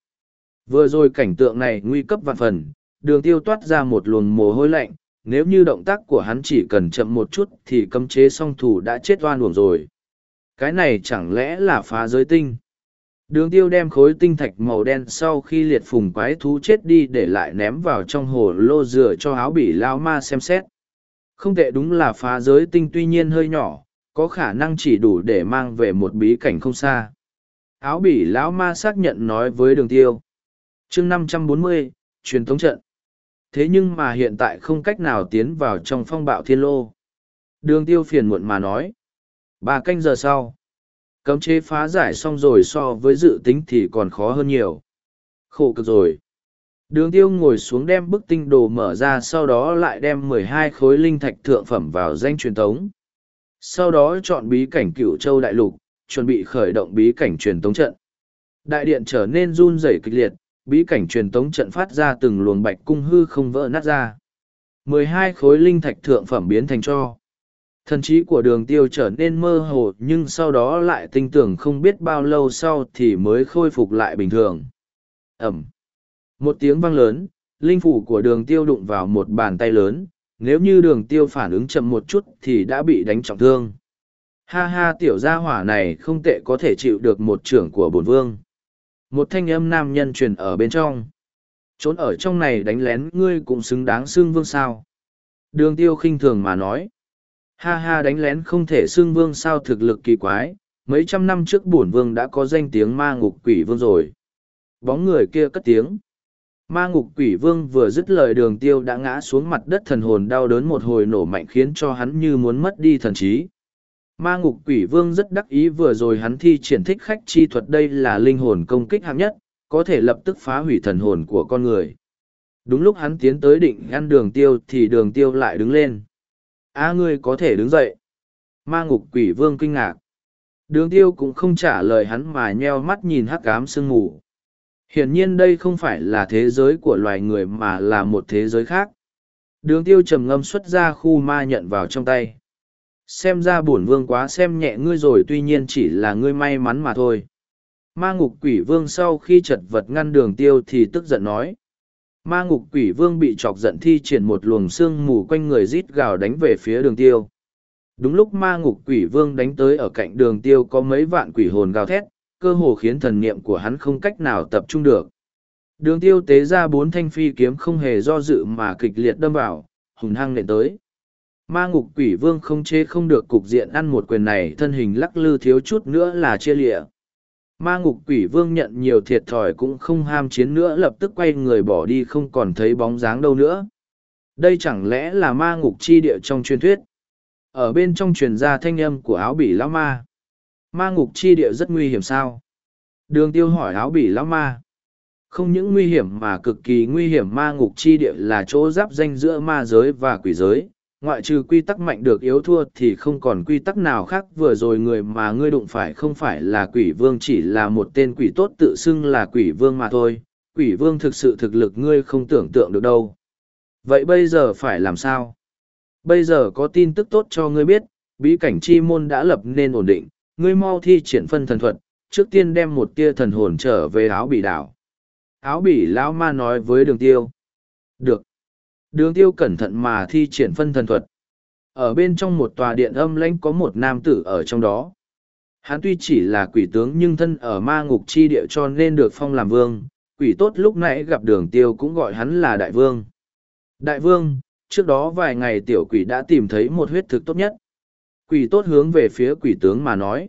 Vừa rồi cảnh tượng này nguy cấp vạn phần, đường tiêu toát ra một luồng mồ hôi lạnh, nếu như động tác của hắn chỉ cần chậm một chút thì cấm chế song thủ đã chết oan uổng rồi. Cái này chẳng lẽ là phá giới tinh? Đường tiêu đem khối tinh thạch màu đen sau khi liệt phùng quái thú chết đi để lại ném vào trong hồ lô dừa cho áo bỉ lao ma xem xét không tệ đúng là phá giới tinh tuy nhiên hơi nhỏ, có khả năng chỉ đủ để mang về một bí cảnh không xa. Áo bỉ lão ma xác nhận nói với đường tiêu. chương năm trăm bốn mươi truyền thống trận. Thế nhưng mà hiện tại không cách nào tiến vào trong phong bạo thiên lô. Đường tiêu phiền muộn mà nói. Ba canh giờ sau. Cấm chế phá giải xong rồi so với dự tính thì còn khó hơn nhiều. Khổ cực rồi. Đường tiêu ngồi xuống đem bức tinh đồ mở ra sau đó lại đem mười hai khối linh thạch thượng phẩm vào danh truyền tống. Sau đó chọn bí cảnh cửu châu đại lục, chuẩn bị khởi động bí cảnh truyền tống trận. Đại điện trở nên run rẩy kịch liệt, bí cảnh truyền tống trận phát ra từng luồng bạch cung hư không vỡ nát ra. mười hai khối linh thạch thượng phẩm biến thành cho. Thần trí của đường tiêu trở nên mơ hồ nhưng sau đó lại tinh tưởng không biết bao lâu sau thì mới khôi phục lại bình thường. Ẩm. Một tiếng vang lớn, linh phủ của đường tiêu đụng vào một bàn tay lớn, nếu như đường tiêu phản ứng chậm một chút thì đã bị đánh trọng thương. Ha ha tiểu gia hỏa này không tệ có thể chịu được một trưởng của bổn vương. Một thanh âm nam nhân truyền ở bên trong. Trốn ở trong này đánh lén ngươi cũng xứng đáng xưng vương sao. Đường tiêu khinh thường mà nói. Ha ha đánh lén không thể xưng vương sao thực lực kỳ quái, mấy trăm năm trước bổn vương đã có danh tiếng ma ngục quỷ vương rồi. Bóng người kia cất tiếng Ma ngục quỷ vương vừa dứt lời đường tiêu đã ngã xuống mặt đất thần hồn đau đớn một hồi nổ mạnh khiến cho hắn như muốn mất đi thần trí. Ma ngục quỷ vương rất đắc ý vừa rồi hắn thi triển thích khách chi thuật đây là linh hồn công kích hạng nhất, có thể lập tức phá hủy thần hồn của con người. Đúng lúc hắn tiến tới định ngăn đường tiêu thì đường tiêu lại đứng lên. A ngươi có thể đứng dậy. Ma ngục quỷ vương kinh ngạc. Đường tiêu cũng không trả lời hắn mà nheo mắt nhìn hắc ám sương mù. Hiển nhiên đây không phải là thế giới của loài người mà là một thế giới khác. Đường tiêu trầm ngâm xuất ra khu ma nhận vào trong tay. Xem ra bổn vương quá xem nhẹ ngươi rồi tuy nhiên chỉ là ngươi may mắn mà thôi. Ma ngục quỷ vương sau khi chật vật ngăn đường tiêu thì tức giận nói. Ma ngục quỷ vương bị chọc giận thi triển một luồng xương mù quanh người rít gào đánh về phía đường tiêu. Đúng lúc ma ngục quỷ vương đánh tới ở cạnh đường tiêu có mấy vạn quỷ hồn gào thét, cơ hồ khiến thần niệm của hắn không cách nào tập trung được. Đường tiêu tế ra bốn thanh phi kiếm không hề do dự mà kịch liệt đâm vào, hùng hăng nện tới. Ma ngục quỷ vương không chế không được cục diện ăn một quyền này thân hình lắc lư thiếu chút nữa là chia lịa. Ma ngục quỷ vương nhận nhiều thiệt thòi cũng không ham chiến nữa lập tức quay người bỏ đi không còn thấy bóng dáng đâu nữa. Đây chẳng lẽ là ma ngục chi địa trong truyền thuyết. Ở bên trong truyền ra thanh âm của áo bỉ lão ma. Ma ngục chi địa rất nguy hiểm sao? Đường tiêu hỏi áo bỉ lão ma. Không những nguy hiểm mà cực kỳ nguy hiểm ma ngục chi địa là chỗ giáp danh giữa ma giới và quỷ giới. Ngoại trừ quy tắc mạnh được yếu thua thì không còn quy tắc nào khác vừa rồi người mà ngươi đụng phải không phải là quỷ vương chỉ là một tên quỷ tốt tự xưng là quỷ vương mà thôi. Quỷ vương thực sự thực lực ngươi không tưởng tượng được đâu. Vậy bây giờ phải làm sao? Bây giờ có tin tức tốt cho ngươi biết, bí cảnh chi môn đã lập nên ổn định, ngươi mau thi triển phân thần thuật, trước tiên đem một tia thần hồn trở về áo bỉ đảo. Áo bỉ lão ma nói với đường tiêu. Được. Đường tiêu cẩn thận mà thi triển phân thần thuật. Ở bên trong một tòa điện âm lãnh có một nam tử ở trong đó. Hắn tuy chỉ là quỷ tướng nhưng thân ở ma ngục chi địa cho nên được phong làm vương. Quỷ tốt lúc nãy gặp đường tiêu cũng gọi hắn là đại vương. Đại vương, trước đó vài ngày tiểu quỷ đã tìm thấy một huyết thực tốt nhất. Quỷ tốt hướng về phía quỷ tướng mà nói.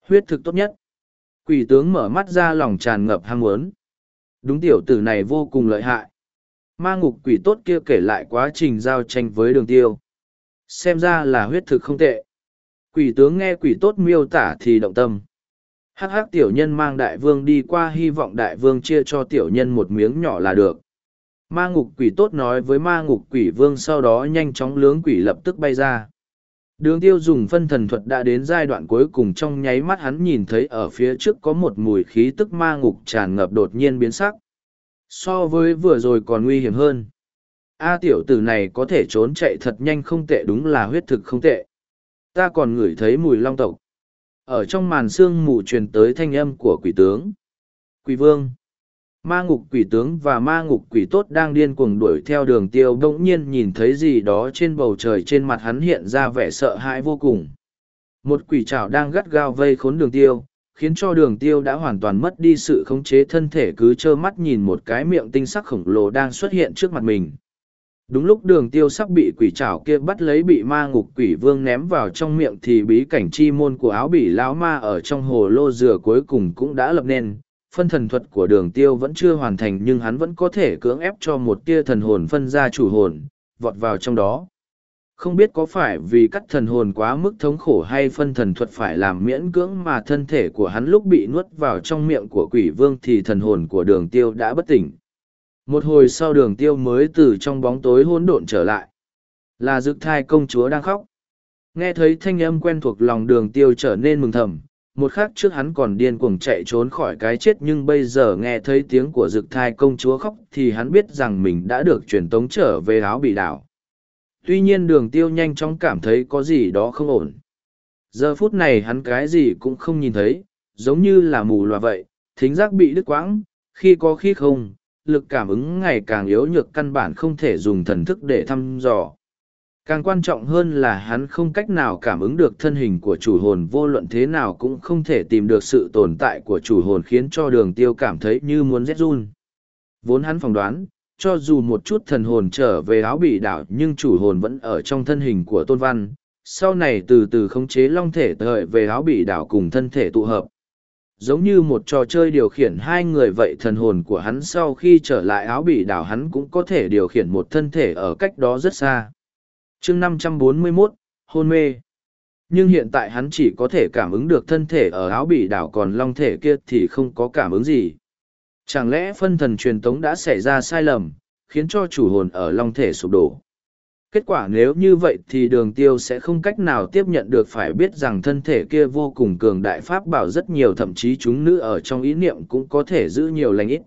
Huyết thực tốt nhất. Quỷ tướng mở mắt ra lòng tràn ngập ham muốn. Đúng tiểu tử này vô cùng lợi hại. Ma ngục quỷ tốt kia kể lại quá trình giao tranh với đường tiêu. Xem ra là huyết thực không tệ. Quỷ tướng nghe quỷ tốt miêu tả thì động tâm. Hắc hắc tiểu nhân mang đại vương đi qua hy vọng đại vương chia cho tiểu nhân một miếng nhỏ là được. Ma ngục quỷ tốt nói với ma ngục quỷ vương sau đó nhanh chóng lướng quỷ lập tức bay ra. Đường tiêu dùng phân thần thuật đã đến giai đoạn cuối cùng trong nháy mắt hắn nhìn thấy ở phía trước có một mùi khí tức ma ngục tràn ngập đột nhiên biến sắc. So với vừa rồi còn nguy hiểm hơn. A tiểu tử này có thể trốn chạy thật nhanh không tệ, đúng là huyết thực không tệ. Ta còn ngửi thấy mùi long tộc. Ở trong màn xương mù truyền tới thanh âm của quỷ tướng. Quỷ vương. Ma ngục quỷ tướng và ma ngục quỷ tốt đang điên cuồng đuổi theo đường tiêu bỗng nhiên nhìn thấy gì đó trên bầu trời trên mặt hắn hiện ra vẻ sợ hãi vô cùng. Một quỷ trảo đang gắt gao vây khốn đường tiêu, khiến cho đường tiêu đã hoàn toàn mất đi sự khống chế thân thể cứ trơ mắt nhìn một cái miệng tinh sắc khổng lồ đang xuất hiện trước mặt mình. Đúng lúc đường tiêu sắp bị quỷ trảo kia bắt lấy bị ma ngục quỷ vương ném vào trong miệng thì bí cảnh chi môn của áo bỉ lão ma ở trong hồ lô dừa cuối cùng cũng đã lập nên, phân thần thuật của đường tiêu vẫn chưa hoàn thành nhưng hắn vẫn có thể cưỡng ép cho một tia thần hồn phân ra chủ hồn, vọt vào trong đó. Không biết có phải vì cắt thần hồn quá mức thống khổ hay phân thần thuật phải làm miễn cưỡng mà thân thể của hắn lúc bị nuốt vào trong miệng của quỷ vương thì thần hồn của đường tiêu đã bất tỉnh. Một hồi sau đường tiêu mới từ trong bóng tối hỗn độn trở lại. Là dực thai công chúa đang khóc. Nghe thấy thanh âm quen thuộc lòng đường tiêu trở nên mừng thầm, một khắc trước hắn còn điên cuồng chạy trốn khỏi cái chết nhưng bây giờ nghe thấy tiếng của dực thai công chúa khóc thì hắn biết rằng mình đã được truyền tống trở về áo bị đảo. Tuy nhiên đường tiêu nhanh chóng cảm thấy có gì đó không ổn. Giờ phút này hắn cái gì cũng không nhìn thấy, giống như là mù loà vậy, thính giác bị đứt quãng, khi có khi không, lực cảm ứng ngày càng yếu nhược căn bản không thể dùng thần thức để thăm dò. Càng quan trọng hơn là hắn không cách nào cảm ứng được thân hình của chủ hồn vô luận thế nào cũng không thể tìm được sự tồn tại của chủ hồn khiến cho đường tiêu cảm thấy như muốn rét run. Vốn hắn phỏng đoán, cho dù một chút thần hồn trở về áo bị đảo nhưng chủ hồn vẫn ở trong thân hình của tôn văn, sau này từ từ khống chế long thể thời về áo bị đảo cùng thân thể tụ hợp. giống như một trò chơi điều khiển hai người vậy thần hồn của hắn sau khi trở lại áo bị đảo hắn cũng có thể điều khiển một thân thể ở cách đó rất xa chương 541, hôn mê. Nhưng hiện tại hắn chỉ có thể cảm ứng được thân thể ở áo bị đảo còn long thể kia thì không có cảm ứng gì. Chẳng lẽ phân thần truyền tống đã xảy ra sai lầm, khiến cho chủ hồn ở long thể sụp đổ? Kết quả nếu như vậy thì đường tiêu sẽ không cách nào tiếp nhận được phải biết rằng thân thể kia vô cùng cường đại pháp bảo rất nhiều thậm chí chúng nữ ở trong ý niệm cũng có thể giữ nhiều lành ít.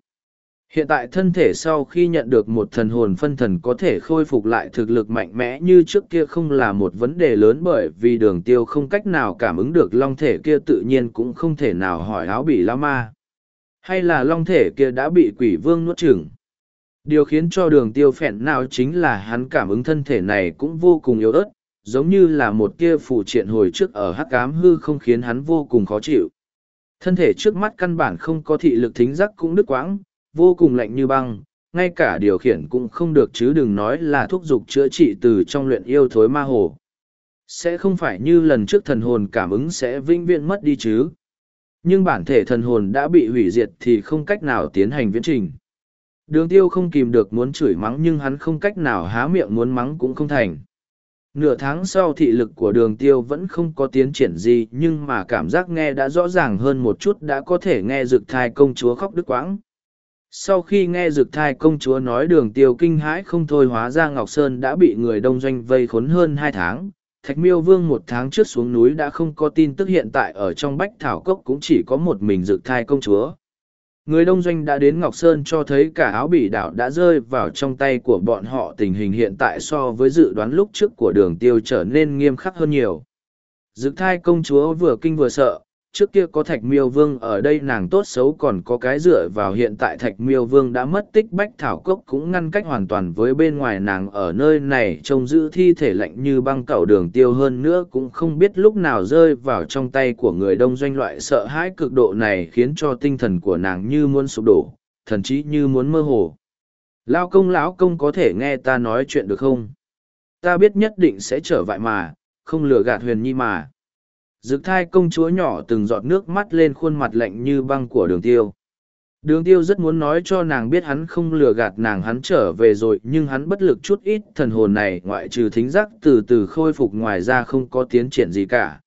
Hiện tại thân thể sau khi nhận được một thần hồn phân thần có thể khôi phục lại thực lực mạnh mẽ như trước kia không là một vấn đề lớn bởi vì đường tiêu không cách nào cảm ứng được long thể kia tự nhiên cũng không thể nào hỏi áo bị la ma. Hay là long thể kia đã bị quỷ vương nuốt chửng. Điều khiến cho đường tiêu phẹn nào chính là hắn cảm ứng thân thể này cũng vô cùng yếu ớt, giống như là một kia phụ triện hồi trước ở hắc ám hư không khiến hắn vô cùng khó chịu. Thân thể trước mắt căn bản không có thị lực thính giác cũng đứt quãng, vô cùng lạnh như băng, ngay cả điều khiển cũng không được chứ đừng nói là thúc dục chữa trị từ trong luyện yêu thối ma hồ. Sẽ không phải như lần trước thần hồn cảm ứng sẽ vinh viễn mất đi chứ. Nhưng bản thể thần hồn đã bị hủy diệt thì không cách nào tiến hành viễn trình. Đường tiêu không kìm được muốn chửi mắng nhưng hắn không cách nào há miệng muốn mắng cũng không thành. Nửa tháng sau thị lực của đường tiêu vẫn không có tiến triển gì nhưng mà cảm giác nghe đã rõ ràng hơn một chút đã có thể nghe rực thai công chúa khóc đứt quãng. Sau khi nghe rực thai công chúa nói đường tiêu kinh hãi không thôi hóa ra Ngọc Sơn đã bị người đông doanh vây khốn hơn hai tháng. Thạch miêu vương một tháng trước xuống núi đã không có tin tức hiện tại ở trong bách thảo cốc cũng chỉ có một mình rực thai công chúa. Người đông doanh đã đến Ngọc Sơn cho thấy cả áo bỉ đảo đã rơi vào trong tay của bọn họ tình hình hiện tại so với dự đoán lúc trước của đường tiêu trở nên nghiêm khắc hơn nhiều. Dực thai công chúa vừa kinh vừa sợ, trước kia có thạch miêu vương, ở đây nàng tốt xấu còn có cái dựa vào hiện tại thạch miêu vương đã mất tích, bách thảo cốc cũng ngăn cách hoàn toàn với bên ngoài nàng, ở nơi này trông giữ thi thể lạnh như băng cẩu đường tiêu hơn nữa cũng không biết lúc nào rơi vào trong tay của người đông doanh loại sợ hãi cực độ này khiến cho tinh thần của nàng như muốn sụp đổ, thần chí như muốn mơ hồ. Lao công, lão công có thể nghe ta nói chuyện được không? Ta biết nhất định sẽ trở vại mà, không lừa gạt huyền nhi mà. Dực thai công chúa nhỏ từng giọt nước mắt lên khuôn mặt lạnh như băng của đường tiêu. Đường tiêu rất muốn nói cho nàng biết hắn không lừa gạt nàng, hắn trở về rồi, nhưng hắn bất lực chút ít, thần hồn này ngoại trừ thính giác từ từ khôi phục ngoài ra không có tiến triển gì cả.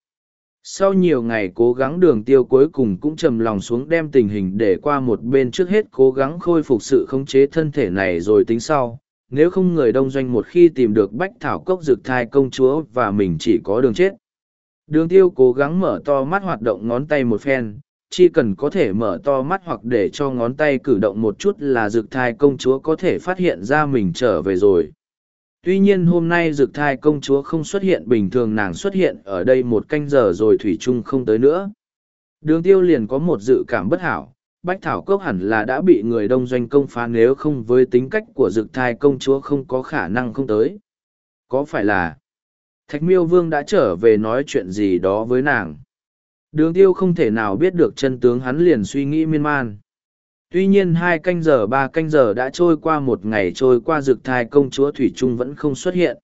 Sau nhiều ngày cố gắng, đường tiêu cuối cùng cũng trầm lòng xuống đem tình hình để qua một bên trước hết, cố gắng khôi phục sự khống chế thân thể này rồi tính sau. Nếu không người đông doanh một khi tìm được bách thảo cốc dược thai công chúa và mình chỉ có đường chết. Đường tiêu cố gắng mở to mắt hoạt động ngón tay một phen, chỉ cần có thể mở to mắt hoặc để cho ngón tay cử động một chút là dược thai công chúa có thể phát hiện ra mình trở về rồi. Tuy nhiên hôm nay dược thai công chúa không xuất hiện bình thường nàng xuất hiện ở đây một canh giờ rồi Thủy Trung không tới nữa. Đường tiêu liền có một dự cảm bất hảo, Bách Thảo Cốc hẳn là đã bị người đông doanh công phá nếu không với tính cách của dược thai công chúa không có khả năng không tới. Có phải là Thạch miêu vương đã trở về nói chuyện gì đó với nàng. Đường tiêu không thể nào biết được chân tướng hắn liền suy nghĩ miên man. Tuy nhiên hai canh giờ ba canh giờ đã trôi qua một ngày trôi qua dược thai công chúa Thủy Trung vẫn không xuất hiện.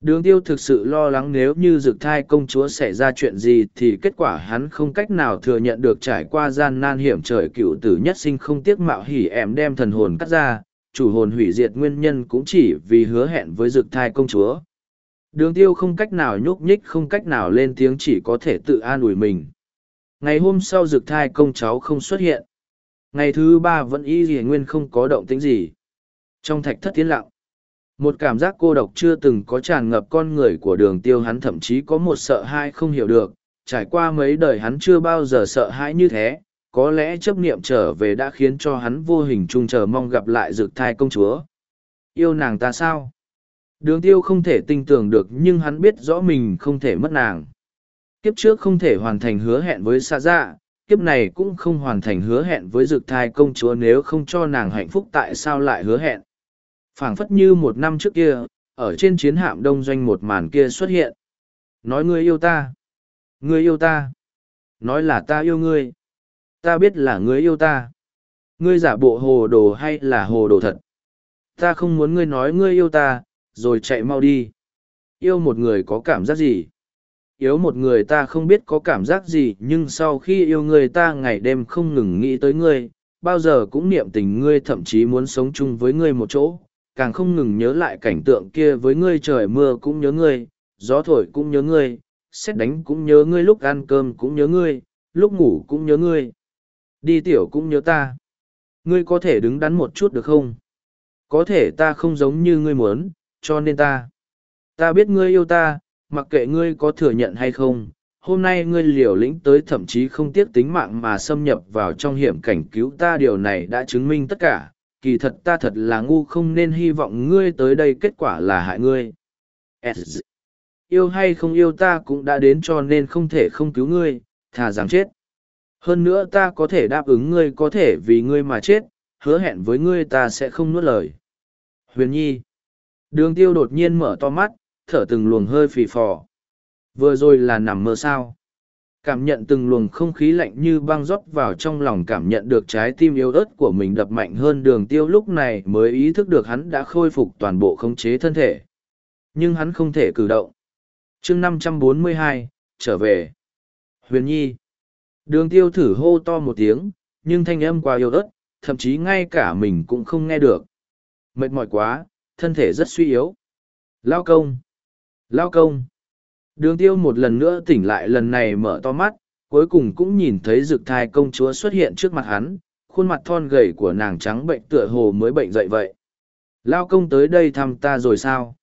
Đường tiêu thực sự lo lắng nếu như dược thai công chúa xảy ra chuyện gì thì kết quả hắn không cách nào thừa nhận được trải qua gian nan hiểm trời cựu tử nhất sinh không tiếc mạo hỉ ẻm đem thần hồn cắt ra, chủ hồn hủy diệt nguyên nhân cũng chỉ vì hứa hẹn với dược thai công chúa. Đường tiêu không cách nào nhúc nhích không cách nào lên tiếng chỉ có thể tự an ủi mình. Ngày hôm sau dược thai công cháu không xuất hiện. Ngày thứ ba vẫn y gì nguyên không có động tĩnh gì. Trong thạch thất tiến lặng, một cảm giác cô độc chưa từng có tràn ngập con người của đường tiêu hắn thậm chí có một sợ hãi không hiểu được. Trải qua mấy đời hắn chưa bao giờ sợ hãi như thế, có lẽ chấp niệm trở về đã khiến cho hắn vô hình trung chờ mong gặp lại dược thai công chúa. Yêu nàng ta sao? Đường tiêu không thể tin tưởng được nhưng hắn biết rõ mình không thể mất nàng. Kiếp trước không thể hoàn thành hứa hẹn với xa dạ, kiếp này cũng không hoàn thành hứa hẹn với dược thai công chúa nếu không cho nàng hạnh phúc tại sao lại hứa hẹn. phảng phất như một năm trước kia, ở trên chiến hạm đông doanh một màn kia xuất hiện. Nói ngươi yêu ta. Ngươi yêu ta. Nói là ta yêu ngươi. Ta biết là ngươi yêu ta. Ngươi giả bộ hồ đồ hay là hồ đồ thật. Ta không muốn ngươi nói ngươi yêu ta, rồi chạy mau đi. Yêu một người có cảm giác gì? Yếu một người ta không biết có cảm giác gì nhưng sau khi yêu người ta ngày đêm không ngừng nghĩ tới ngươi, bao giờ cũng niệm tình ngươi thậm chí muốn sống chung với ngươi một chỗ, càng không ngừng nhớ lại cảnh tượng kia với ngươi trời mưa cũng nhớ ngươi, gió thổi cũng nhớ ngươi, xét đánh cũng nhớ ngươi lúc ăn cơm cũng nhớ ngươi, lúc ngủ cũng nhớ ngươi. Đi tiểu cũng nhớ ta. Ngươi có thể đứng đắn một chút được không? Có thể ta không giống như ngươi muốn, cho nên ta. Ta biết ngươi yêu ta, mặc kệ ngươi có thừa nhận hay không. Hôm nay ngươi liều lĩnh tới thậm chí không tiếc tính mạng mà xâm nhập vào trong hiểm cảnh cứu ta điều này đã chứng minh tất cả. Kỳ thật ta thật là ngu không nên hy vọng ngươi tới đây kết quả là hại ngươi. Yêu hay không yêu ta cũng đã đến cho nên không thể không cứu ngươi, thà rằng chết. Hơn nữa ta có thể đáp ứng ngươi có thể vì ngươi mà chết, hứa hẹn với ngươi ta sẽ không nuốt lời. Huyền Nhi. Đường tiêu đột nhiên mở to mắt, thở từng luồng hơi phì phò. Vừa rồi là nằm mơ sao. Cảm nhận từng luồng không khí lạnh như băng rót vào trong lòng cảm nhận được trái tim yếu ớt của mình đập mạnh hơn đường tiêu lúc này mới ý thức được hắn đã khôi phục toàn bộ khống chế thân thể. Nhưng hắn không thể cử động. chương 542, trở về. Huyền Nhi. Đường tiêu thử hô to một tiếng, nhưng thanh âm quá yếu ớt, thậm chí ngay cả mình cũng không nghe được. Mệt mỏi quá, thân thể rất suy yếu. Lao công! Lao công! Đường tiêu một lần nữa tỉnh lại lần này mở to mắt, cuối cùng cũng nhìn thấy rực thai công chúa xuất hiện trước mặt hắn, khuôn mặt thon gầy của nàng trắng bệnh tựa hồ mới bệnh dậy vậy. Lao công tới đây thăm ta rồi sao?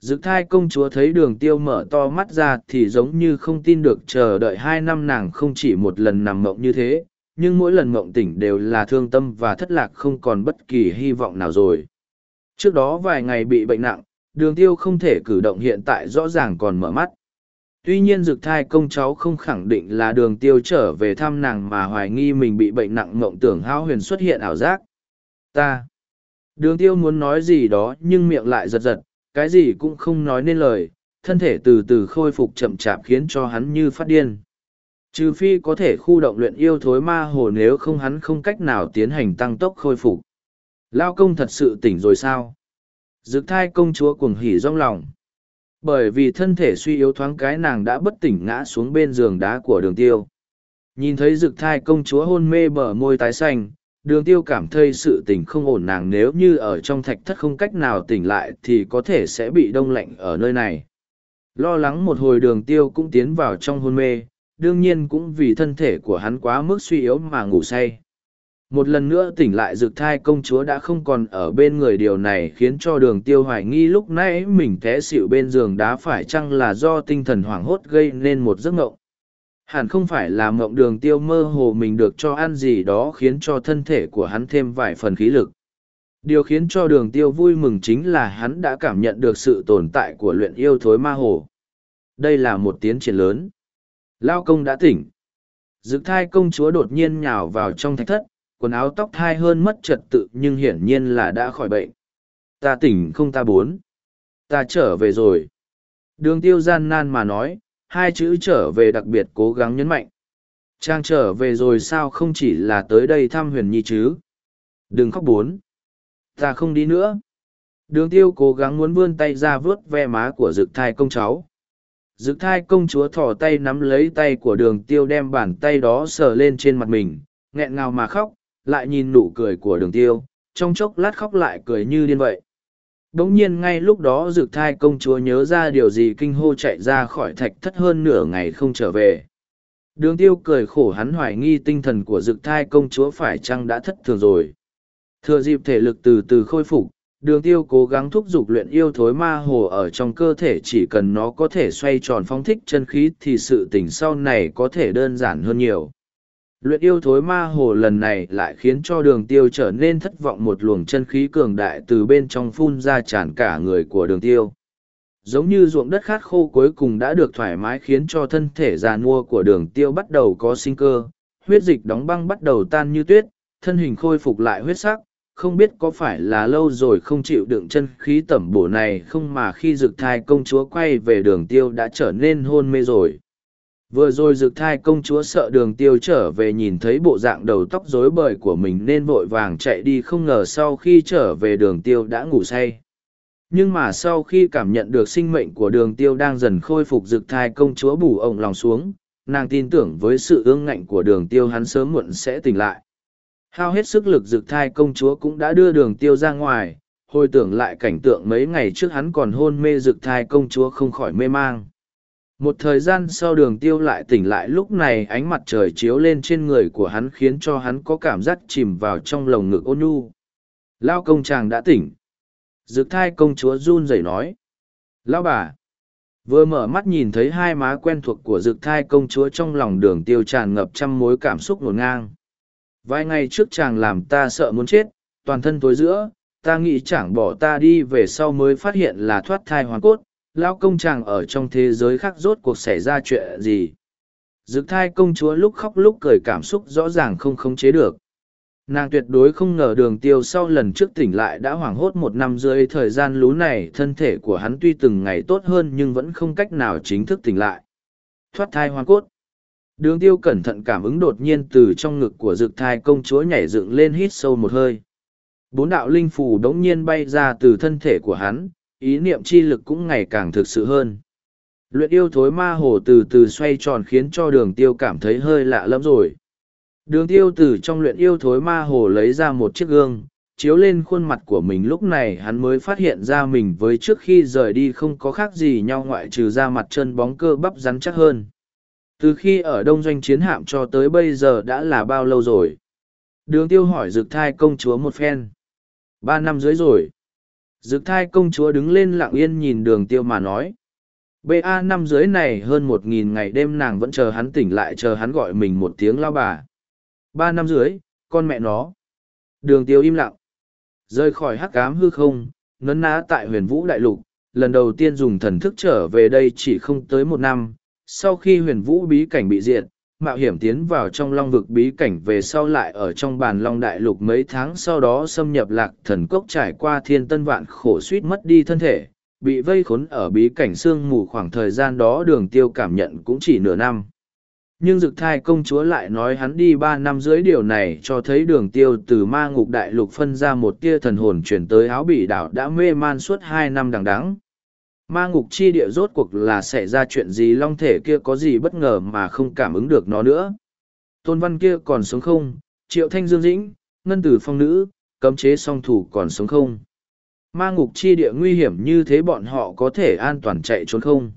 Dực thai công chúa thấy đường tiêu mở to mắt ra thì giống như không tin được chờ đợi hai năm nàng không chỉ một lần nằm mộng như thế, nhưng mỗi lần mộng tỉnh đều là thương tâm và thất lạc không còn bất kỳ hy vọng nào rồi. Trước đó vài ngày bị bệnh nặng, đường tiêu không thể cử động hiện tại rõ ràng còn mở mắt. Tuy nhiên dược thai công cháu không khẳng định là đường tiêu trở về thăm nàng mà hoài nghi mình bị bệnh nặng mộng tưởng hao huyền xuất hiện ảo giác. Ta. Đường tiêu muốn nói gì đó nhưng miệng lại giật giật, cái gì cũng không nói nên lời, thân thể từ từ khôi phục chậm chạp khiến cho hắn như phát điên. Trừ phi có thể khu động luyện yêu thối ma hồ nếu không hắn không cách nào tiến hành tăng tốc khôi phục. Lao công thật sự tỉnh rồi sao? Dực thai công chúa cuồng hỉ rong lòng. Bởi vì thân thể suy yếu thoáng cái nàng đã bất tỉnh ngã xuống bên giường đá của đường tiêu. Nhìn thấy dực thai công chúa hôn mê bờ môi tái xanh, đường tiêu cảm thấy sự tỉnh không ổn nàng nếu như ở trong thạch thất không cách nào tỉnh lại thì có thể sẽ bị đông lạnh ở nơi này. Lo lắng một hồi đường tiêu cũng tiến vào trong hôn mê, đương nhiên cũng vì thân thể của hắn quá mức suy yếu mà ngủ say. Một lần nữa tỉnh lại dược thai công chúa đã không còn ở bên người điều này khiến cho đường tiêu hoài nghi lúc nãy mình té xỉu bên giường đá phải chăng là do tinh thần hoảng hốt gây nên một giấc mộng. Hẳn không phải là mộng đường tiêu mơ hồ mình được cho ăn gì đó khiến cho thân thể của hắn thêm vài phần khí lực. Điều khiến cho đường tiêu vui mừng chính là hắn đã cảm nhận được sự tồn tại của luyện yêu thối ma hồ. Đây là một tiến triển lớn. Lao công đã tỉnh. Dực thai công chúa đột nhiên nhào vào trong thạch thất, quần áo tóc thai hơn mất trật tự nhưng hiển nhiên là đã khỏi bệnh. Ta tỉnh không ta bốn. Ta trở về rồi. Đường tiêu gian nan mà nói, hai chữ trở về đặc biệt cố gắng nhấn mạnh. Trang trở về rồi sao không chỉ là tới đây thăm huyền nhi chứ? Đừng khóc bốn. Ta không đi nữa. Đường tiêu cố gắng muốn vươn tay ra vớt ve má của dực thai công cháu. Dực thai công chúa thỏ tay nắm lấy tay của đường tiêu đem bàn tay đó sờ lên trên mặt mình, nghẹn ngào mà khóc, lại nhìn nụ cười của đường tiêu, trong chốc lát khóc lại cười như điên vậy. Đống nhiên ngay lúc đó dược thai công chúa nhớ ra điều gì kinh hô chạy ra khỏi thạch thất hơn nửa ngày không trở về. Đường tiêu cười khổ hắn hoài nghi tinh thần của dược thai công chúa phải chăng đã thất thường rồi. Thừa dịp thể lực từ từ khôi phục, đường tiêu cố gắng thúc giục luyện yêu thối ma hồ ở trong cơ thể chỉ cần nó có thể xoay tròn phong thích chân khí thì sự tỉnh sau này có thể đơn giản hơn nhiều. Luyện yêu thối ma hồ lần này lại khiến cho đường tiêu trở nên thất vọng một luồng chân khí cường đại từ bên trong phun ra tràn cả người của đường tiêu. Giống như ruộng đất khát khô cuối cùng đã được thoải mái khiến cho thân thể già nua của đường tiêu bắt đầu có sinh cơ, huyết dịch đóng băng bắt đầu tan như tuyết, thân hình khôi phục lại huyết sắc, không biết có phải là lâu rồi không chịu đựng chân khí tẩm bổ này không mà khi dực thai công chúa quay về đường tiêu đã trở nên hôn mê rồi vừa rồi rực thai công chúa sợ đường tiêu trở về nhìn thấy bộ dạng đầu tóc rối bời của mình nên vội vàng chạy đi không ngờ sau khi trở về đường tiêu đã ngủ say nhưng mà sau khi cảm nhận được sinh mệnh của đường tiêu đang dần khôi phục rực thai công chúa bù ổng lòng xuống, nàng tin tưởng với sự ương ngạnh của đường tiêu hắn sớm muộn sẽ tỉnh lại. Hao hết sức lực rực thai công chúa cũng đã đưa đường tiêu ra ngoài, hồi tưởng lại cảnh tượng mấy ngày trước hắn còn hôn mê rực thai công chúa không khỏi mê mang. Một thời gian sau đường tiêu lại tỉnh lại lúc này ánh mặt trời chiếu lên trên người của hắn khiến cho hắn có cảm giác chìm vào trong lồng ngực ôn nhu. Lao công chàng đã tỉnh. Dực thai công chúa run rẩy nói. Lao bà. Vừa mở mắt nhìn thấy hai má quen thuộc của dực thai công chúa trong lòng đường tiêu tràn ngập trăm mối cảm xúc ngổn ngang. Vài ngày trước chàng làm ta sợ muốn chết, toàn thân tối giữa, ta nghĩ chẳng bỏ ta đi về sau mới phát hiện là thoát thai hoàn cốt, lao công chàng ở trong thế giới khác rốt cuộc xảy ra chuyện gì. Dực thai công chúa lúc khóc lúc cười cảm xúc rõ ràng không khống chế được. Nàng tuyệt đối không ngờ đường tiêu sau lần trước tỉnh lại đã hoảng hốt một năm dưới thời gian lú này thân thể của hắn tuy từng ngày tốt hơn nhưng vẫn không cách nào chính thức tỉnh lại. Thoát thai hoàn cốt. Đường tiêu cẩn thận cảm ứng đột nhiên từ trong ngực của dực thai công chúa nhảy dựng lên hít sâu một hơi. Bốn đạo linh phù đống nhiên bay ra từ thân thể của hắn, ý niệm chi lực cũng ngày càng thực sự hơn. Luyện yêu thối ma hồ từ từ xoay tròn khiến cho đường tiêu cảm thấy hơi lạ lắm rồi. Đường tiêu từ trong luyện yêu thối ma hồ lấy ra một chiếc gương, chiếu lên khuôn mặt của mình lúc này hắn mới phát hiện ra mình với trước khi rời đi không có khác gì nhau ngoại trừ ra mặt chân bóng cơ bắp rắn chắc hơn. Từ khi ở đông doanh chiến hạm cho tới bây giờ đã là bao lâu rồi? Đường tiêu hỏi rực thai công chúa một phen. Ba năm dưới rồi. Dực thai công chúa đứng lên lặng yên nhìn đường tiêu mà nói. BA năm dưới này hơn một nghìn ngày đêm nàng vẫn chờ hắn tỉnh lại chờ hắn gọi mình một tiếng lao bà. Ba năm dưới, con mẹ nó. Đường tiêu im lặng. Rơi khỏi hắc ám hư không, nấn ná tại huyền vũ đại lục, lần đầu tiên dùng thần thức trở về đây chỉ không tới một năm. Sau khi huyền vũ bí cảnh bị diệt, mạo hiểm tiến vào trong long vực bí cảnh về sau lại ở trong bàn long đại lục mấy tháng sau đó xâm nhập lạc thần cốc trải qua thiên tân vạn khổ suýt mất đi thân thể, bị vây khốn ở bí cảnh sương mù khoảng thời gian đó đường tiêu cảm nhận cũng chỉ nửa năm. Nhưng dực thai công chúa lại nói hắn đi ba năm dưới điều này cho thấy đường tiêu từ ma ngục đại lục phân ra một tia thần hồn chuyển tới áo Bỉ đảo đã mê man suốt hai năm đằng đắng. Ma ngục chi địa rốt cuộc là xảy ra chuyện gì long thể kia có gì bất ngờ mà không cảm ứng được nó nữa. Tôn văn kia còn sống không, triệu thanh dương dĩnh, ngân tử phong nữ, cấm chế song thủ còn sống không. Ma ngục chi địa nguy hiểm như thế bọn họ có thể an toàn chạy trốn không.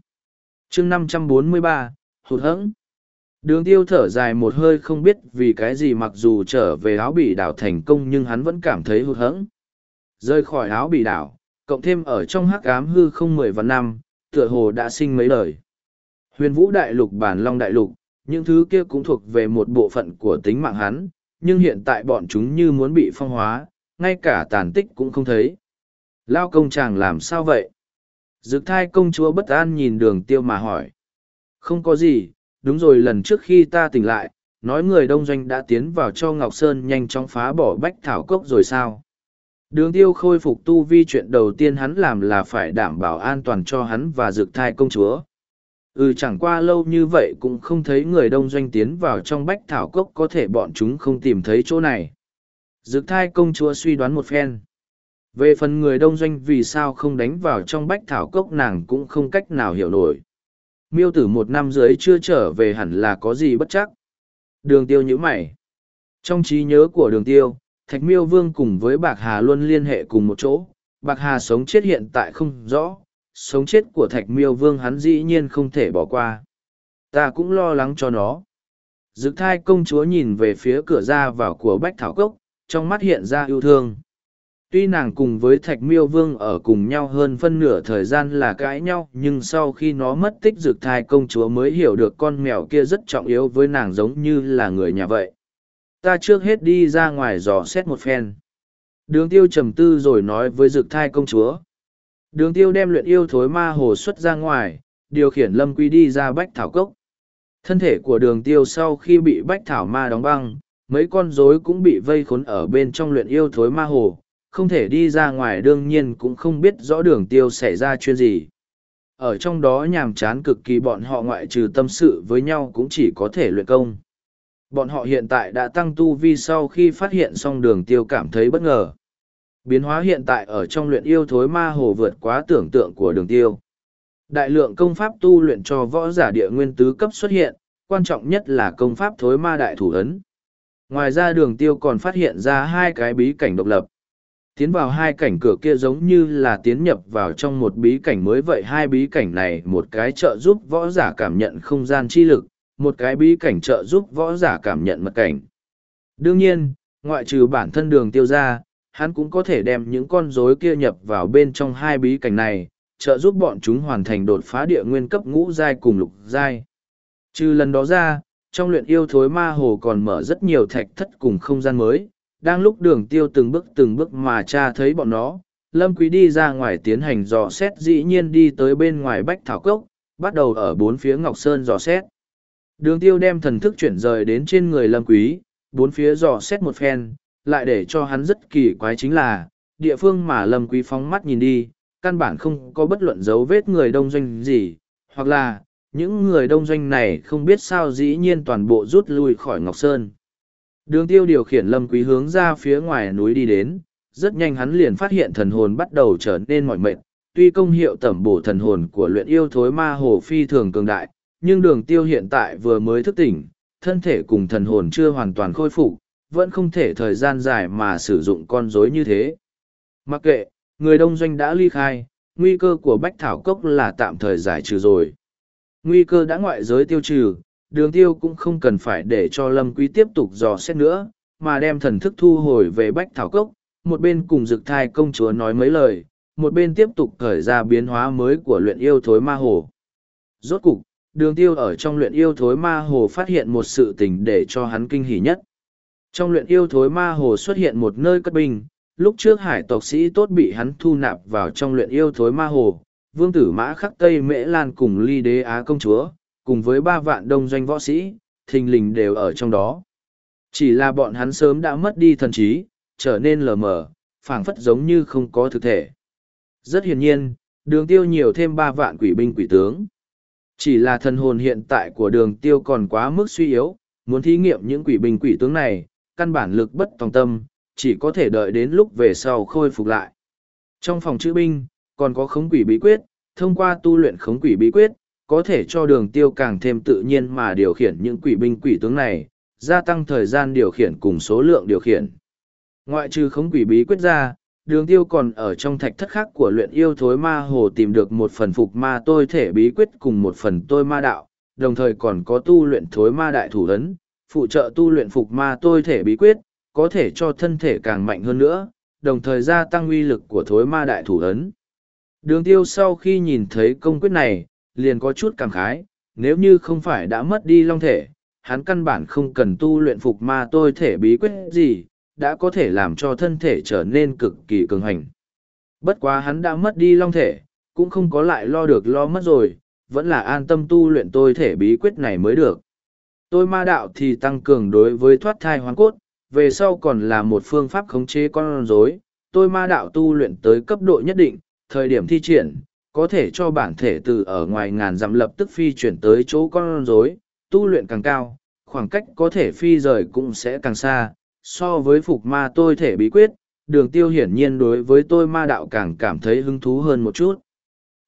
chương năm trăm bốn mươi ba hụt hẫng Đường tiêu thở dài một hơi không biết vì cái gì mặc dù trở về áo bỉ đảo thành công nhưng hắn vẫn cảm thấy hụt hẫng. Rơi khỏi áo bỉ đảo, cộng thêm ở trong hắc ám hư không mười vạn năm, tựa hồ đã sinh mấy đời. Huyền vũ đại lục bản long đại lục, những thứ kia cũng thuộc về một bộ phận của tính mạng hắn, nhưng hiện tại bọn chúng như muốn bị phong hóa, ngay cả tàn tích cũng không thấy. Lao công chàng làm sao vậy? Dực thai công chúa bất an nhìn đường tiêu mà hỏi. Không có gì, đúng rồi lần trước khi ta tỉnh lại, nói người đông doanh đã tiến vào cho Ngọc Sơn nhanh chóng phá bỏ bách thảo cốc rồi sao? Đường tiêu khôi phục tu vi chuyện đầu tiên hắn làm là phải đảm bảo an toàn cho hắn và dược thai công chúa. Ừ chẳng qua lâu như vậy cũng không thấy người đông doanh tiến vào trong bách thảo cốc có thể bọn chúng không tìm thấy chỗ này. Dược thai công chúa suy đoán một phen. Về phần người đông doanh vì sao không đánh vào trong bách thảo cốc nàng cũng không cách nào hiểu nổi. Miêu tử một năm dưới chưa trở về hẳn là có gì bất chắc. Đường tiêu nhíu mày. Trong trí nhớ của đường tiêu, Thạch Miêu Vương cùng với Bạc Hà luôn liên hệ cùng một chỗ. Bạc Hà sống chết hiện tại không rõ, sống chết của Thạch Miêu Vương hắn dĩ nhiên không thể bỏ qua. Ta cũng lo lắng cho nó. Dực thai công chúa nhìn về phía cửa ra vào của Bách Thảo Cốc, trong mắt hiện ra yêu thương. Tuy nàng cùng với Thạch Miêu Vương ở cùng nhau hơn phân nửa thời gian là cãi nhau, nhưng sau khi nó mất tích dực thai công chúa mới hiểu được con mèo kia rất trọng yếu với nàng giống như là người nhà vậy ta trước hết đi ra ngoài dò xét một phen. Đường tiêu trầm tư rồi nói với dực thai công chúa. Đường tiêu đem luyện yêu thối ma hồ xuất ra ngoài, điều khiển lâm quy đi ra bách thảo cốc. Thân thể của đường tiêu sau khi bị bách thảo ma đóng băng, mấy con rối cũng bị vây khốn ở bên trong luyện yêu thối ma hồ. Không thể đi ra ngoài đương nhiên cũng không biết rõ đường tiêu xảy ra chuyện gì. Ở trong đó nhàm chán cực kỳ bọn họ ngoại trừ tâm sự với nhau cũng chỉ có thể luyện công. Bọn họ hiện tại đã tăng tu vi sau khi phát hiện xong đường tiêu cảm thấy bất ngờ. Biến hóa hiện tại ở trong luyện yêu thối ma hồ vượt quá tưởng tượng của đường tiêu. Đại lượng công pháp tu luyện cho võ giả địa nguyên tứ cấp xuất hiện, quan trọng nhất là công pháp thối ma đại thủ ấn. Ngoài ra đường tiêu còn phát hiện ra hai cái bí cảnh độc lập. Tiến vào hai cảnh cửa kia giống như là tiến nhập vào trong một bí cảnh mới vậy hai bí cảnh này một cái trợ giúp võ giả cảm nhận không gian chi lực, một cái bí cảnh trợ giúp võ giả cảm nhận mật cảnh. Đương nhiên, ngoại trừ bản thân đường tiêu ra, hắn cũng có thể đem những con rối kia nhập vào bên trong hai bí cảnh này, trợ giúp bọn chúng hoàn thành đột phá địa nguyên cấp ngũ giai cùng lục giai. Trừ lần đó ra, trong luyện yêu thối ma hồ còn mở rất nhiều thạch thất cùng không gian mới, đang lúc đường tiêu từng bước từng bước mà cha thấy bọn nó, Lâm Quý đi ra ngoài tiến hành dò xét dĩ nhiên đi tới bên ngoài bách thảo cốc, bắt đầu ở bốn phía Ngọc Sơn dò xét. Đường tiêu đem thần thức chuyển rời đến trên người Lâm Quý, bốn phía dò xét một phen, lại để cho hắn rất kỳ quái chính là, địa phương mà Lâm Quý phóng mắt nhìn đi, căn bản không có bất luận dấu vết người đông doanh gì, hoặc là, những người đông doanh này không biết sao dĩ nhiên toàn bộ rút lui khỏi Ngọc Sơn. Đường tiêu điều khiển Lâm Quý hướng ra phía ngoài núi đi đến, rất nhanh hắn liền phát hiện thần hồn bắt đầu trở nên mỏi mệt, tuy công hiệu tẩm bổ thần hồn của luyện yêu thối ma hồ phi thường cường đại, nhưng đường tiêu hiện tại vừa mới thức tỉnh, thân thể cùng thần hồn chưa hoàn toàn khôi phục, vẫn không thể thời gian dài mà sử dụng con rối như thế. Mặc kệ, người đông doanh đã ly khai, nguy cơ của Bách Thảo Cốc là tạm thời giải trừ rồi. Nguy cơ đã ngoại giới tiêu trừ, đường tiêu cũng không cần phải để cho Lâm Quý tiếp tục dò xét nữa, mà đem thần thức thu hồi về Bách Thảo Cốc, một bên cùng dực thai công chúa nói mấy lời, một bên tiếp tục khởi ra biến hóa mới của luyện yêu thối ma hồ. Rốt cục, đường tiêu ở trong luyện yêu thối ma hồ phát hiện một sự tình để cho hắn kinh hỉ nhất. Trong luyện yêu thối ma hồ xuất hiện một nơi cất binh, lúc trước hải tộc sĩ tốt bị hắn thu nạp vào trong luyện yêu thối ma hồ, vương tử mã khắc tây mễ lan cùng ly đế á công chúa, cùng với ba vạn đông doanh võ sĩ, thình lình đều ở trong đó. Chỉ là bọn hắn sớm đã mất đi thần trí, trở nên lờ mờ, phảng phất giống như không có thực thể. Rất hiển nhiên, đường tiêu nhiều thêm ba vạn quỷ binh quỷ tướng. Chỉ là thần hồn hiện tại của đường tiêu còn quá mức suy yếu, muốn thí nghiệm những quỷ binh quỷ tướng này, căn bản lực bất tòng tâm, chỉ có thể đợi đến lúc về sau khôi phục lại. Trong phòng chữ binh, còn có khống quỷ bí quyết, thông qua tu luyện khống quỷ bí quyết, có thể cho đường tiêu càng thêm tự nhiên mà điều khiển những quỷ binh quỷ tướng này, gia tăng thời gian điều khiển cùng số lượng điều khiển. Ngoại trừ khống quỷ bí quyết ra, đường tiêu còn ở trong thạch thất khác của luyện yêu thối ma hồ tìm được một phần phục ma tôi thể bí quyết cùng một phần tôi ma đạo, đồng thời còn có tu luyện thối ma đại thủ ấn, phụ trợ tu luyện phục ma tôi thể bí quyết, có thể cho thân thể càng mạnh hơn nữa, đồng thời gia tăng uy lực của thối ma đại thủ ấn. Đường tiêu sau khi nhìn thấy công quyết này, liền có chút cảm khái, nếu như không phải đã mất đi long thể, hắn căn bản không cần tu luyện phục ma tôi thể bí quyết gì, đã có thể làm cho thân thể trở nên cực kỳ cường hành. Bất quá hắn đã mất đi long thể, cũng không có lại lo được lo mất rồi, vẫn là an tâm tu luyện tôi thể bí quyết này mới được. Tôi ma đạo thì tăng cường đối với thoát thai hoang cốt, về sau còn là một phương pháp khống chế con rối. Tôi ma đạo tu luyện tới cấp độ nhất định, thời điểm thi triển, có thể cho bản thể từ ở ngoài ngàn dặm lập tức phi chuyển tới chỗ con rối, tu luyện càng cao, khoảng cách có thể phi rời cũng sẽ càng xa. So với phục ma tôi thể bí quyết, đường tiêu hiển nhiên đối với tôi ma đạo càng cảm thấy hứng thú hơn một chút.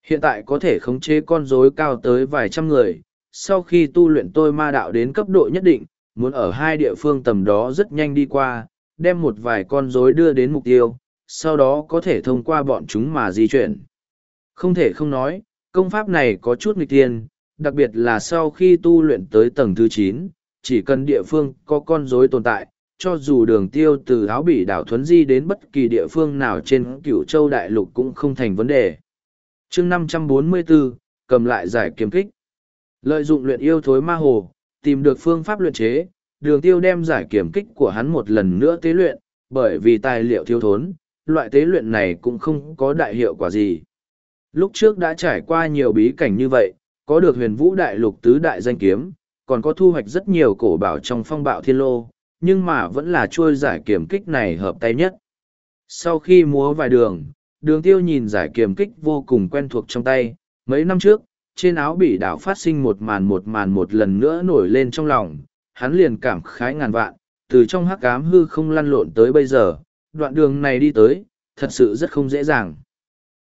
Hiện tại có thể khống chế con rối cao tới vài trăm người, sau khi tu luyện tôi ma đạo đến cấp độ nhất định, muốn ở hai địa phương tầm đó rất nhanh đi qua, đem một vài con rối đưa đến mục tiêu, sau đó có thể thông qua bọn chúng mà di chuyển. Không thể không nói, công pháp này có chút nghịch tiên, đặc biệt là sau khi tu luyện tới tầng thứ chín, chỉ cần địa phương có con rối tồn tại, cho dù đường tiêu từ áo bỉ đảo thuấn di đến bất kỳ địa phương nào trên cửu châu đại lục cũng không thành vấn đề. chương 544, cầm lại giải kiếm kích. Lợi dụng luyện yêu thối ma hồ, tìm được phương pháp luyện chế, đường tiêu đem giải kiểm kích của hắn một lần nữa tế luyện, bởi vì tài liệu thiếu thốn, loại tế luyện này cũng không có đại hiệu quả gì. Lúc trước đã trải qua nhiều bí cảnh như vậy, có được huyền vũ đại lục tứ đại danh kiếm, còn có thu hoạch rất nhiều cổ bảo trong phong bạo thiên lô, nhưng mà vẫn là trôi giải kiểm kích này hợp tay nhất. Sau khi múa vài đường, đường tiêu nhìn giải kiểm kích vô cùng quen thuộc trong tay, mấy năm trước, trên áo bị đảo phát sinh một màn một màn một lần nữa nổi lên trong lòng, hắn liền cảm khái ngàn vạn, từ trong hắc ám hư không lăn lộn tới bây giờ, đoạn đường này đi tới, thật sự rất không dễ dàng.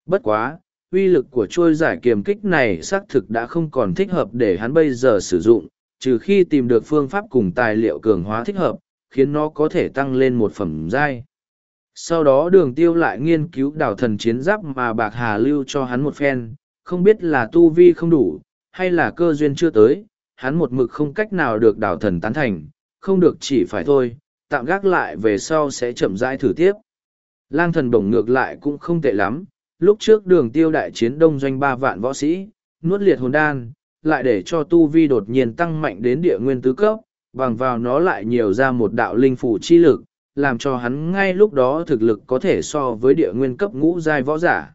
Bất quá, uy lực của trôi giải kiềm kích này xác thực đã không còn thích hợp để hắn bây giờ sử dụng, trừ khi tìm được phương pháp cùng tài liệu cường hóa thích hợp, khiến nó có thể tăng lên một phẩm giai. Sau đó đường tiêu lại nghiên cứu đảo thần chiến giáp mà bạc hà lưu cho hắn một phen, không biết là tu vi không đủ, hay là cơ duyên chưa tới, hắn một mực không cách nào được đảo thần tán thành, không được chỉ phải thôi, tạm gác lại về sau sẽ chậm rãi thử tiếp. Lang thần bổng ngược lại cũng không tệ lắm, lúc trước đường tiêu đại chiến đông doanh ba vạn võ sĩ, nuốt liệt hồn đan, lại để cho tu vi đột nhiên tăng mạnh đến địa nguyên tứ cấp, bằng vào nó lại nhiều ra một đạo linh phủ chi lực, làm cho hắn ngay lúc đó thực lực có thể so với địa nguyên cấp ngũ giai võ giả.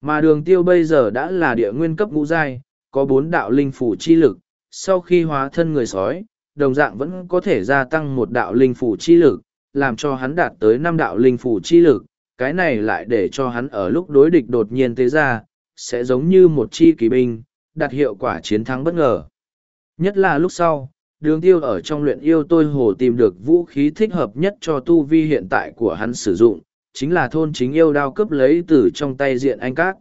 Mà đường tiêu bây giờ đã là địa nguyên cấp ngũ giai, có bốn đạo linh phủ chi lực, sau khi hóa thân người sói, đồng dạng vẫn có thể gia tăng một đạo linh phủ chi lực, làm cho hắn đạt tới năm đạo linh phủ chi lực, cái này lại để cho hắn ở lúc đối địch đột nhiên tế ra, sẽ giống như một chi kỳ binh, đạt hiệu quả chiến thắng bất ngờ. Nhất là lúc sau, đường tiêu ở trong luyện yêu tôi hồ tìm được vũ khí thích hợp nhất cho tu vi hiện tại của hắn sử dụng, chính là thôn chính yêu đao cướp lấy từ trong tay diện anh các.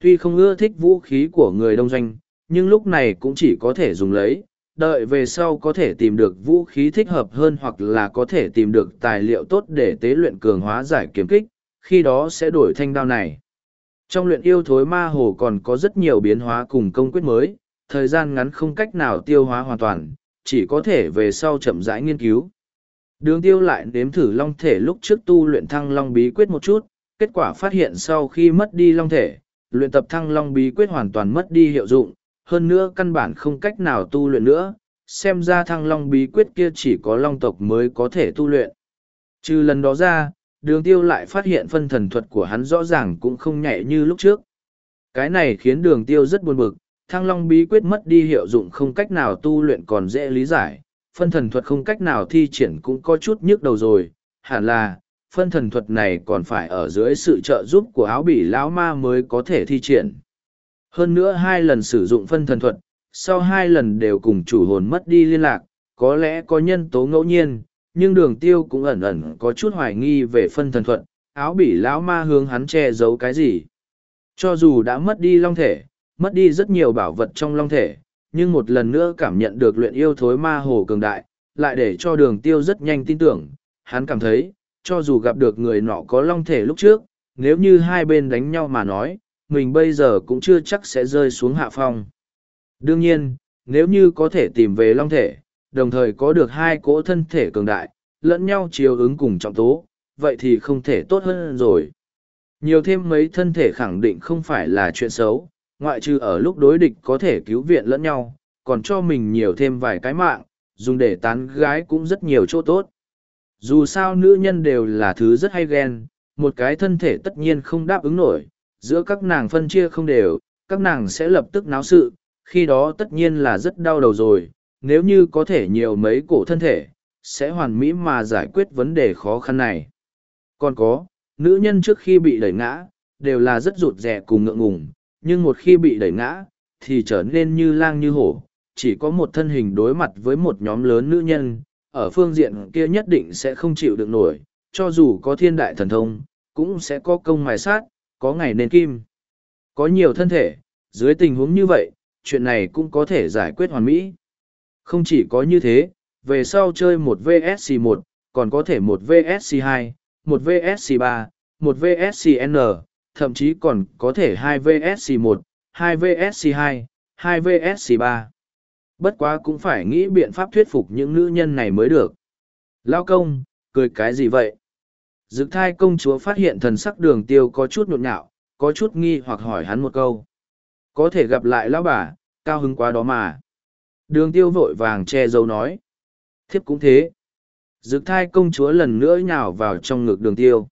Tuy không ưa thích vũ khí của người đông doanh, nhưng lúc này cũng chỉ có thể dùng lấy, đợi về sau có thể tìm được vũ khí thích hợp hơn hoặc là có thể tìm được tài liệu tốt để tế luyện cường hóa giải kiếm kích, khi đó sẽ đổi thanh đao này. Trong luyện yêu thối ma hồ còn có rất nhiều biến hóa cùng công quyết mới, thời gian ngắn không cách nào tiêu hóa hoàn toàn, chỉ có thể về sau chậm rãi nghiên cứu. Đường tiêu lại nếm thử long thể lúc trước tu luyện thăng long bí quyết một chút, kết quả phát hiện sau khi mất đi long thể, luyện tập thăng long bí quyết hoàn toàn mất đi hiệu dụng, hơn nữa căn bản không cách nào tu luyện nữa, xem ra thăng long bí quyết kia chỉ có long tộc mới có thể tu luyện. Trừ lần đó ra, đường tiêu lại phát hiện phân thần thuật của hắn rõ ràng cũng không nhạy như lúc trước. Cái này khiến đường tiêu rất buồn bực, thăng long bí quyết mất đi hiệu dụng không cách nào tu luyện còn dễ lý giải, phân thần thuật không cách nào thi triển cũng có chút nhức đầu rồi, hẳn là, phân thần thuật này còn phải ở dưới sự trợ giúp của áo bỉ lão ma mới có thể thi triển. Hơn nữa hai lần sử dụng phân thần thuật, sau hai lần đều cùng chủ hồn mất đi liên lạc, có lẽ có nhân tố ngẫu nhiên, nhưng đường tiêu cũng ẩn ẩn có chút hoài nghi về phân thần thuật, áo bỉ lão ma hướng hắn che giấu cái gì. Cho dù đã mất đi long thể, mất đi rất nhiều bảo vật trong long thể, nhưng một lần nữa cảm nhận được luyện yêu thối ma hồ cường đại, lại để cho đường tiêu rất nhanh tin tưởng, hắn cảm thấy, cho dù gặp được người nọ có long thể lúc trước, nếu như hai bên đánh nhau mà nói, mình bây giờ cũng chưa chắc sẽ rơi xuống hạ phong. Đương nhiên, nếu như có thể tìm về long thể, đồng thời có được hai cỗ thân thể cường đại, lẫn nhau chiều ứng cùng trọng tố, vậy thì không thể tốt hơn rồi. Nhiều thêm mấy thân thể khẳng định không phải là chuyện xấu, ngoại trừ ở lúc đối địch có thể cứu viện lẫn nhau, còn cho mình nhiều thêm vài cái mạng, dùng để tán gái cũng rất nhiều chỗ tốt. Dù sao nữ nhân đều là thứ rất hay ghen, một cái thân thể tất nhiên không đáp ứng nổi, giữa các nàng phân chia không đều, các nàng sẽ lập tức náo sự, khi đó tất nhiên là rất đau đầu rồi, nếu như có thể nhiều mấy cổ thân thể, sẽ hoàn mỹ mà giải quyết vấn đề khó khăn này. Còn có, nữ nhân trước khi bị đẩy ngã, đều là rất rụt rè cùng ngượng ngùng, nhưng một khi bị đẩy ngã, thì trở nên như lang như hổ, chỉ có một thân hình đối mặt với một nhóm lớn nữ nhân, ở phương diện kia nhất định sẽ không chịu được nổi, cho dù có thiên đại thần thông, cũng sẽ có công mài sát, có ngày nên kim. Có nhiều thân thể, dưới tình huống như vậy, chuyện này cũng có thể giải quyết hoàn mỹ. Không chỉ có như thế, về sau chơi một VSC 1, còn có thể một VSC 2, một VSC 3, một VSCN, N, thậm chí còn có thể hai VSC 1, hai VSC 2, hai VSC 3. Bất quá cũng phải nghĩ biện pháp thuyết phục những nữ nhân này mới được. Lao công, cười cái gì vậy? Dực thai công chúa phát hiện thần sắc đường tiêu có chút nhộn nhạo, có chút nghi hoặc hỏi hắn một câu. Có thể gặp lại lão bà, cao hứng quá đó mà. Đường tiêu vội vàng che dấu nói. Thiếp cũng thế. Dực thai công chúa lần nữa nhào vào trong ngực đường tiêu.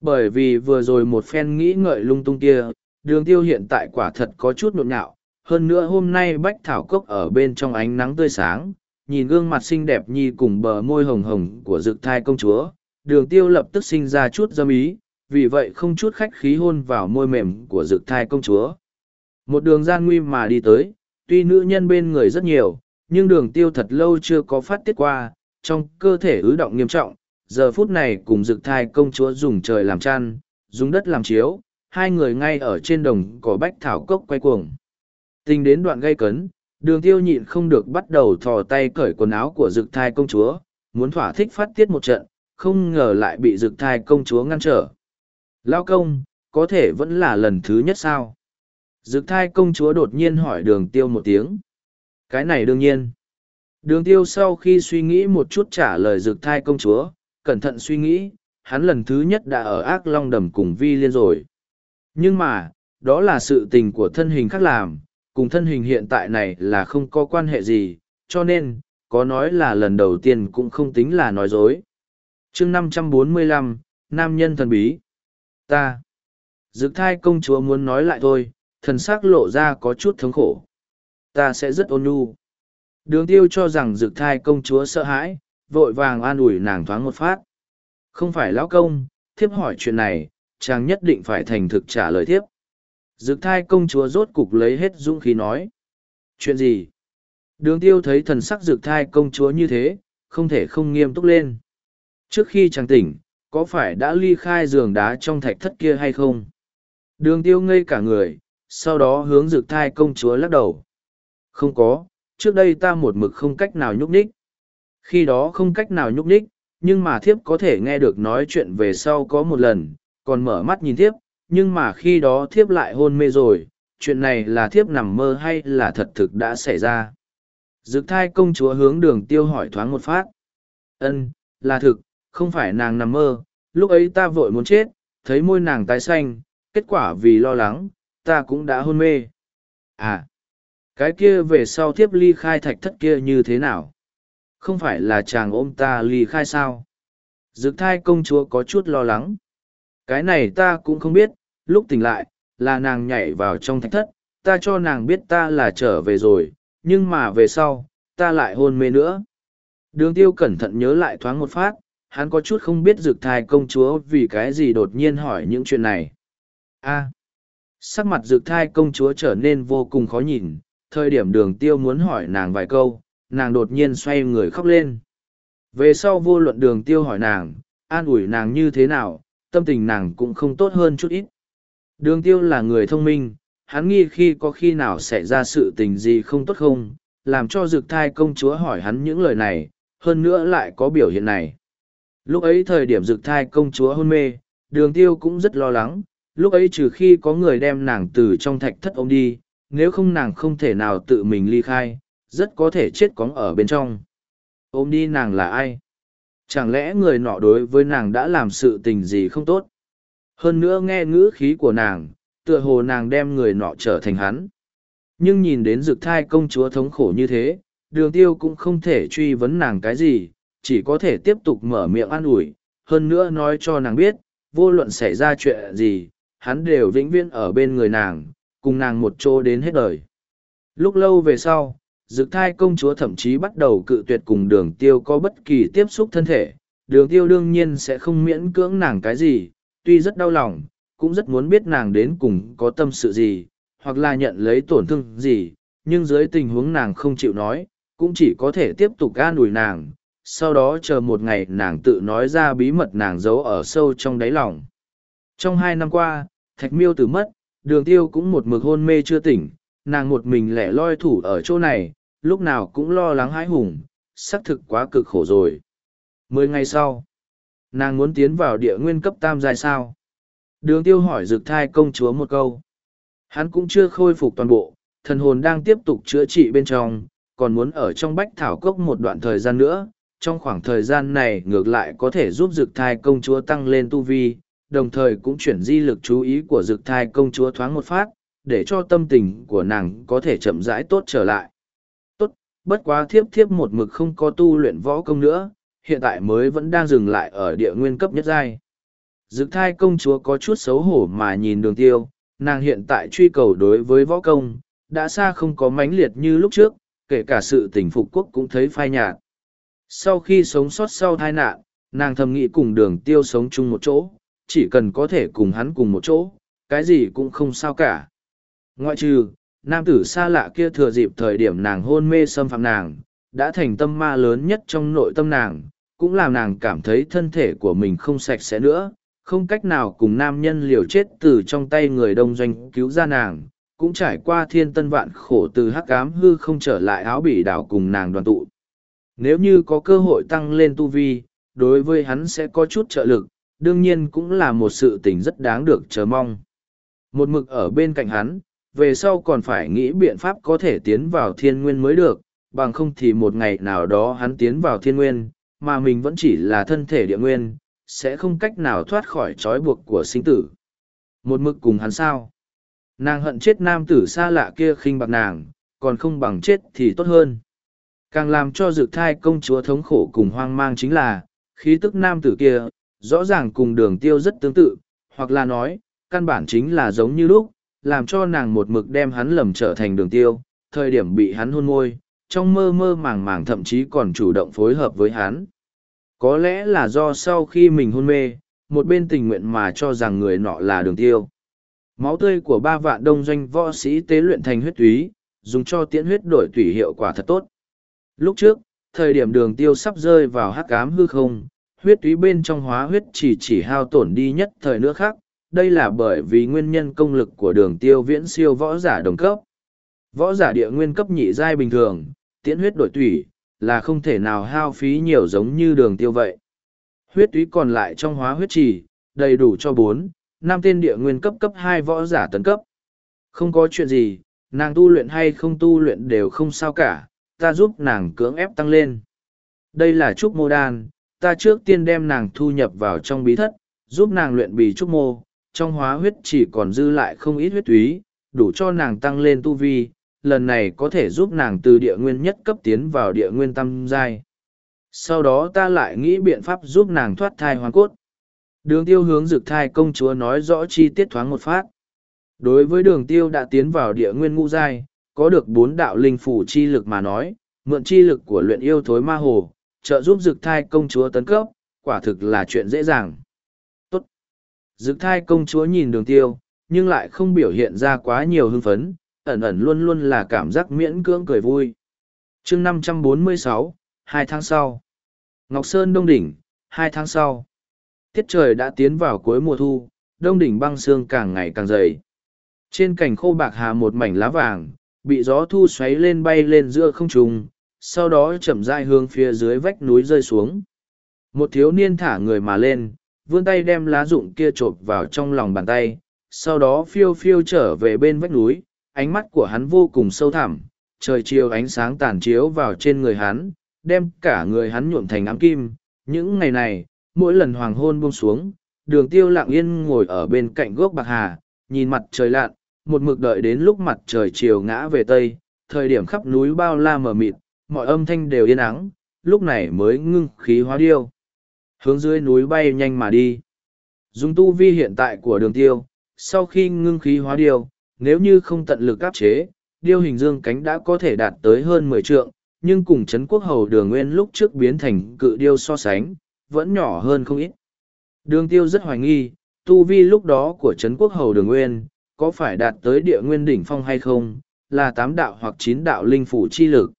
Bởi vì vừa rồi một phen nghĩ ngợi lung tung kia, đường tiêu hiện tại quả thật có chút nhộn nhạo. Hơn nữa hôm nay bách thảo cốc ở bên trong ánh nắng tươi sáng, nhìn gương mặt xinh đẹp nhi cùng bờ môi hồng hồng của dực thai công chúa, đường tiêu lập tức sinh ra chút dâm ý, vì vậy không chút khách khí hôn vào môi mềm của dực thai công chúa. Một đường gian nguy mà đi tới, tuy nữ nhân bên người rất nhiều, nhưng đường tiêu thật lâu chưa có phát tiết qua, trong cơ thể ứ động nghiêm trọng, giờ phút này cùng dực thai công chúa dùng trời làm chăn, dùng đất làm chiếu, hai người ngay ở trên đồng cỏ bách thảo cốc quay cuồng. Tình đến đoạn gây cấn, đường tiêu nhịn không được bắt đầu thò tay cởi quần áo của dực thai công chúa, muốn thỏa thích phát tiết một trận, không ngờ lại bị dực thai công chúa ngăn trở. Lao công, có thể vẫn là lần thứ nhất sao? Dực thai công chúa đột nhiên hỏi đường tiêu một tiếng. Cái này đương nhiên. Đường tiêu sau khi suy nghĩ một chút trả lời dực thai công chúa, cẩn thận suy nghĩ, hắn lần thứ nhất đã ở ác long đầm cùng vi liên rồi. Nhưng mà, đó là sự tình của thân hình khác làm, cùng thân hình hiện tại này là không có quan hệ gì, cho nên, có nói là lần đầu tiên cũng không tính là nói dối. chương năm trăm bốn mươi lăm Nam nhân thần bí. Ta. Dược thai công chúa muốn nói lại thôi, thần sắc lộ ra có chút thống khổ. Ta sẽ rất ôn nhu. Đường tiêu cho rằng Dược thai công chúa sợ hãi, vội vàng an ủi nàng thoáng một phát. Không phải lão công, thiếp hỏi chuyện này, chàng nhất định phải thành thực trả lời thiếp. Dực thai công chúa rốt cục lấy hết dũng khí nói. Chuyện gì? Đường tiêu thấy thần sắc dực thai công chúa như thế, không thể không nghiêm túc lên. Trước khi chàng tỉnh, có phải đã ly khai giường đá trong thạch thất kia hay không? Đường tiêu ngây cả người, sau đó hướng dực thai công chúa lắc đầu. Không có, trước đây ta một mực không cách nào nhúc nhích. Khi đó không cách nào nhúc nhích, nhưng mà thiếp có thể nghe được nói chuyện về sau có một lần, còn mở mắt nhìn thiếp, nhưng mà khi đó thiếp lại hôn mê rồi, chuyện này là thiếp nằm mơ hay là thật thực đã xảy ra. Dực thai công chúa hướng đường tiêu hỏi thoáng một phát. ân là thực, không phải nàng nằm mơ, lúc ấy ta vội muốn chết, thấy môi nàng tái xanh, kết quả vì lo lắng, ta cũng đã hôn mê. À, cái kia về sau thiếp ly khai thạch thất kia như thế nào? Không phải là chàng ôm ta ly khai sao? Dực thai công chúa có chút lo lắng. Cái này ta cũng không biết, lúc tỉnh lại, là nàng nhảy vào trong thạch thất, ta cho nàng biết ta là trở về rồi, nhưng mà về sau, ta lại hôn mê nữa. Đường tiêu cẩn thận nhớ lại thoáng một phát, hắn có chút không biết dực thai công chúa vì cái gì đột nhiên hỏi những chuyện này. a sắc mặt dực thai công chúa trở nên vô cùng khó nhìn, thời điểm đường tiêu muốn hỏi nàng vài câu, nàng đột nhiên xoay người khóc lên. Về sau vô luận đường tiêu hỏi nàng, an ủi nàng như thế nào, tâm tình nàng cũng không tốt hơn chút ít. Đường tiêu là người thông minh, hắn nghi khi có khi nào xảy ra sự tình gì không tốt không, làm cho dược thai công chúa hỏi hắn những lời này, hơn nữa lại có biểu hiện này. Lúc ấy thời điểm dược thai công chúa hôn mê, đường tiêu cũng rất lo lắng, lúc ấy trừ khi có người đem nàng từ trong thạch thất ôm đi, nếu không nàng không thể nào tự mình ly khai, rất có thể chết cóng ở bên trong. Ôm đi nàng là ai? Chẳng lẽ người nọ đối với nàng đã làm sự tình gì không tốt? Hơn nữa nghe ngữ khí của nàng, tựa hồ nàng đem người nọ trở thành hắn. Nhưng nhìn đến rực thai công chúa thống khổ như thế, đường tiêu cũng không thể truy vấn nàng cái gì, chỉ có thể tiếp tục mở miệng an ủi, hơn nữa nói cho nàng biết, vô luận xảy ra chuyện gì, hắn đều vĩnh viễn ở bên người nàng, cùng nàng một chỗ đến hết đời. Lúc lâu về sau, dực thai công chúa thậm chí bắt đầu cự tuyệt cùng đường tiêu có bất kỳ tiếp xúc thân thể, đường tiêu đương nhiên sẽ không miễn cưỡng nàng cái gì, tuy rất đau lòng, cũng rất muốn biết nàng đến cùng có tâm sự gì, hoặc là nhận lấy tổn thương gì, nhưng dưới tình huống nàng không chịu nói, cũng chỉ có thể tiếp tục an ủi nàng, sau đó chờ một ngày nàng tự nói ra bí mật nàng giấu ở sâu trong đáy lòng. Trong hai năm qua, thạch miêu tử mất, đường tiêu cũng một mực hôn mê chưa tỉnh, nàng một mình lẻ loi thủ ở chỗ này, lúc nào cũng lo lắng hãi hùng, xác thực quá cực khổ rồi. Mười ngày sau, nàng muốn tiến vào địa nguyên cấp tam giai sao. Đường tiêu hỏi dược thai công chúa một câu. Hắn cũng chưa khôi phục toàn bộ, thần hồn đang tiếp tục chữa trị bên trong, còn muốn ở trong bách thảo cốc một đoạn thời gian nữa. Trong khoảng thời gian này ngược lại có thể giúp dược thai công chúa tăng lên tu vi, đồng thời cũng chuyển di lực chú ý của dược thai công chúa thoáng một phát, để cho tâm tình của nàng có thể chậm rãi tốt trở lại. Bất quá thiếp thiếp một mực không có tu luyện võ công nữa, hiện tại mới vẫn đang dừng lại ở địa nguyên cấp nhất giai. Dực thai công chúa có chút xấu hổ mà nhìn đường tiêu, nàng hiện tại truy cầu đối với võ công, đã xa không có mãnh liệt như lúc trước, kể cả sự tình phục quốc cũng thấy phai nhạt. Sau khi sống sót sau tai nạn, nàng thầm nghĩ cùng đường tiêu sống chung một chỗ, chỉ cần có thể cùng hắn cùng một chỗ, cái gì cũng không sao cả. Ngoại trừ, nam tử xa lạ kia thừa dịp thời điểm nàng hôn mê xâm phạm nàng, đã thành tâm ma lớn nhất trong nội tâm nàng, cũng làm nàng cảm thấy thân thể của mình không sạch sẽ nữa, không cách nào cùng nam nhân liều chết từ trong tay người đông doanh cứu ra nàng, cũng trải qua thiên tân vạn khổ từ hắc ám hư không trở lại áo bỉ đảo cùng nàng đoàn tụ. Nếu như có cơ hội tăng lên tu vi, đối với hắn sẽ có chút trợ lực, đương nhiên cũng là một sự tình rất đáng được chờ mong. Một mực ở bên cạnh hắn, về sau còn phải nghĩ biện pháp có thể tiến vào thiên nguyên mới được, bằng không thì một ngày nào đó hắn tiến vào thiên nguyên, mà mình vẫn chỉ là thân thể địa nguyên, sẽ không cách nào thoát khỏi trói buộc của sinh tử. Một mực cùng hắn sao? Nàng hận chết nam tử xa lạ kia khinh bạc nàng, còn không bằng chết thì tốt hơn. Càng làm cho dược thai công chúa thống khổ cùng hoang mang chính là, khí tức nam tử kia, rõ ràng cùng đường tiêu rất tương tự, hoặc là nói, căn bản chính là giống như lúc, làm cho nàng một mực đem hắn lầm trở thành đường tiêu, thời điểm bị hắn hôn môi, trong mơ mơ màng màng thậm chí còn chủ động phối hợp với hắn. Có lẽ là do sau khi mình hôn mê, một bên tình nguyện mà cho rằng người nọ là đường tiêu. Máu tươi của ba vạn đông doanh võ sĩ tế luyện thành huyết túy, dùng cho tiễn huyết đổi tủy hiệu quả thật tốt. Lúc trước, thời điểm đường tiêu sắp rơi vào hắc ám hư không, huyết túy bên trong hóa huyết chỉ chỉ hao tổn đi nhất thời nữa khác, đây là bởi vì nguyên nhân công lực của đường tiêu viễn siêu võ giả đồng cấp. Võ giả địa nguyên cấp nhị giai bình thường, tiễn huyết đổi tủy, là không thể nào hao phí nhiều giống như đường tiêu vậy. Huyết túy còn lại trong hóa huyết trì, đầy đủ cho bốn, năm tên địa nguyên cấp cấp hai võ giả tấn cấp. Không có chuyện gì, nàng tu luyện hay không tu luyện đều không sao cả, ta giúp nàng cưỡng ép tăng lên. Đây là trúc mô đan, ta trước tiên đem nàng thu nhập vào trong bí thất, giúp nàng luyện bì trúc mô, trong hóa huyết chỉ còn dư lại không ít huyết túy, đủ cho nàng tăng lên tu vi, lần này có thể giúp nàng từ địa nguyên nhất cấp tiến vào địa nguyên tam giai. Sau đó ta lại nghĩ biện pháp giúp nàng thoát thai hoàn cốt. Đường tiêu hướng dực thai công chúa nói rõ chi tiết thoáng một phát. Đối với đường tiêu đã tiến vào địa nguyên ngũ giai, có được bốn đạo linh phủ chi lực mà nói, mượn chi lực của luyện yêu thối ma hồ, trợ giúp dực thai công chúa tấn cấp, quả thực là chuyện dễ dàng. Dực thai công chúa nhìn đường tiêu, nhưng lại không biểu hiện ra quá nhiều hưng phấn, ẩn ẩn luôn luôn là cảm giác miễn cưỡng cười vui. chương 546, hai tháng sau. Ngọc Sơn Đông Đỉnh, hai tháng sau. Tiết trời đã tiến vào cuối mùa thu, Đông Đỉnh băng sương càng ngày càng dày. Trên cành khô bạc hà một mảnh lá vàng, bị gió thu xoáy lên bay lên giữa không trung, sau đó chậm rãi hướng phía dưới vách núi rơi xuống. Một thiếu niên thả người mà lên, vươn tay đem lá rụng kia chộp vào trong lòng bàn tay, sau đó phiêu phiêu trở về bên vách núi, ánh mắt của hắn vô cùng sâu thẳm, trời chiều ánh sáng tàn chiếu vào trên người hắn, đem cả người hắn nhuộm thành ám kim. Những ngày này, mỗi lần hoàng hôn buông xuống, đường tiêu lặng yên ngồi ở bên cạnh gốc bạc hà, nhìn mặt trời lặn, một mực đợi đến lúc mặt trời chiều ngã về tây, thời điểm khắp núi bao la mờ mịt, mọi âm thanh đều yên ắng, lúc này mới ngưng khí hóa điêu. Hướng dưới núi bay nhanh mà đi. Dùng tu vi hiện tại của đường tiêu, sau khi ngưng khí hóa điêu, nếu như không tận lực áp chế, điêu hình dương cánh đã có thể đạt tới hơn mười trượng, nhưng cùng chấn Quốc Hầu Đường Nguyên lúc trước biến thành cự điêu so sánh, vẫn nhỏ hơn không ít. Đường tiêu rất hoài nghi, tu vi lúc đó của chấn Quốc Hầu Đường Nguyên, có phải đạt tới địa nguyên đỉnh phong hay không, là tám đạo hoặc chín đạo linh phủ chi lực.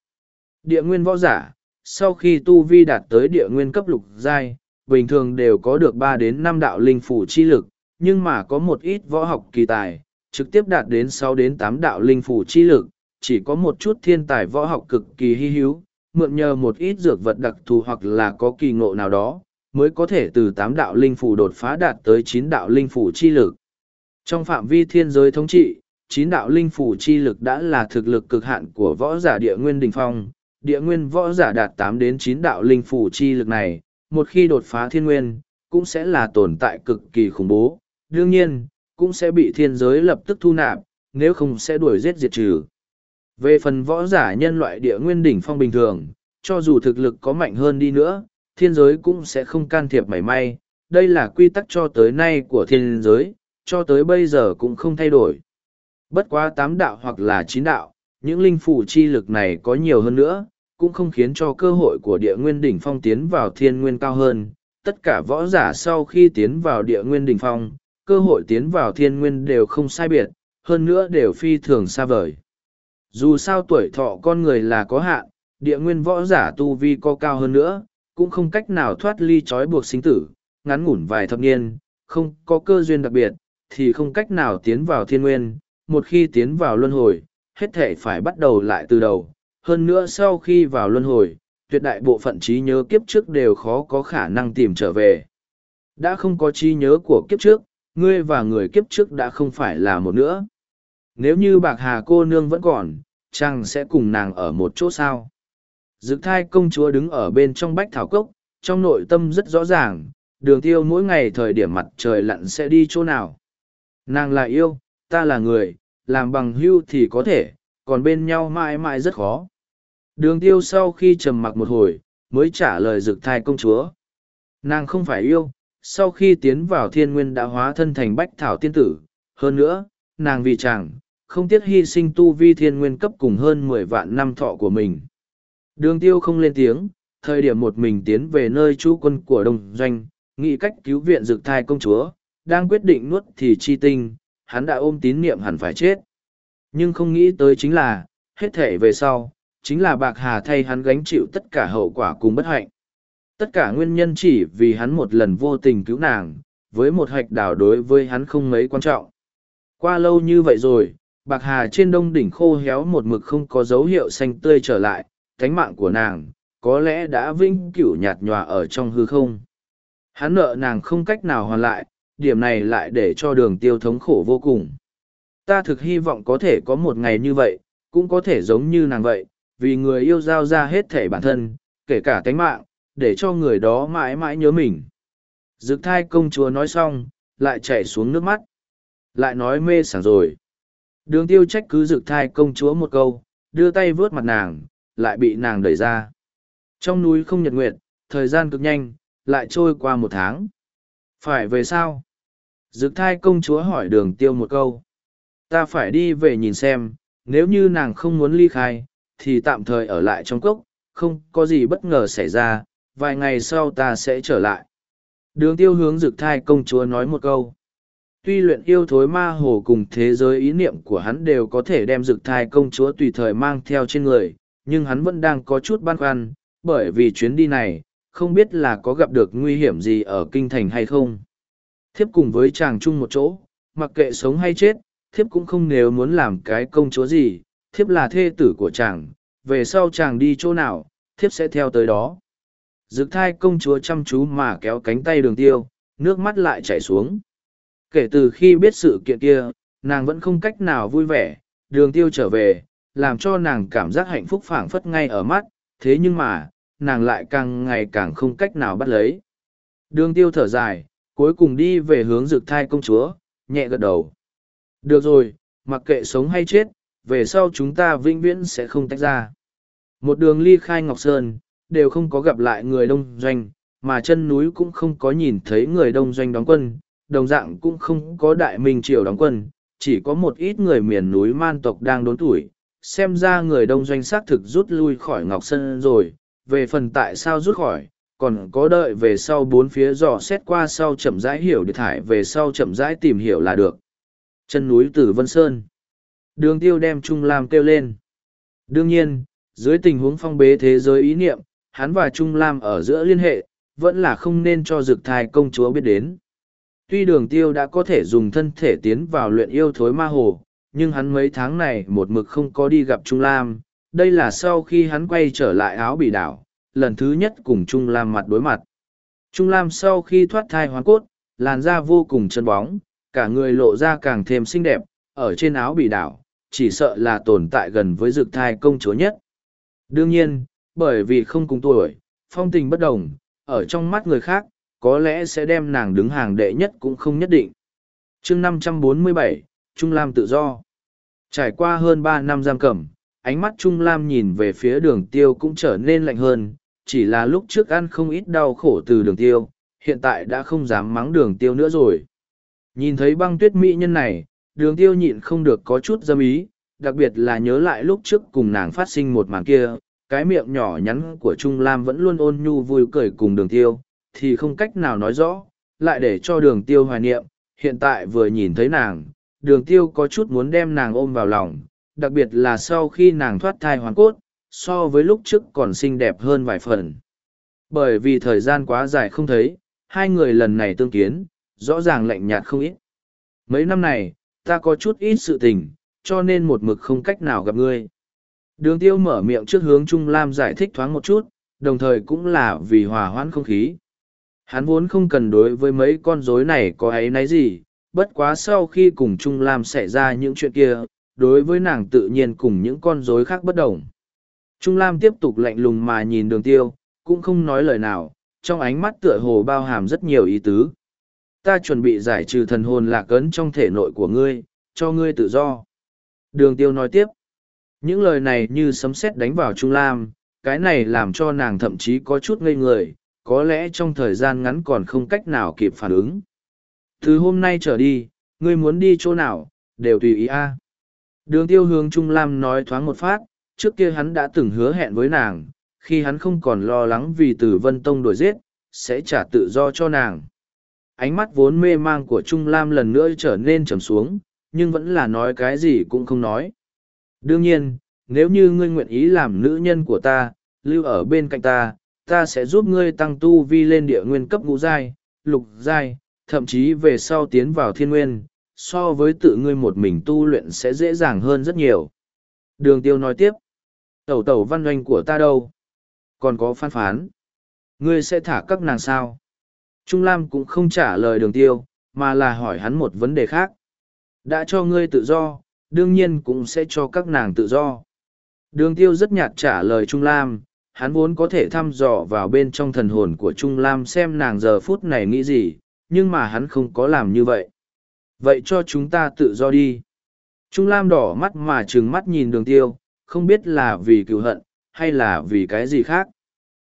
Địa nguyên võ giả, sau khi tu vi đạt tới địa nguyên cấp lục giai, bình thường đều có được ba đến năm đạo linh phủ chi lực, nhưng mà có một ít võ học kỳ tài, trực tiếp đạt đến sáu đến tám đạo linh phủ chi lực, chỉ có một chút thiên tài võ học cực kỳ hy hữu, mượn nhờ một ít dược vật đặc thù hoặc là có kỳ ngộ nào đó, mới có thể từ tám đạo linh phủ đột phá đạt tới chín đạo linh phủ chi lực. Trong phạm vi thiên giới thống trị, chín đạo linh phủ chi lực đã là thực lực cực hạn của võ giả địa nguyên đỉnh phong, địa nguyên võ giả đạt tám đến chín đạo linh phủ chi lực này, một khi đột phá thiên nguyên, cũng sẽ là tồn tại cực kỳ khủng bố. Đương nhiên, cũng sẽ bị thiên giới lập tức thu nạp, nếu không sẽ đuổi giết diệt trừ. Về phần võ giả nhân loại địa nguyên đỉnh phong bình thường, cho dù thực lực có mạnh hơn đi nữa, thiên giới cũng sẽ không can thiệp mảy may. Đây là quy tắc cho tới nay của thiên giới, cho tới bây giờ cũng không thay đổi. Bất quá tám đạo hoặc là chín đạo, những linh phủ chi lực này có nhiều hơn nữa, cũng không khiến cho cơ hội của địa nguyên đỉnh phong tiến vào thiên nguyên cao hơn. Tất cả võ giả sau khi tiến vào địa nguyên đỉnh phong, cơ hội tiến vào thiên nguyên đều không sai biệt, hơn nữa đều phi thường xa vời. Dù sao tuổi thọ con người là có hạn, địa nguyên võ giả tu vi có cao hơn nữa, cũng không cách nào thoát ly trói buộc sinh tử, ngắn ngủn vài thập niên, không có cơ duyên đặc biệt, thì không cách nào tiến vào thiên nguyên, một khi tiến vào luân hồi, hết thể phải bắt đầu lại từ đầu. Hơn nữa sau khi vào luân hồi, tuyệt đại bộ phận trí nhớ kiếp trước đều khó có khả năng tìm trở về. Đã không có trí nhớ của kiếp trước, ngươi và người kiếp trước đã không phải là một nữa. Nếu như bạc hà cô nương vẫn còn, chàng sẽ cùng nàng ở một chỗ sao. Dực thai công chúa đứng ở bên trong bách thảo cốc, trong nội tâm rất rõ ràng, đường tiêu mỗi ngày thời điểm mặt trời lặn sẽ đi chỗ nào. Nàng là yêu, ta là người, làm bằng hưu thì có thể, còn bên nhau mãi mãi rất khó. Đường tiêu sau khi trầm mặc một hồi, mới trả lời rực thai công chúa. Nàng không phải yêu, sau khi tiến vào thiên nguyên đã hóa thân thành bách thảo tiên tử. Hơn nữa, nàng vì chàng, không tiếc hy sinh tu vi thiên nguyên cấp cùng hơn mười vạn năm thọ của mình. Đường tiêu không lên tiếng, thời điểm một mình tiến về nơi trú quân của đồng doanh, nghĩ cách cứu viện rực thai công chúa, đang quyết định nuốt thì chi tinh, hắn đã ôm tín niệm hẳn phải chết. Nhưng không nghĩ tới chính là, hết thể về sau, chính là bạc hà thay hắn gánh chịu tất cả hậu quả cùng bất hạnh. Tất cả nguyên nhân chỉ vì hắn một lần vô tình cứu nàng, với một hạch đảo đối với hắn không mấy quan trọng. Qua lâu như vậy rồi, bạc hà trên đông đỉnh khô héo một mực không có dấu hiệu xanh tươi trở lại, thánh mạng của nàng, có lẽ đã vĩnh cửu nhạt nhòa ở trong hư không. Hắn nợ nàng không cách nào hoàn lại, điểm này lại để cho đường tiêu thống khổ vô cùng. Ta thực hy vọng có thể có một ngày như vậy, cũng có thể giống như nàng vậy, vì người yêu giao ra hết thể bản thân, kể cả tánh mạng, để cho người đó mãi mãi nhớ mình. Dực thai công chúa nói xong, lại chảy xuống nước mắt. Lại nói mê sảng rồi. Đường tiêu trách cứ dực thai công chúa một câu, đưa tay vướt mặt nàng, lại bị nàng đẩy ra. Trong núi không nhật nguyệt, thời gian cực nhanh, lại trôi qua một tháng. Phải về sao? Dực thai công chúa hỏi đường tiêu một câu. Ta phải đi về nhìn xem, nếu như nàng không muốn ly khai, thì tạm thời ở lại trong cốc, không có gì bất ngờ xảy ra, vài ngày sau ta sẽ trở lại. Đường tiêu hướng dực thai công chúa nói một câu. Tuy luyện yêu thối ma hồ cùng thế giới ý niệm của hắn đều có thể đem dực thai công chúa tùy thời mang theo trên người, nhưng hắn vẫn đang có chút băn khoăn, bởi vì chuyến đi này, không biết là có gặp được nguy hiểm gì ở kinh thành hay không. Thiếp cùng với chàng chung một chỗ, mặc kệ sống hay chết, thiếp cũng không nếu muốn làm cái công chúa gì, thiếp là thê tử của chàng, về sau chàng đi chỗ nào, thiếp sẽ theo tới đó. Dực thai công chúa chăm chú mà kéo cánh tay đường tiêu, nước mắt lại chảy xuống. Kể từ khi biết sự kiện kia, nàng vẫn không cách nào vui vẻ, đường tiêu trở về, làm cho nàng cảm giác hạnh phúc phảng phất ngay ở mắt, thế nhưng mà, nàng lại càng ngày càng không cách nào bắt lấy. Đường tiêu thở dài, cuối cùng đi về hướng Dực thai công chúa, nhẹ gật đầu. Được rồi, mặc kệ sống hay chết, về sau chúng ta vĩnh viễn sẽ không tách ra. Một đường ly khai Ngọc Sơn, đều không có gặp lại người đông doanh, mà chân núi cũng không có nhìn thấy người đông doanh đóng quân, đồng dạng cũng không có đại minh triều đóng quân, chỉ có một ít người miền núi man tộc đang đốn tuổi. Xem ra người đông doanh xác thực rút lui khỏi Ngọc Sơn rồi, về phần tại sao rút khỏi, còn có đợi về sau bốn phía dò xét qua sau chậm rãi hiểu được thải về sau chậm rãi tìm hiểu là được. Chân núi Tử Vân Sơn. Đường tiêu đem Trung Lam kêu lên. Đương nhiên, dưới tình huống phong bế thế giới ý niệm, hắn và Trung Lam ở giữa liên hệ, vẫn là không nên cho dực thai công chúa biết đến. Tuy đường tiêu đã có thể dùng thân thể tiến vào luyện yêu thối ma hồ, nhưng hắn mấy tháng này một mực không có đi gặp Trung Lam, đây là sau khi hắn quay trở lại áo bị đảo, lần thứ nhất cùng Trung Lam mặt đối mặt. Trung Lam sau khi thoát thai hoán cốt, làn da vô cùng chân bóng, cả người lộ ra càng thêm xinh đẹp, ở trên áo bị đảo, chỉ sợ là tồn tại gần với dược thai công chúa nhất. Đương nhiên, bởi vì không cùng tuổi, phong tình bất đồng, ở trong mắt người khác, có lẽ sẽ đem nàng đứng hàng đệ nhất cũng không nhất định. chương 547, Trung Lam tự do. Trải qua hơn ba năm giam cầm, ánh mắt Trung Lam nhìn về phía đường tiêu cũng trở nên lạnh hơn, chỉ là lúc trước ăn không ít đau khổ từ đường tiêu, hiện tại đã không dám mắng đường tiêu nữa rồi. Nhìn thấy băng tuyết mỹ nhân này, đường tiêu nhịn không được có chút dâm ý, đặc biệt là nhớ lại lúc trước cùng nàng phát sinh một màn kia, cái miệng nhỏ nhắn của Trung Lam vẫn luôn ôn nhu vui cười cùng đường tiêu, thì không cách nào nói rõ, lại để cho đường tiêu hoài niệm, hiện tại vừa nhìn thấy nàng, đường tiêu có chút muốn đem nàng ôm vào lòng, đặc biệt là sau khi nàng thoát thai hoàn cốt, so với lúc trước còn xinh đẹp hơn vài phần. Bởi vì thời gian quá dài không thấy, hai người lần này tương kiến, rõ ràng lạnh nhạt không ít. Mấy năm này, ta có chút ít sự tình, cho nên một mực không cách nào gặp ngươi. Đường tiêu mở miệng trước hướng Trung Lam giải thích thoáng một chút, đồng thời cũng là vì hòa hoãn không khí. Hắn vốn không cần đối với mấy con rối này có ấy nấy gì, bất quá sau khi cùng Trung Lam xảy ra những chuyện kia, đối với nàng tự nhiên cùng những con rối khác bất đồng. Trung Lam tiếp tục lạnh lùng mà nhìn đường tiêu, cũng không nói lời nào, trong ánh mắt tựa hồ bao hàm rất nhiều ý tứ. Ta chuẩn bị giải trừ thần hồn lạc ấn trong thể nội của ngươi, cho ngươi tự do. Đường tiêu nói tiếp. Những lời này như sấm sét đánh vào Trung Lam, cái này làm cho nàng thậm chí có chút ngây người, có lẽ trong thời gian ngắn còn không cách nào kịp phản ứng. Từ hôm nay trở đi, ngươi muốn đi chỗ nào, đều tùy ý a. Đường tiêu hướng Trung Lam nói thoáng một phát, trước kia hắn đã từng hứa hẹn với nàng, khi hắn không còn lo lắng vì tử vân tông đuổi giết, sẽ trả tự do cho nàng. Ánh mắt vốn mê mang của Trung Lam lần nữa trở nên trầm xuống, nhưng vẫn là nói cái gì cũng không nói. Đương nhiên, nếu như ngươi nguyện ý làm nữ nhân của ta, lưu ở bên cạnh ta, ta sẽ giúp ngươi tăng tu vi lên địa nguyên cấp ngũ giai, lục giai, thậm chí về sau tiến vào thiên nguyên, so với tự ngươi một mình tu luyện sẽ dễ dàng hơn rất nhiều. Đường tiêu nói tiếp, tẩu tẩu văn doanh của ta đâu? Còn có phán phán. Ngươi sẽ thả các nàng sao? Trung Lam cũng không trả lời đường tiêu, mà là hỏi hắn một vấn đề khác. Đã cho ngươi tự do, đương nhiên cũng sẽ cho các nàng tự do. Đường tiêu rất nhạt trả lời Trung Lam, hắn vốn có thể thăm dò vào bên trong thần hồn của Trung Lam xem nàng giờ phút này nghĩ gì, nhưng mà hắn không có làm như vậy. Vậy cho chúng ta tự do đi. Trung Lam đỏ mắt mà trừng mắt nhìn đường tiêu, không biết là vì cựu hận, hay là vì cái gì khác.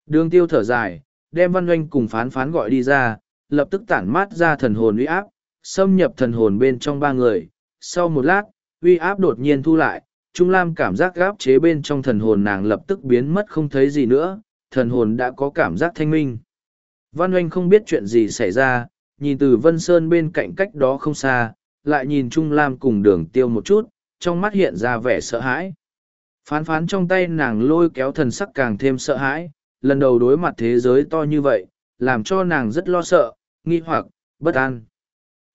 Đường tiêu thở dài, đem văn doanh cùng phán phán gọi đi ra, lập tức tản mát ra thần hồn uy áp, xâm nhập thần hồn bên trong ba người. Sau một lát, uy áp đột nhiên thu lại, Trung Lam cảm giác gáp chế bên trong thần hồn nàng lập tức biến mất không thấy gì nữa, thần hồn đã có cảm giác thanh minh. Văn Oanh không biết chuyện gì xảy ra, nhìn từ Vân Sơn bên cạnh cách đó không xa, lại nhìn Trung Lam cùng đường tiêu một chút, trong mắt hiện ra vẻ sợ hãi. Phán phán trong tay nàng lôi kéo thần sắc càng thêm sợ hãi, lần đầu đối mặt thế giới to như vậy, làm cho nàng rất lo sợ, nghi hoặc, bất an.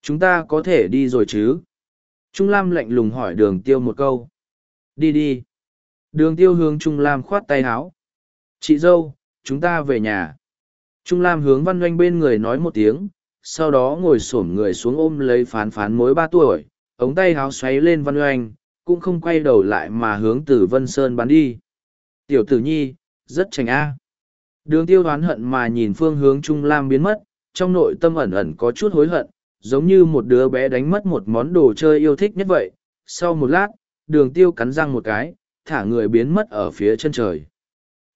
Chúng ta có thể đi rồi chứ? Trung Lam lạnh lùng hỏi đường tiêu một câu. Đi đi. Đường tiêu hướng Trung Lam khoát tay áo. Chị dâu, chúng ta về nhà. Trung Lam hướng văn doanh bên người nói một tiếng, sau đó ngồi xổm người xuống ôm lấy phán phán mối ba tuổi, ống tay háo xoáy lên văn doanh, cũng không quay đầu lại mà hướng từ Vân Sơn bắn đi. Tiểu tử nhi, rất chảnh a. Đường tiêu đoán hận mà nhìn phương hướng Trung Lam biến mất, trong nội tâm ẩn ẩn có chút hối hận, giống như một đứa bé đánh mất một món đồ chơi yêu thích nhất vậy. Sau một lát, đường tiêu cắn răng một cái, thả người biến mất ở phía chân trời.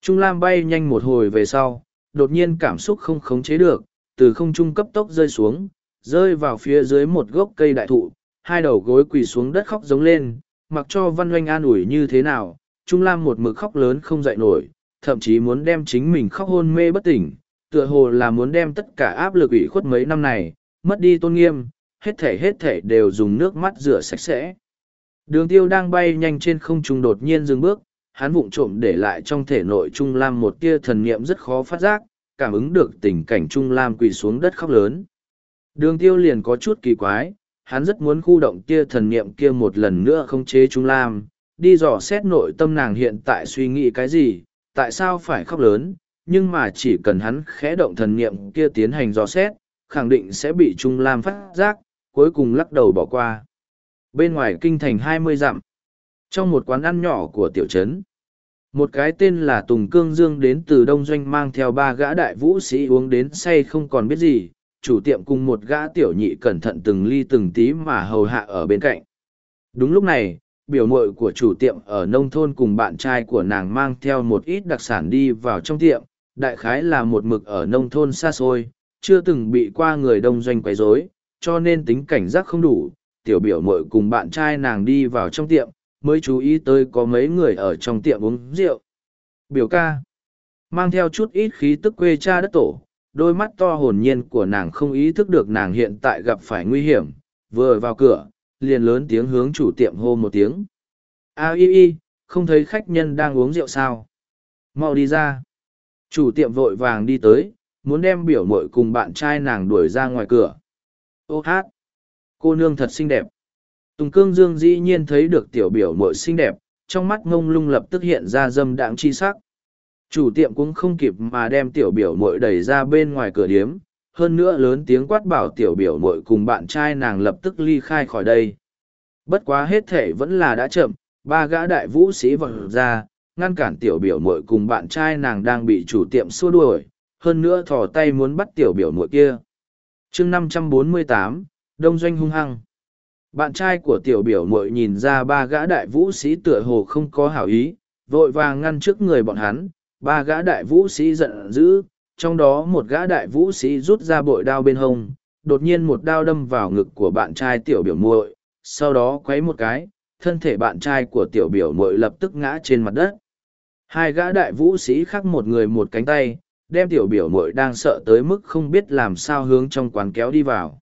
Trung Lam bay nhanh một hồi về sau, đột nhiên cảm xúc không khống chế được, từ không trung cấp tốc rơi xuống, rơi vào phía dưới một gốc cây đại thụ, hai đầu gối quỳ xuống đất khóc giống lên, mặc cho văn oanh an ủi như thế nào, Trung Lam một mực khóc lớn không dậy nổi, thậm chí muốn đem chính mình khóc hôn mê bất tỉnh, tựa hồ là muốn đem tất cả áp lực ủy khuất mấy năm này, mất đi tôn nghiêm, hết thể hết thể đều dùng nước mắt rửa sạch sẽ. Đường tiêu đang bay nhanh trên không trung đột nhiên dừng bước, hắn vụng trộm để lại trong thể nội Trung Lam một tia thần niệm rất khó phát giác, cảm ứng được tình cảnh Trung Lam quỳ xuống đất khóc lớn. Đường tiêu liền có chút kỳ quái, hắn rất muốn khu động tia thần niệm kia một lần nữa không chế Trung Lam, đi dò xét nội tâm nàng hiện tại suy nghĩ cái gì, tại sao phải khóc lớn, nhưng mà chỉ cần hắn khẽ động thần niệm kia tiến hành dò xét, khẳng định sẽ bị Trung Lam phát giác, cuối cùng lắc đầu bỏ qua. Bên ngoài kinh thành hai mươi dặm, trong một quán ăn nhỏ của tiểu trấn, một cái tên là Tùng Cương Dương đến từ Đông Doanh mang theo ba gã đại vũ sĩ uống đến say không còn biết gì, chủ tiệm cùng một gã tiểu nhị cẩn thận từng ly từng tí mà hầu hạ ở bên cạnh. Đúng lúc này, biểu mội của chủ tiệm ở nông thôn cùng bạn trai của nàng mang theo một ít đặc sản đi vào trong tiệm, đại khái là một mực ở nông thôn xa xôi, chưa từng bị qua người đông doanh quấy rối, cho nên tính cảnh giác không đủ, tiểu biểu mội cùng bạn trai nàng đi vào trong tiệm, mới chú ý tới có mấy người ở trong tiệm uống rượu. Biểu ca, mang theo chút ít khí tức quê cha đất tổ, đôi mắt to hồn nhiên của nàng không ý thức được nàng hiện tại gặp phải nguy hiểm, vừa vào cửa, liền lớn tiếng hướng chủ tiệm hô một tiếng. A y y, không thấy khách nhân đang uống rượu sao? Mau đi ra. Chủ tiệm vội vàng đi tới, muốn đem biểu mội cùng bạn trai nàng đuổi ra ngoài cửa. ô hát cô nương thật xinh đẹp tùng cương dương dĩ nhiên thấy được tiểu biểu mội xinh đẹp trong mắt ngông lung lập tức hiện ra dâm đãng chi sắc chủ tiệm cũng không kịp mà đem tiểu biểu mội đẩy ra bên ngoài cửa điếm hơn nữa lớn tiếng quát bảo tiểu biểu mội cùng bạn trai nàng lập tức ly khai khỏi đây. Bất quá hết thể vẫn là đã chậm, ba gã đại vũ sĩ vật ra, ngăn cản tiểu biểu mội cùng bạn trai nàng đang bị chủ tiệm xua đuổi, hơn nữa thò tay muốn bắt tiểu biểu mội kia. Chương năm trăm bốn mươi tám, đông doanh hung hăng. Bạn trai của tiểu biểu mội nhìn ra ba gã đại vũ sĩ tựa hồ không có hảo ý, vội vàng ngăn trước người bọn hắn. Ba gã đại vũ sĩ giận dữ trong đó một gã đại vũ sĩ rút ra bội đao bên hông, đột nhiên một đao đâm vào ngực của bạn trai tiểu biểu muội, sau đó quấy một cái, thân thể bạn trai của tiểu biểu muội lập tức ngã trên mặt đất. Hai gã đại vũ sĩ khác một người một cánh tay, đem tiểu biểu muội đang sợ tới mức không biết làm sao hướng trong quán kéo đi vào.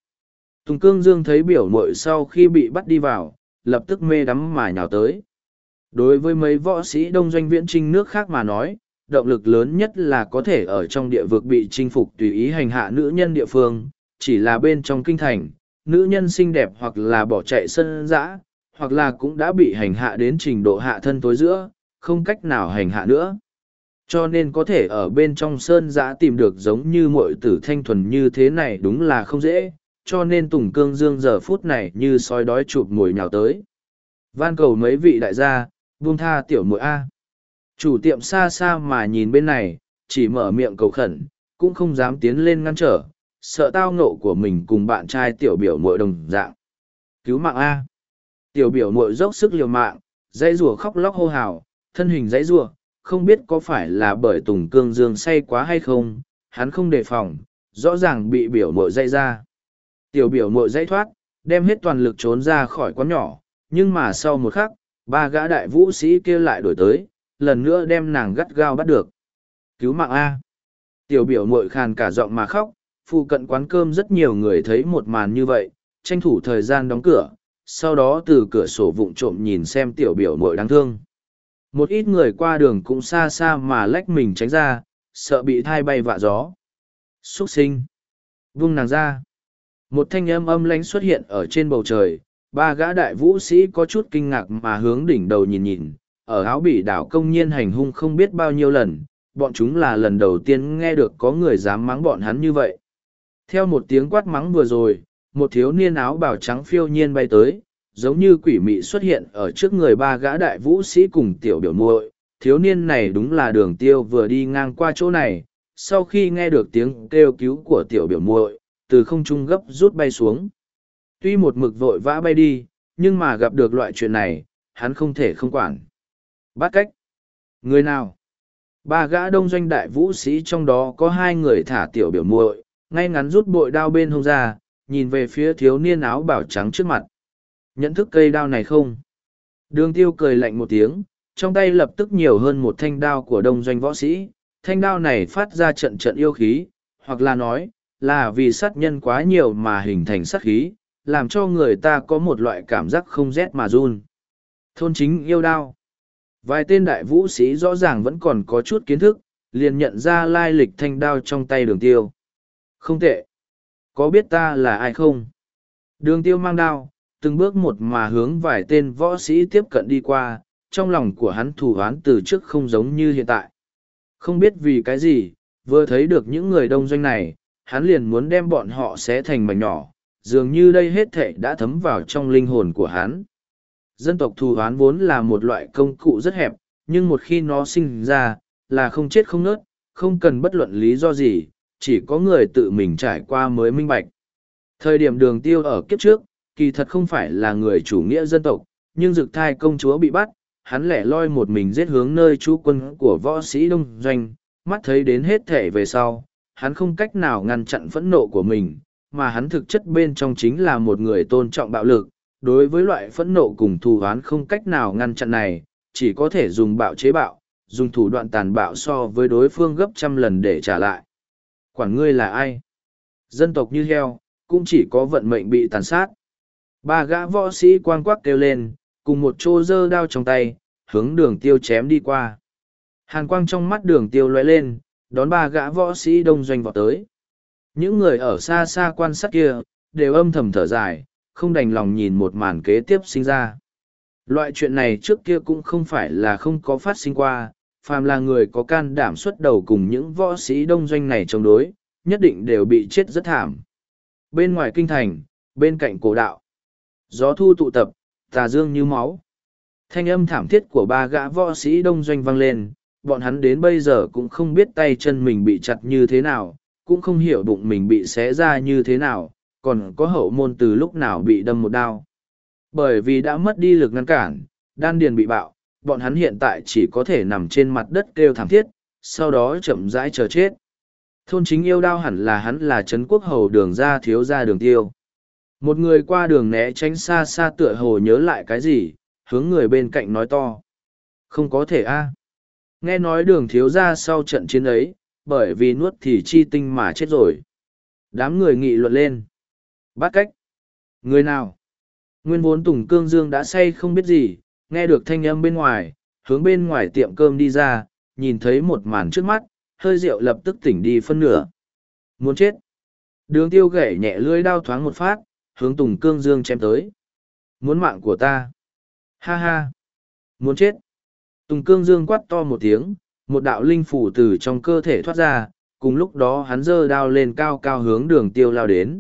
Tùng cương dương thấy biểu muội sau khi bị bắt đi vào, lập tức mê đắm mà nhào tới. Đối với mấy võ sĩ đông doanh viễn trinh nước khác mà nói động lực lớn nhất là có thể ở trong địa vực bị chinh phục tùy ý hành hạ nữ nhân địa phương, chỉ là bên trong kinh thành, nữ nhân xinh đẹp hoặc là bỏ chạy sân dã, hoặc là cũng đã bị hành hạ đến trình độ hạ thân tối giữa, không cách nào hành hạ nữa. Cho nên có thể ở bên trong sơn giã tìm được giống như mọi tử thanh thuần như thế này đúng là không dễ, cho nên Tùng Cương Dương giờ phút này như sói đói chụp ngồi nhào tới. Van cầu mấy vị đại gia, buông tha tiểu muội A. Chủ tiệm xa xa mà nhìn bên này, chỉ mở miệng cầu khẩn, cũng không dám tiến lên ngăn trở, sợ tao nộ của mình cùng bạn trai tiểu biểu muội đồng dạng. Cứu mạng A. Tiểu biểu muội dốc sức liều mạng, dãy rùa khóc lóc hô hào, thân hình dãy rùa, không biết có phải là bởi Tùng Cương Dương say quá hay không, hắn không đề phòng, rõ ràng bị biểu muội dây ra. Tiểu biểu muội dãy thoát, đem hết toàn lực trốn ra khỏi quán nhỏ, nhưng mà sau một khắc, ba gã đại vũ sĩ kia lại đổi tới, lần nữa đem nàng gắt gao bắt được. Cứu mạng A. Tiểu biểu mội khàn cả giọng mà khóc, phụ cận quán cơm rất nhiều người thấy một màn như vậy, tranh thủ thời gian đóng cửa, sau đó từ cửa sổ vụng trộm nhìn xem tiểu biểu mội đáng thương. Một ít người qua đường cũng xa xa mà lách mình tránh ra, sợ bị thai bay vạ gió. Xuất sinh. Vung nàng ra. Một thanh âm âm lánh xuất hiện ở trên bầu trời, ba gã đại vũ sĩ có chút kinh ngạc mà hướng đỉnh đầu nhìn nhìn, ở áo bỉ đảo công nhiên hành hung không biết bao nhiêu lần, bọn chúng là lần đầu tiên nghe được có người dám mắng bọn hắn như vậy. Theo một tiếng quát mắng vừa rồi, một thiếu niên áo bào trắng phiêu nhiên bay tới, giống như quỷ mị xuất hiện ở trước người ba gã đại vũ sĩ cùng tiểu biểu muội. Thiếu niên này đúng là đường tiêu vừa đi ngang qua chỗ này, sau khi nghe được tiếng kêu cứu của tiểu biểu muội, từ không trung gấp rút bay xuống. Tuy một mực vội vã bay đi, nhưng mà gặp được loại chuyện này, hắn không thể không quản. Bát cách. Người nào? Ba gã đông doanh đại vũ sĩ trong đó có hai người thả tiểu biểu muội, ngay ngắn rút bội đao bên hông ra, nhìn về phía thiếu niên áo bảo trắng trước mặt. Nhận thức cây đao này không? Đường tiêu cười lạnh một tiếng, trong tay lập tức nhiều hơn một thanh đao của đông doanh võ sĩ. Thanh đao này phát ra trận trận yêu khí, hoặc là nói, là vì sát nhân quá nhiều mà hình thành sát khí, làm cho người ta có một loại cảm giác không rét mà run. Thôn chính yêu đao. Vài tên đại vũ sĩ rõ ràng vẫn còn có chút kiến thức, liền nhận ra lai lịch thanh đao trong tay đường tiêu. Không tệ. Có biết ta là ai không? Đường tiêu mang đao, từng bước một mà hướng vài tên võ sĩ tiếp cận đi qua, trong lòng của hắn thủ hoán từ trước không giống như hiện tại. Không biết vì cái gì, vừa thấy được những người đông doanh này, hắn liền muốn đem bọn họ xé thành mảnh nhỏ, dường như đây hết thệ đã thấm vào trong linh hồn của hắn dân tộc thù hoán vốn là một loại công cụ rất hẹp, nhưng một khi nó sinh ra, là không chết không nớt, không cần bất luận lý do gì, chỉ có người tự mình trải qua mới minh bạch. Thời điểm đường tiêu ở kiếp trước, kỳ thật không phải là người chủ nghĩa dân tộc, nhưng dực thai công chúa bị bắt, hắn lẻ loi một mình giết hướng nơi trú quân của võ sĩ đông doanh, mắt thấy đến hết thể về sau, hắn không cách nào ngăn chặn phẫn nộ của mình, mà hắn thực chất bên trong chính là một người tôn trọng bạo lực, đối với loại phẫn nộ cùng thù oán không cách nào ngăn chặn này chỉ có thể dùng bạo chế bạo dùng thủ đoạn tàn bạo so với đối phương gấp trăm lần để trả lại. Quản ngươi là ai? Dân tộc như heo cũng chỉ có vận mệnh bị tàn sát. Ba gã võ sĩ quang quắc kêu lên cùng một chỗ giơ đao trong tay hướng đường tiêu chém đi qua. Hàn quang trong mắt đường tiêu lóe lên đón ba gã võ sĩ đông doanh vọt tới. Những người ở xa xa quan sát kia đều âm thầm thở dài, không đành lòng nhìn một màn kế tiếp sinh ra. Loại chuyện này trước kia cũng không phải là không có phát sinh qua, phàm là người có can đảm xuất đầu cùng những võ sĩ đông doanh này chống đối, nhất định đều bị chết rất thảm. Bên ngoài kinh thành, bên cạnh cổ đạo, gió thu tụ tập, tà dương như máu. Thanh âm thảm thiết của ba gã võ sĩ đông doanh vang lên, bọn hắn đến bây giờ cũng không biết tay chân mình bị chặt như thế nào, cũng không hiểu bụng mình bị xé ra như thế nào, còn có hậu môn từ lúc nào bị đâm một đao. Bởi vì đã mất đi lực ngăn cản, đan điền bị bạo, bọn hắn hiện tại chỉ có thể nằm trên mặt đất kêu thảm thiết, sau đó chậm rãi chờ chết. Thôn chính yêu đao hẳn là hắn là Trấn Quốc Hầu đường ra thiếu ra đường tiêu. Một người qua đường né tránh xa xa tựa hồ nhớ lại cái gì, hướng người bên cạnh nói to. Không có thể a Nghe nói đường thiếu ra sau trận chiến ấy, bởi vì nuốt thì chi tinh mà chết rồi. Đám người nghị luận lên bát cách. Người nào? Nguyên vốn Tùng Cương Dương đã say không biết gì, nghe được thanh âm bên ngoài, hướng bên ngoài tiệm cơm đi ra, nhìn thấy một màn trước mắt, hơi rượu lập tức tỉnh đi phân nửa. Muốn chết. Đường tiêu gãy nhẹ lưỡi đao thoáng một phát, hướng Tùng Cương Dương chém tới. Muốn mạng của ta. Ha ha. Muốn chết. Tùng Cương Dương quát to một tiếng, một đạo linh phủ từ trong cơ thể thoát ra, cùng lúc đó hắn giơ đao lên cao cao hướng đường tiêu lao đến.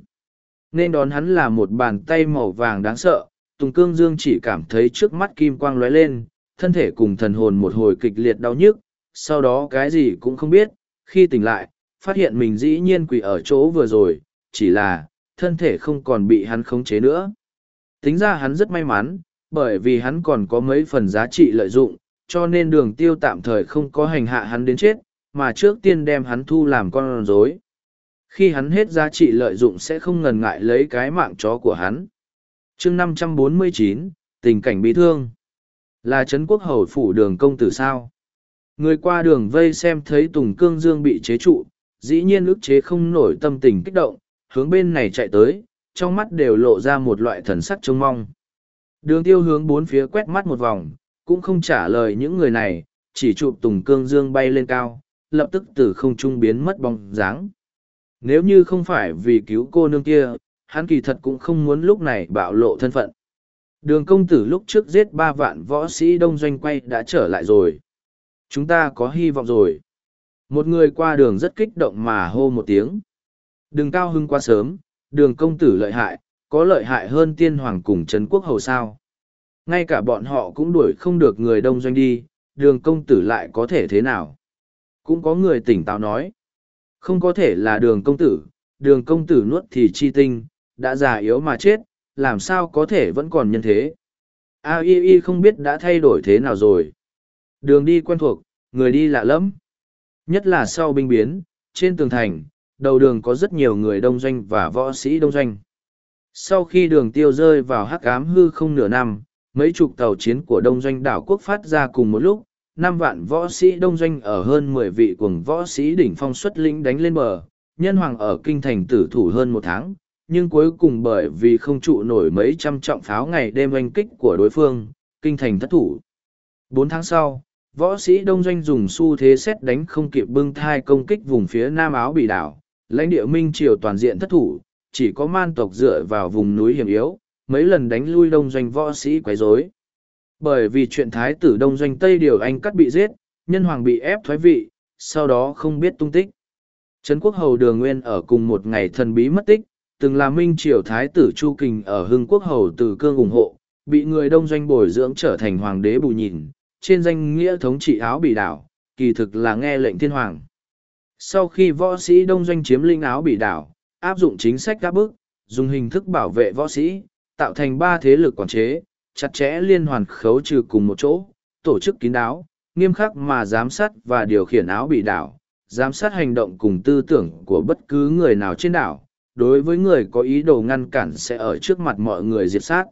Nên đón hắn là một bàn tay màu vàng đáng sợ, Tùng Cương Dương chỉ cảm thấy trước mắt kim quang lóe lên, thân thể cùng thần hồn một hồi kịch liệt đau nhức, sau đó cái gì cũng không biết, khi tỉnh lại, phát hiện mình dĩ nhiên quỷ ở chỗ vừa rồi, chỉ là, thân thể không còn bị hắn khống chế nữa. Tính ra hắn rất may mắn, bởi vì hắn còn có mấy phần giá trị lợi dụng, cho nên đường tiêu tạm thời không có hành hạ hắn đến chết, mà trước tiên đem hắn thu làm con rối. Khi hắn hết giá trị lợi dụng sẽ không ngần ngại lấy cái mạng chó của hắn. chương 549, tình cảnh bị thương. Là Trấn Quốc Hầu phủ đường công tử sao? Người qua đường vây xem thấy Tùng Cương Dương bị chế trụ, dĩ nhiên ức chế không nổi tâm tình kích động, hướng bên này chạy tới, trong mắt đều lộ ra một loại thần sắc trông mong. Đường tiêu hướng bốn phía quét mắt một vòng, cũng không trả lời những người này, chỉ chụp Tùng Cương Dương bay lên cao, lập tức từ không trung biến mất bóng dáng. Nếu như không phải vì cứu cô nương kia, hắn kỳ thật cũng không muốn lúc này bạo lộ thân phận. Đường công tử lúc trước giết ba vạn võ sĩ đông doanh quay đã trở lại rồi. Chúng ta có hy vọng rồi. Một người qua đường rất kích động mà hô một tiếng. Đừng cao hưng quá sớm, đường công tử lợi hại, có lợi hại hơn tiên hoàng cùng Trấn quốc hầu sao. Ngay cả bọn họ cũng đuổi không được người đông doanh đi, đường công tử lại có thể thế nào. Cũng có người tỉnh táo nói. Không có thể là đường công tử, đường công tử nuốt thì chi tinh, đã già yếu mà chết, làm sao có thể vẫn còn nhân thế. A y y không biết đã thay đổi thế nào rồi. Đường đi quen thuộc, người đi lạ lẫm. Nhất là sau binh biến, trên tường thành, đầu đường có rất nhiều người đông doanh và võ sĩ đông doanh. Sau khi đường tiêu rơi vào hắc ám hư không nửa năm, mấy chục tàu chiến của đông doanh đảo quốc phát ra cùng một lúc, năm vạn võ sĩ đông doanh ở hơn mười vị cuồng võ sĩ đỉnh phong xuất lĩnh đánh lên bờ, nhân hoàng ở kinh thành tử thủ hơn một tháng, nhưng cuối cùng bởi vì không trụ nổi mấy trăm trọng pháo ngày đêm oanh kích của đối phương, kinh thành thất thủ. Bốn tháng sau, võ sĩ đông doanh dùng xu thế xét đánh không kịp bưng thai công kích vùng phía nam áo bị đảo, lãnh địa minh triều toàn diện thất thủ, chỉ có man tộc dựa vào vùng núi hiểm yếu, mấy lần đánh lui đông doanh võ sĩ quấy rối. Bởi vì chuyện thái tử đông doanh Tây Điều Anh cắt bị giết, nhân hoàng bị ép thoái vị, sau đó không biết tung tích. Trấn quốc hầu đường nguyên ở cùng một ngày thần bí mất tích, từng là minh triều thái tử Chu Kình ở hưng quốc hầu từ cương ủng hộ, bị người đông doanh bồi dưỡng trở thành hoàng đế bù nhìn, trên danh nghĩa thống trị áo bị đảo, kỳ thực là nghe lệnh thiên hoàng. Sau khi võ sĩ đông doanh chiếm linh áo bị đảo, áp dụng chính sách các bước, dùng hình thức bảo vệ võ sĩ, tạo thành ba thế lực quản chế, chặt chẽ liên hoàn khấu trừ cùng một chỗ, tổ chức kín đáo, nghiêm khắc mà giám sát và điều khiển áo bị đảo, giám sát hành động cùng tư tưởng của bất cứ người nào trên đảo. Đối với người có ý đồ ngăn cản sẽ ở trước mặt mọi người diệt sát.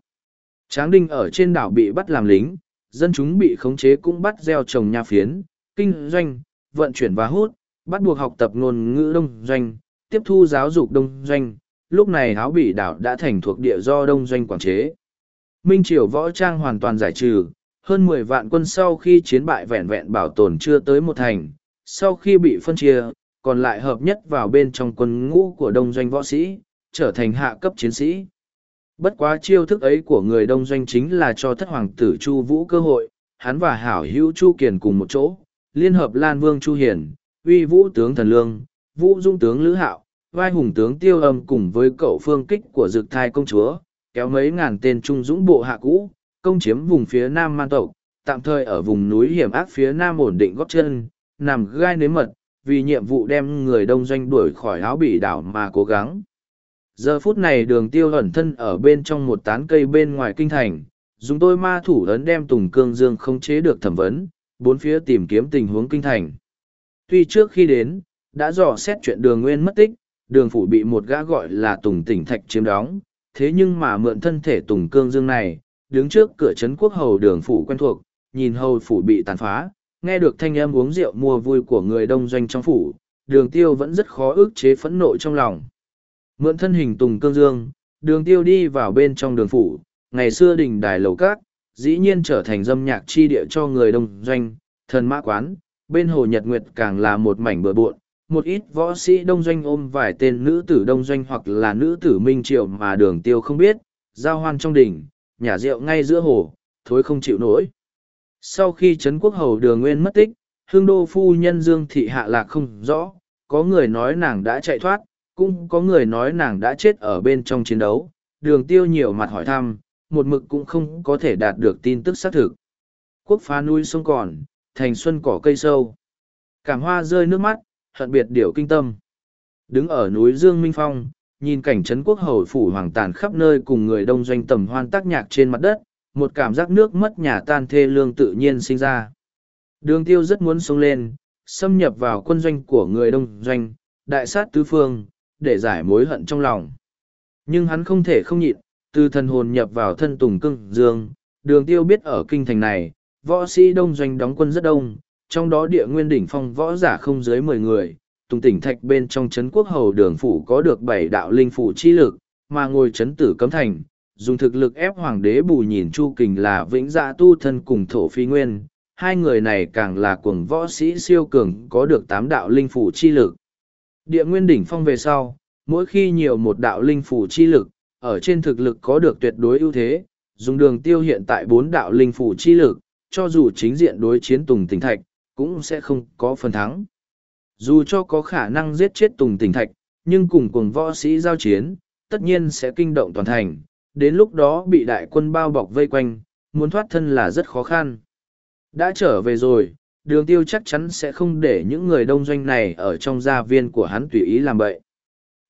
Tráng đinh ở trên đảo bị bắt làm lính, dân chúng bị khống chế cũng bắt gieo trồng nha phiến, kinh doanh, vận chuyển và hút, bắt buộc học tập ngôn ngữ đông doanh, tiếp thu giáo dục đông doanh. Lúc này áo bị đảo đã thành thuộc địa do đông doanh quản chế. Minh Triều võ trang hoàn toàn giải trừ, hơn mười vạn quân sau khi chiến bại vẹn vẹn bảo tồn chưa tới một thành, sau khi bị phân chia, còn lại hợp nhất vào bên trong quân ngũ của đông doanh võ sĩ, trở thành hạ cấp chiến sĩ. Bất quá chiêu thức ấy của người đông doanh chính là cho thất hoàng tử Chu Vũ cơ hội, hắn và hảo hữu Chu Kiền cùng một chỗ, liên hợp Lan Vương Chu Hiền, uy vũ tướng Thần Lương, vũ dung tướng Lữ Hạo, vai hùng tướng Tiêu Âm cùng với cậu phương kích của Dực Thai công chúa, kéo mấy ngàn tên trung dũng bộ hạ cũ, công chiếm vùng phía Nam Man tộc, tạm thời ở vùng núi hiểm ác phía Nam ổn định góp chân, nằm gai nếm mật, vì nhiệm vụ đem người đông doanh đuổi khỏi áo bỉ đảo mà cố gắng. Giờ phút này đường tiêu ẩn thân ở bên trong một tán cây bên ngoài kinh thành, dùng tôi ma thủ ấn đem Tùng Cương Dương không chế được thẩm vấn, bốn phía tìm kiếm tình huống kinh thành. Tuy trước khi đến, đã dò xét chuyện đường nguyên mất tích, đường phủ bị một gã gọi là Tùng Tỉnh Thạch chiếm đóng, thế nhưng mà mượn thân thể Tùng Cương Dương này, đứng trước cửa trấn quốc hầu đường phủ quen thuộc, nhìn hầu phủ bị tàn phá, nghe được thanh âm uống rượu mua vui của người đông doanh trong phủ, đường tiêu vẫn rất khó ức chế phẫn nộ trong lòng. Mượn thân hình Tùng Cương Dương, đường tiêu đi vào bên trong đường phủ, ngày xưa đình đài lầu cát, dĩ nhiên trở thành dâm nhạc chi địa cho người đông doanh, thần mã quán, bên hồ Nhật Nguyệt càng là một mảnh bừa bộn, một ít võ sĩ đông doanh ôm vài tên nữ tử đông doanh hoặc là nữ tử minh triệu mà đường tiêu không biết, giao hoan trong đỉnh, nhà rượu ngay giữa hồ, thối không chịu nổi. Sau khi Trấn Quốc Hầu đường nguyên mất tích, hương đô phu nhân Dương Thị hạ lạc không rõ, có người nói nàng đã chạy thoát, cũng có người nói nàng đã chết ở bên trong chiến đấu, đường tiêu nhiều mặt hỏi thăm, một mực cũng không có thể đạt được tin tức xác thực. Quốc phá núi sông còn, thành xuân cỏ cây sâu. Cảm hoa rơi nước mắt, hận biệt điểu kinh tâm. Đứng ở núi Dương Minh Phong, nhìn cảnh trấn quốc hầu phủ hoàng tàn khắp nơi cùng người đông doanh tầm hoan tác nhạc trên mặt đất, một cảm giác nước mất nhà tan thê lương tự nhiên sinh ra. Đường tiêu rất muốn sống lên, xâm nhập vào quân doanh của người đông doanh, đại sát tứ phương, để giải mối hận trong lòng. Nhưng hắn không thể không nhịn, từ thần hồn nhập vào thân tùng cưng dương, đường tiêu biết ở kinh thành này, võ sĩ đông doanh đóng quân rất đông, trong đó địa nguyên đỉnh phong võ giả không dưới mười người, tùng tỉnh thạch bên trong chấn quốc hầu đường phủ có được bảy đạo linh phủ chi lực, mà ngồi chấn tử cấm thành, dùng thực lực ép hoàng đế bù nhìn chu kình là vĩnh dạ tu thân cùng thổ phi nguyên, hai người này càng là cuồng võ sĩ siêu cường có được tám đạo linh phủ chi lực. Địa nguyên đỉnh phong về sau, mỗi khi nhiều một đạo linh phủ chi lực, ở trên thực lực có được tuyệt đối ưu thế, dùng đường tiêu hiện tại bốn đạo linh phủ chi lực, cho dù chính diện đối chiến Tùng Tỉnh Thạch, cũng sẽ không có phần thắng. Dù cho có khả năng giết chết Tùng Tỉnh Thạch, nhưng cùng cùng võ sĩ giao chiến, tất nhiên sẽ kinh động toàn thành, đến lúc đó bị đại quân bao bọc vây quanh, muốn thoát thân là rất khó khăn. Đã trở về rồi, đường tiêu chắc chắn sẽ không để những người đông doanh này ở trong gia viên của hắn tùy ý làm bậy.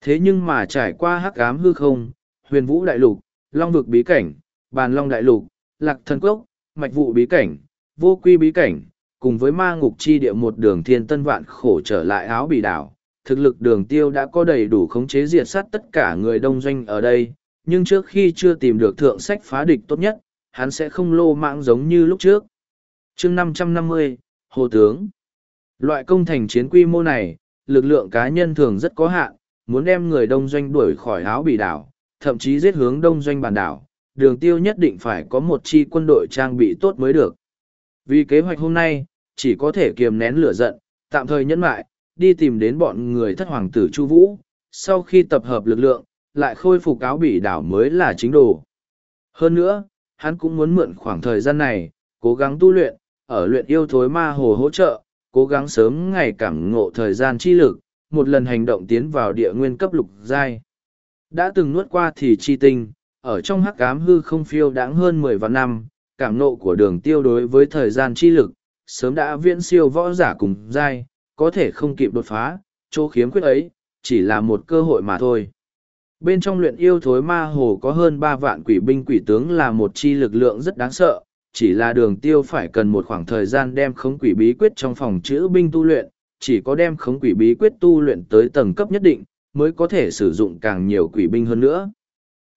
Thế nhưng mà trải qua hắc ám hư không, huyền vũ đại lục, long vực bí cảnh, bàn long đại lục, lạc thần quốc, mạch vụ bí cảnh, vô quy bí cảnh, cùng với ma ngục chi địa một đường thiên tân vạn khổ trở lại áo bị đảo. Thực lực đường tiêu đã có đầy đủ khống chế diệt sát tất cả người đông doanh ở đây, nhưng trước khi chưa tìm được thượng sách phá địch tốt nhất, hắn sẽ không lô mạng giống như lúc trước. chương 550, Hồ Tướng Loại công thành chiến quy mô này, lực lượng cá nhân thường rất có hạn, muốn đem người đông doanh đuổi khỏi áo bị đảo, thậm chí giết hướng đông doanh bản đảo, đường tiêu nhất định phải có một chi quân đội trang bị tốt mới được. Vì kế hoạch hôm nay, chỉ có thể kiềm nén lửa giận, tạm thời nhẫn lại, đi tìm đến bọn người thất hoàng tử Chu Vũ, sau khi tập hợp lực lượng, lại khôi phục áo bỉ đảo mới là chính đồ. Hơn nữa, hắn cũng muốn mượn khoảng thời gian này, cố gắng tu luyện, ở luyện yêu thối ma hồ hỗ trợ, cố gắng sớm ngày cảm ngộ thời gian chi lực, một lần hành động tiến vào địa nguyên cấp lục giai. Đã từng nuốt qua thì chi tinh, ở trong hắc ám hư không phiêu đáng hơn mười vạn năm, cảm ngộ của đường tiêu đối với thời gian chi lực, sớm đã viễn siêu võ giả cùng giai, có thể không kịp đột phá, chỗ khiếm khuyết ấy, chỉ là một cơ hội mà thôi. Bên trong luyện yêu thối ma hồ có hơn ba vạn quỷ binh quỷ tướng là một chi lực lượng rất đáng sợ, chỉ là đường tiêu phải cần một khoảng thời gian đem khống quỷ bí quyết trong phòng chữ binh tu luyện, chỉ có đem khống quỷ bí quyết tu luyện tới tầng cấp nhất định, mới có thể sử dụng càng nhiều quỷ binh hơn nữa.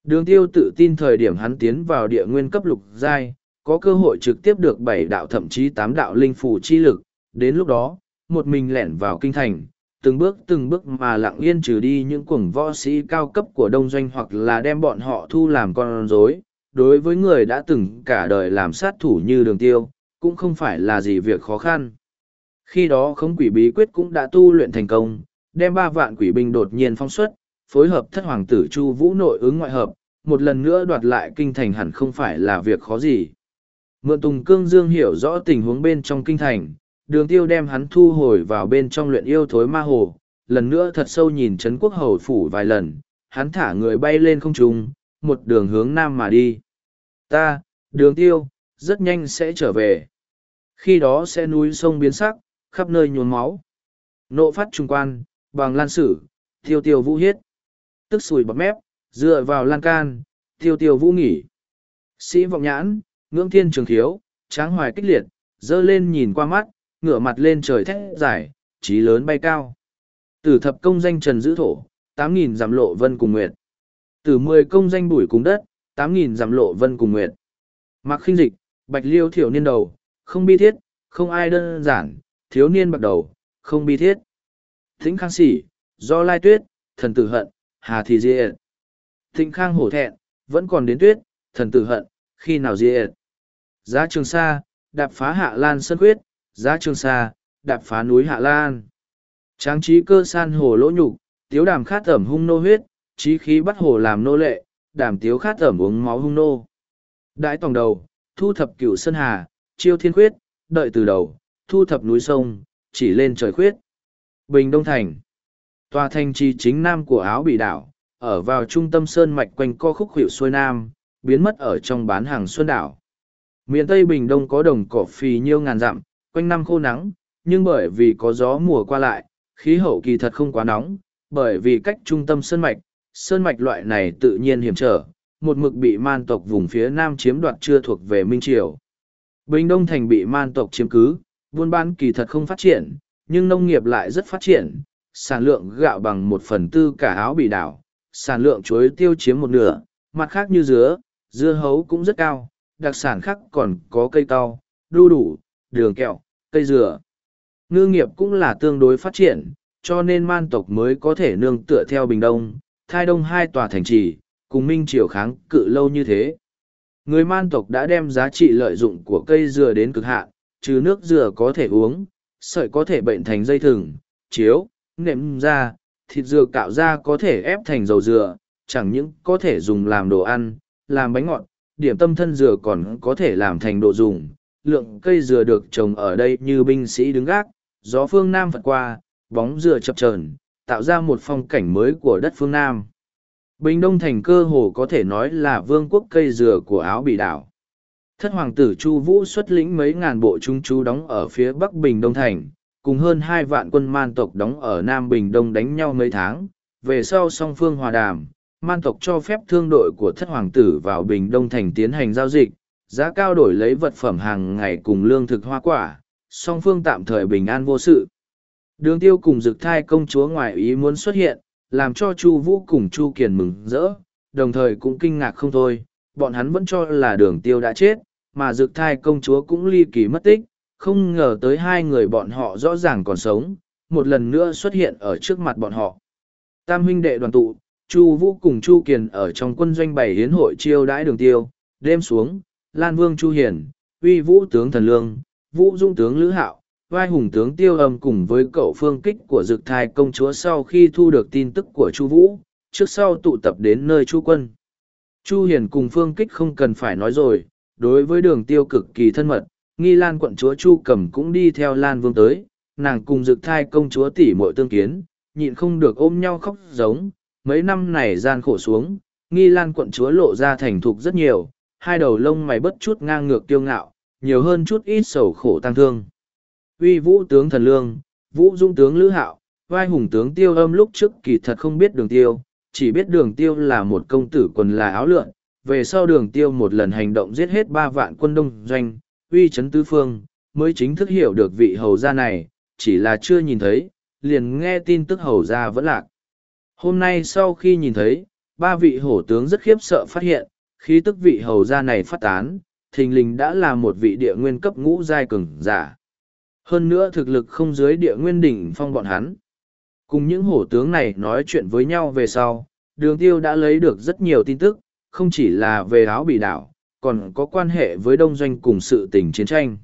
Đường tiêu tự tin thời điểm hắn tiến vào địa nguyên cấp lục giai, có cơ hội trực tiếp được bảy đạo thậm chí tám đạo linh phủ chi lực, đến lúc đó, một mình lẻn vào kinh thành, từng bước từng bước mà lặng yên trừ đi những cuồng võ sĩ cao cấp của đông doanh hoặc là đem bọn họ thu làm con rối. Đối với người đã từng cả đời làm sát thủ như đường tiêu, cũng không phải là gì việc khó khăn. Khi đó khống quỷ bí quyết cũng đã tu luyện thành công, đem ba vạn quỷ binh đột nhiên phong xuất, phối hợp thất hoàng tử Chu Vũ nội ứng ngoại hợp, một lần nữa đoạt lại kinh thành hẳn không phải là việc khó gì. Mượn Tùng Cương Dương hiểu rõ tình huống bên trong kinh thành, đường tiêu đem hắn thu hồi vào bên trong luyện yêu thối ma hồ, lần nữa thật sâu nhìn Trấn Quốc Hầu Phủ vài lần, hắn thả người bay lên không trung, một đường hướng nam mà đi. Ta, đường tiêu, rất nhanh sẽ trở về. Khi đó sẽ núi sông biến sắc, khắp nơi nhuốm máu. Nộ phát trung quan, bằng lan sử, tiêu tiêu vũ hiết. Tức sùi bọt mép, dựa vào lan can, tiêu tiêu vũ nghỉ. Sĩ vọng nhãn, ngưỡng thiên trường thiếu, tráng hoài kích liệt, dơ lên nhìn qua mắt, ngửa mặt lên trời thét giải, trí lớn bay cao. Tử thập công danh trần giữ thổ, tám nghìn giảm lộ vân cùng nguyệt. Tử mười công danh bùi cùng đất, tám nghìn giảm lộ vân cùng nguyệt. Mặc khinh dịch, bạch liêu thiểu niên đầu, không bi thiết, không ai đơn giản, thiếu niên bạc đầu, không bi thiết. Thính khang sỉ, do lai tuyết, thần tử hận, hà thì diệt. Thịnh khang hổ thẹn, vẫn còn đến tuyết, thần tử hận, khi nào diệt. Giá trường sa, đạp phá hạ lan sân khuyết, giá trường sa, đạp phá núi hạ lan. Tráng trí cơ san hồ lỗ nhục, tiếu đàm khát ẩm hung nô huyết, trí khí bắt hồ làm nô lệ, đàm tiếu khát ẩm uống máu hung nô. Đãi tòng đầu, thu thập cửu sơn hà, chiêu thiên khuyết, đợi từ đầu, thu thập núi sông, chỉ lên trời khuyết. Bình Đông Thành Tòa thành trì chính nam của áo bị đảo, ở vào trung tâm sơn mạch quanh co khúc hiệu xuôi nam, biến mất ở trong bán hàng xuân đảo. Miền Tây Bình Đông có đồng cỏ phì nhiêu ngàn dặm, quanh năm khô nắng, nhưng bởi vì có gió mùa qua lại, khí hậu kỳ thật không quá nóng, bởi vì cách trung tâm sơn mạch, sơn mạch loại này tự nhiên hiểm trở, một mực bị man tộc vùng phía nam chiếm đoạt chưa thuộc về Minh Triều. Bình Đông Thành bị man tộc chiếm cứ, buôn bán kỳ thật không phát triển, nhưng nông nghiệp lại rất phát triển, sản lượng gạo bằng một phần tư cả áo bị đảo, sản lượng chuối tiêu chiếm một nửa, mặt khác như dứa, dưa hấu cũng rất cao, đặc sản khác còn có cây cao, đu đủ, đường kẹo, cây dừa. Ngư nghiệp cũng là tương đối phát triển, cho nên man tộc mới có thể nương tựa theo Bình Đông, thai đông hai tòa thành trì, cùng Minh Triều kháng cự lâu như thế. Người man tộc đã đem giá trị lợi dụng của cây dừa đến cực hạn, trừ nước dừa có thể uống, sợi có thể bệnh thành dây thừng, chiếu, nệm ra, thịt dừa cạo ra có thể ép thành dầu dừa, chẳng những có thể dùng làm đồ ăn, làm bánh ngọt, điểm tâm thân dừa còn có thể làm thành đồ dùng. Lượng cây dừa được trồng ở đây như binh sĩ đứng gác, gió phương Nam phật qua, bóng dừa chập chờn tạo ra một phong cảnh mới của đất phương Nam. Bình Đông thành cơ hồ có thể nói là vương quốc cây dừa của áo bị đảo. Thất hoàng tử Chu Vũ xuất lĩnh mấy ngàn bộ trung chú đóng ở phía bắc Bình Đông thành, cùng hơn hai vạn quân man tộc đóng ở Nam Bình Đông đánh nhau mấy tháng. Về sau song phương hòa đàm, man tộc cho phép thương đội của thất hoàng tử vào Bình Đông thành tiến hành giao dịch, giá cao đổi lấy vật phẩm hàng ngày cùng lương thực hoa quả, song phương tạm thời bình an vô sự. Đường tiêu cùng dực thai công chúa ngoại ý muốn xuất hiện, làm cho Chu Vũ cùng Chu Kiền mừng rỡ, đồng thời cũng kinh ngạc không thôi, bọn hắn vẫn cho là đường tiêu đã chết, mà dực thai công chúa cũng ly kỳ mất tích, không ngờ tới hai người bọn họ rõ ràng còn sống, một lần nữa xuất hiện ở trước mặt bọn họ. Tam huynh đệ đoàn tụ, Chu Vũ cùng Chu Kiền ở trong quân doanh bày hiến hội chiêu đãi đường tiêu, đêm xuống, Lan Vương Chu Hiền, Uy Vũ tướng Thần Lương, Vũ Dung tướng Lữ Hạo, vai hùng tướng Tiêu Âm cùng với cậu phương kích của Dực Thai công chúa sau khi thu được tin tức của Chu Vũ, trước sau tụ tập đến nơi Chu quân. Chu Hiền cùng phương kích không cần phải nói rồi, đối với đường tiêu cực kỳ thân mật, nghi lan quận chúa Chu Cẩm cũng đi theo Lan Vương tới, nàng cùng Dực Thai công chúa tỷ muội tương kiến, nhịn không được ôm nhau khóc giống, mấy năm này gian khổ xuống, nghi lan quận chúa lộ ra thành thục rất nhiều, hai đầu lông mày bất chút ngang ngược tiêu ngạo, nhiều hơn chút ít sầu khổ tăng thương. Uy vũ tướng thần lương, vũ dung tướng lữ hạo, vai hùng tướng tiêu âm lúc trước kỳ thật không biết đường tiêu, chỉ biết đường tiêu là một công tử quần là áo lượn, về sau đường tiêu một lần hành động giết hết ba vạn quân đông doanh, uy chấn tứ phương, mới chính thức hiểu được vị hầu gia này, chỉ là chưa nhìn thấy, liền nghe tin tức hầu gia vẫn lạc. Hôm nay sau khi nhìn thấy, ba vị hổ tướng rất khiếp sợ phát hiện, khi tức vị hầu gia này phát tán, thình lình đã là một vị địa nguyên cấp ngũ giai cường giả. Hơn nữa thực lực không dưới địa nguyên đỉnh phong bọn hắn. Cùng những hổ tướng này nói chuyện với nhau về sau, đường tiêu đã lấy được rất nhiều tin tức, không chỉ là về áo bị đảo, còn có quan hệ với đông doanh cùng sự tình chiến tranh.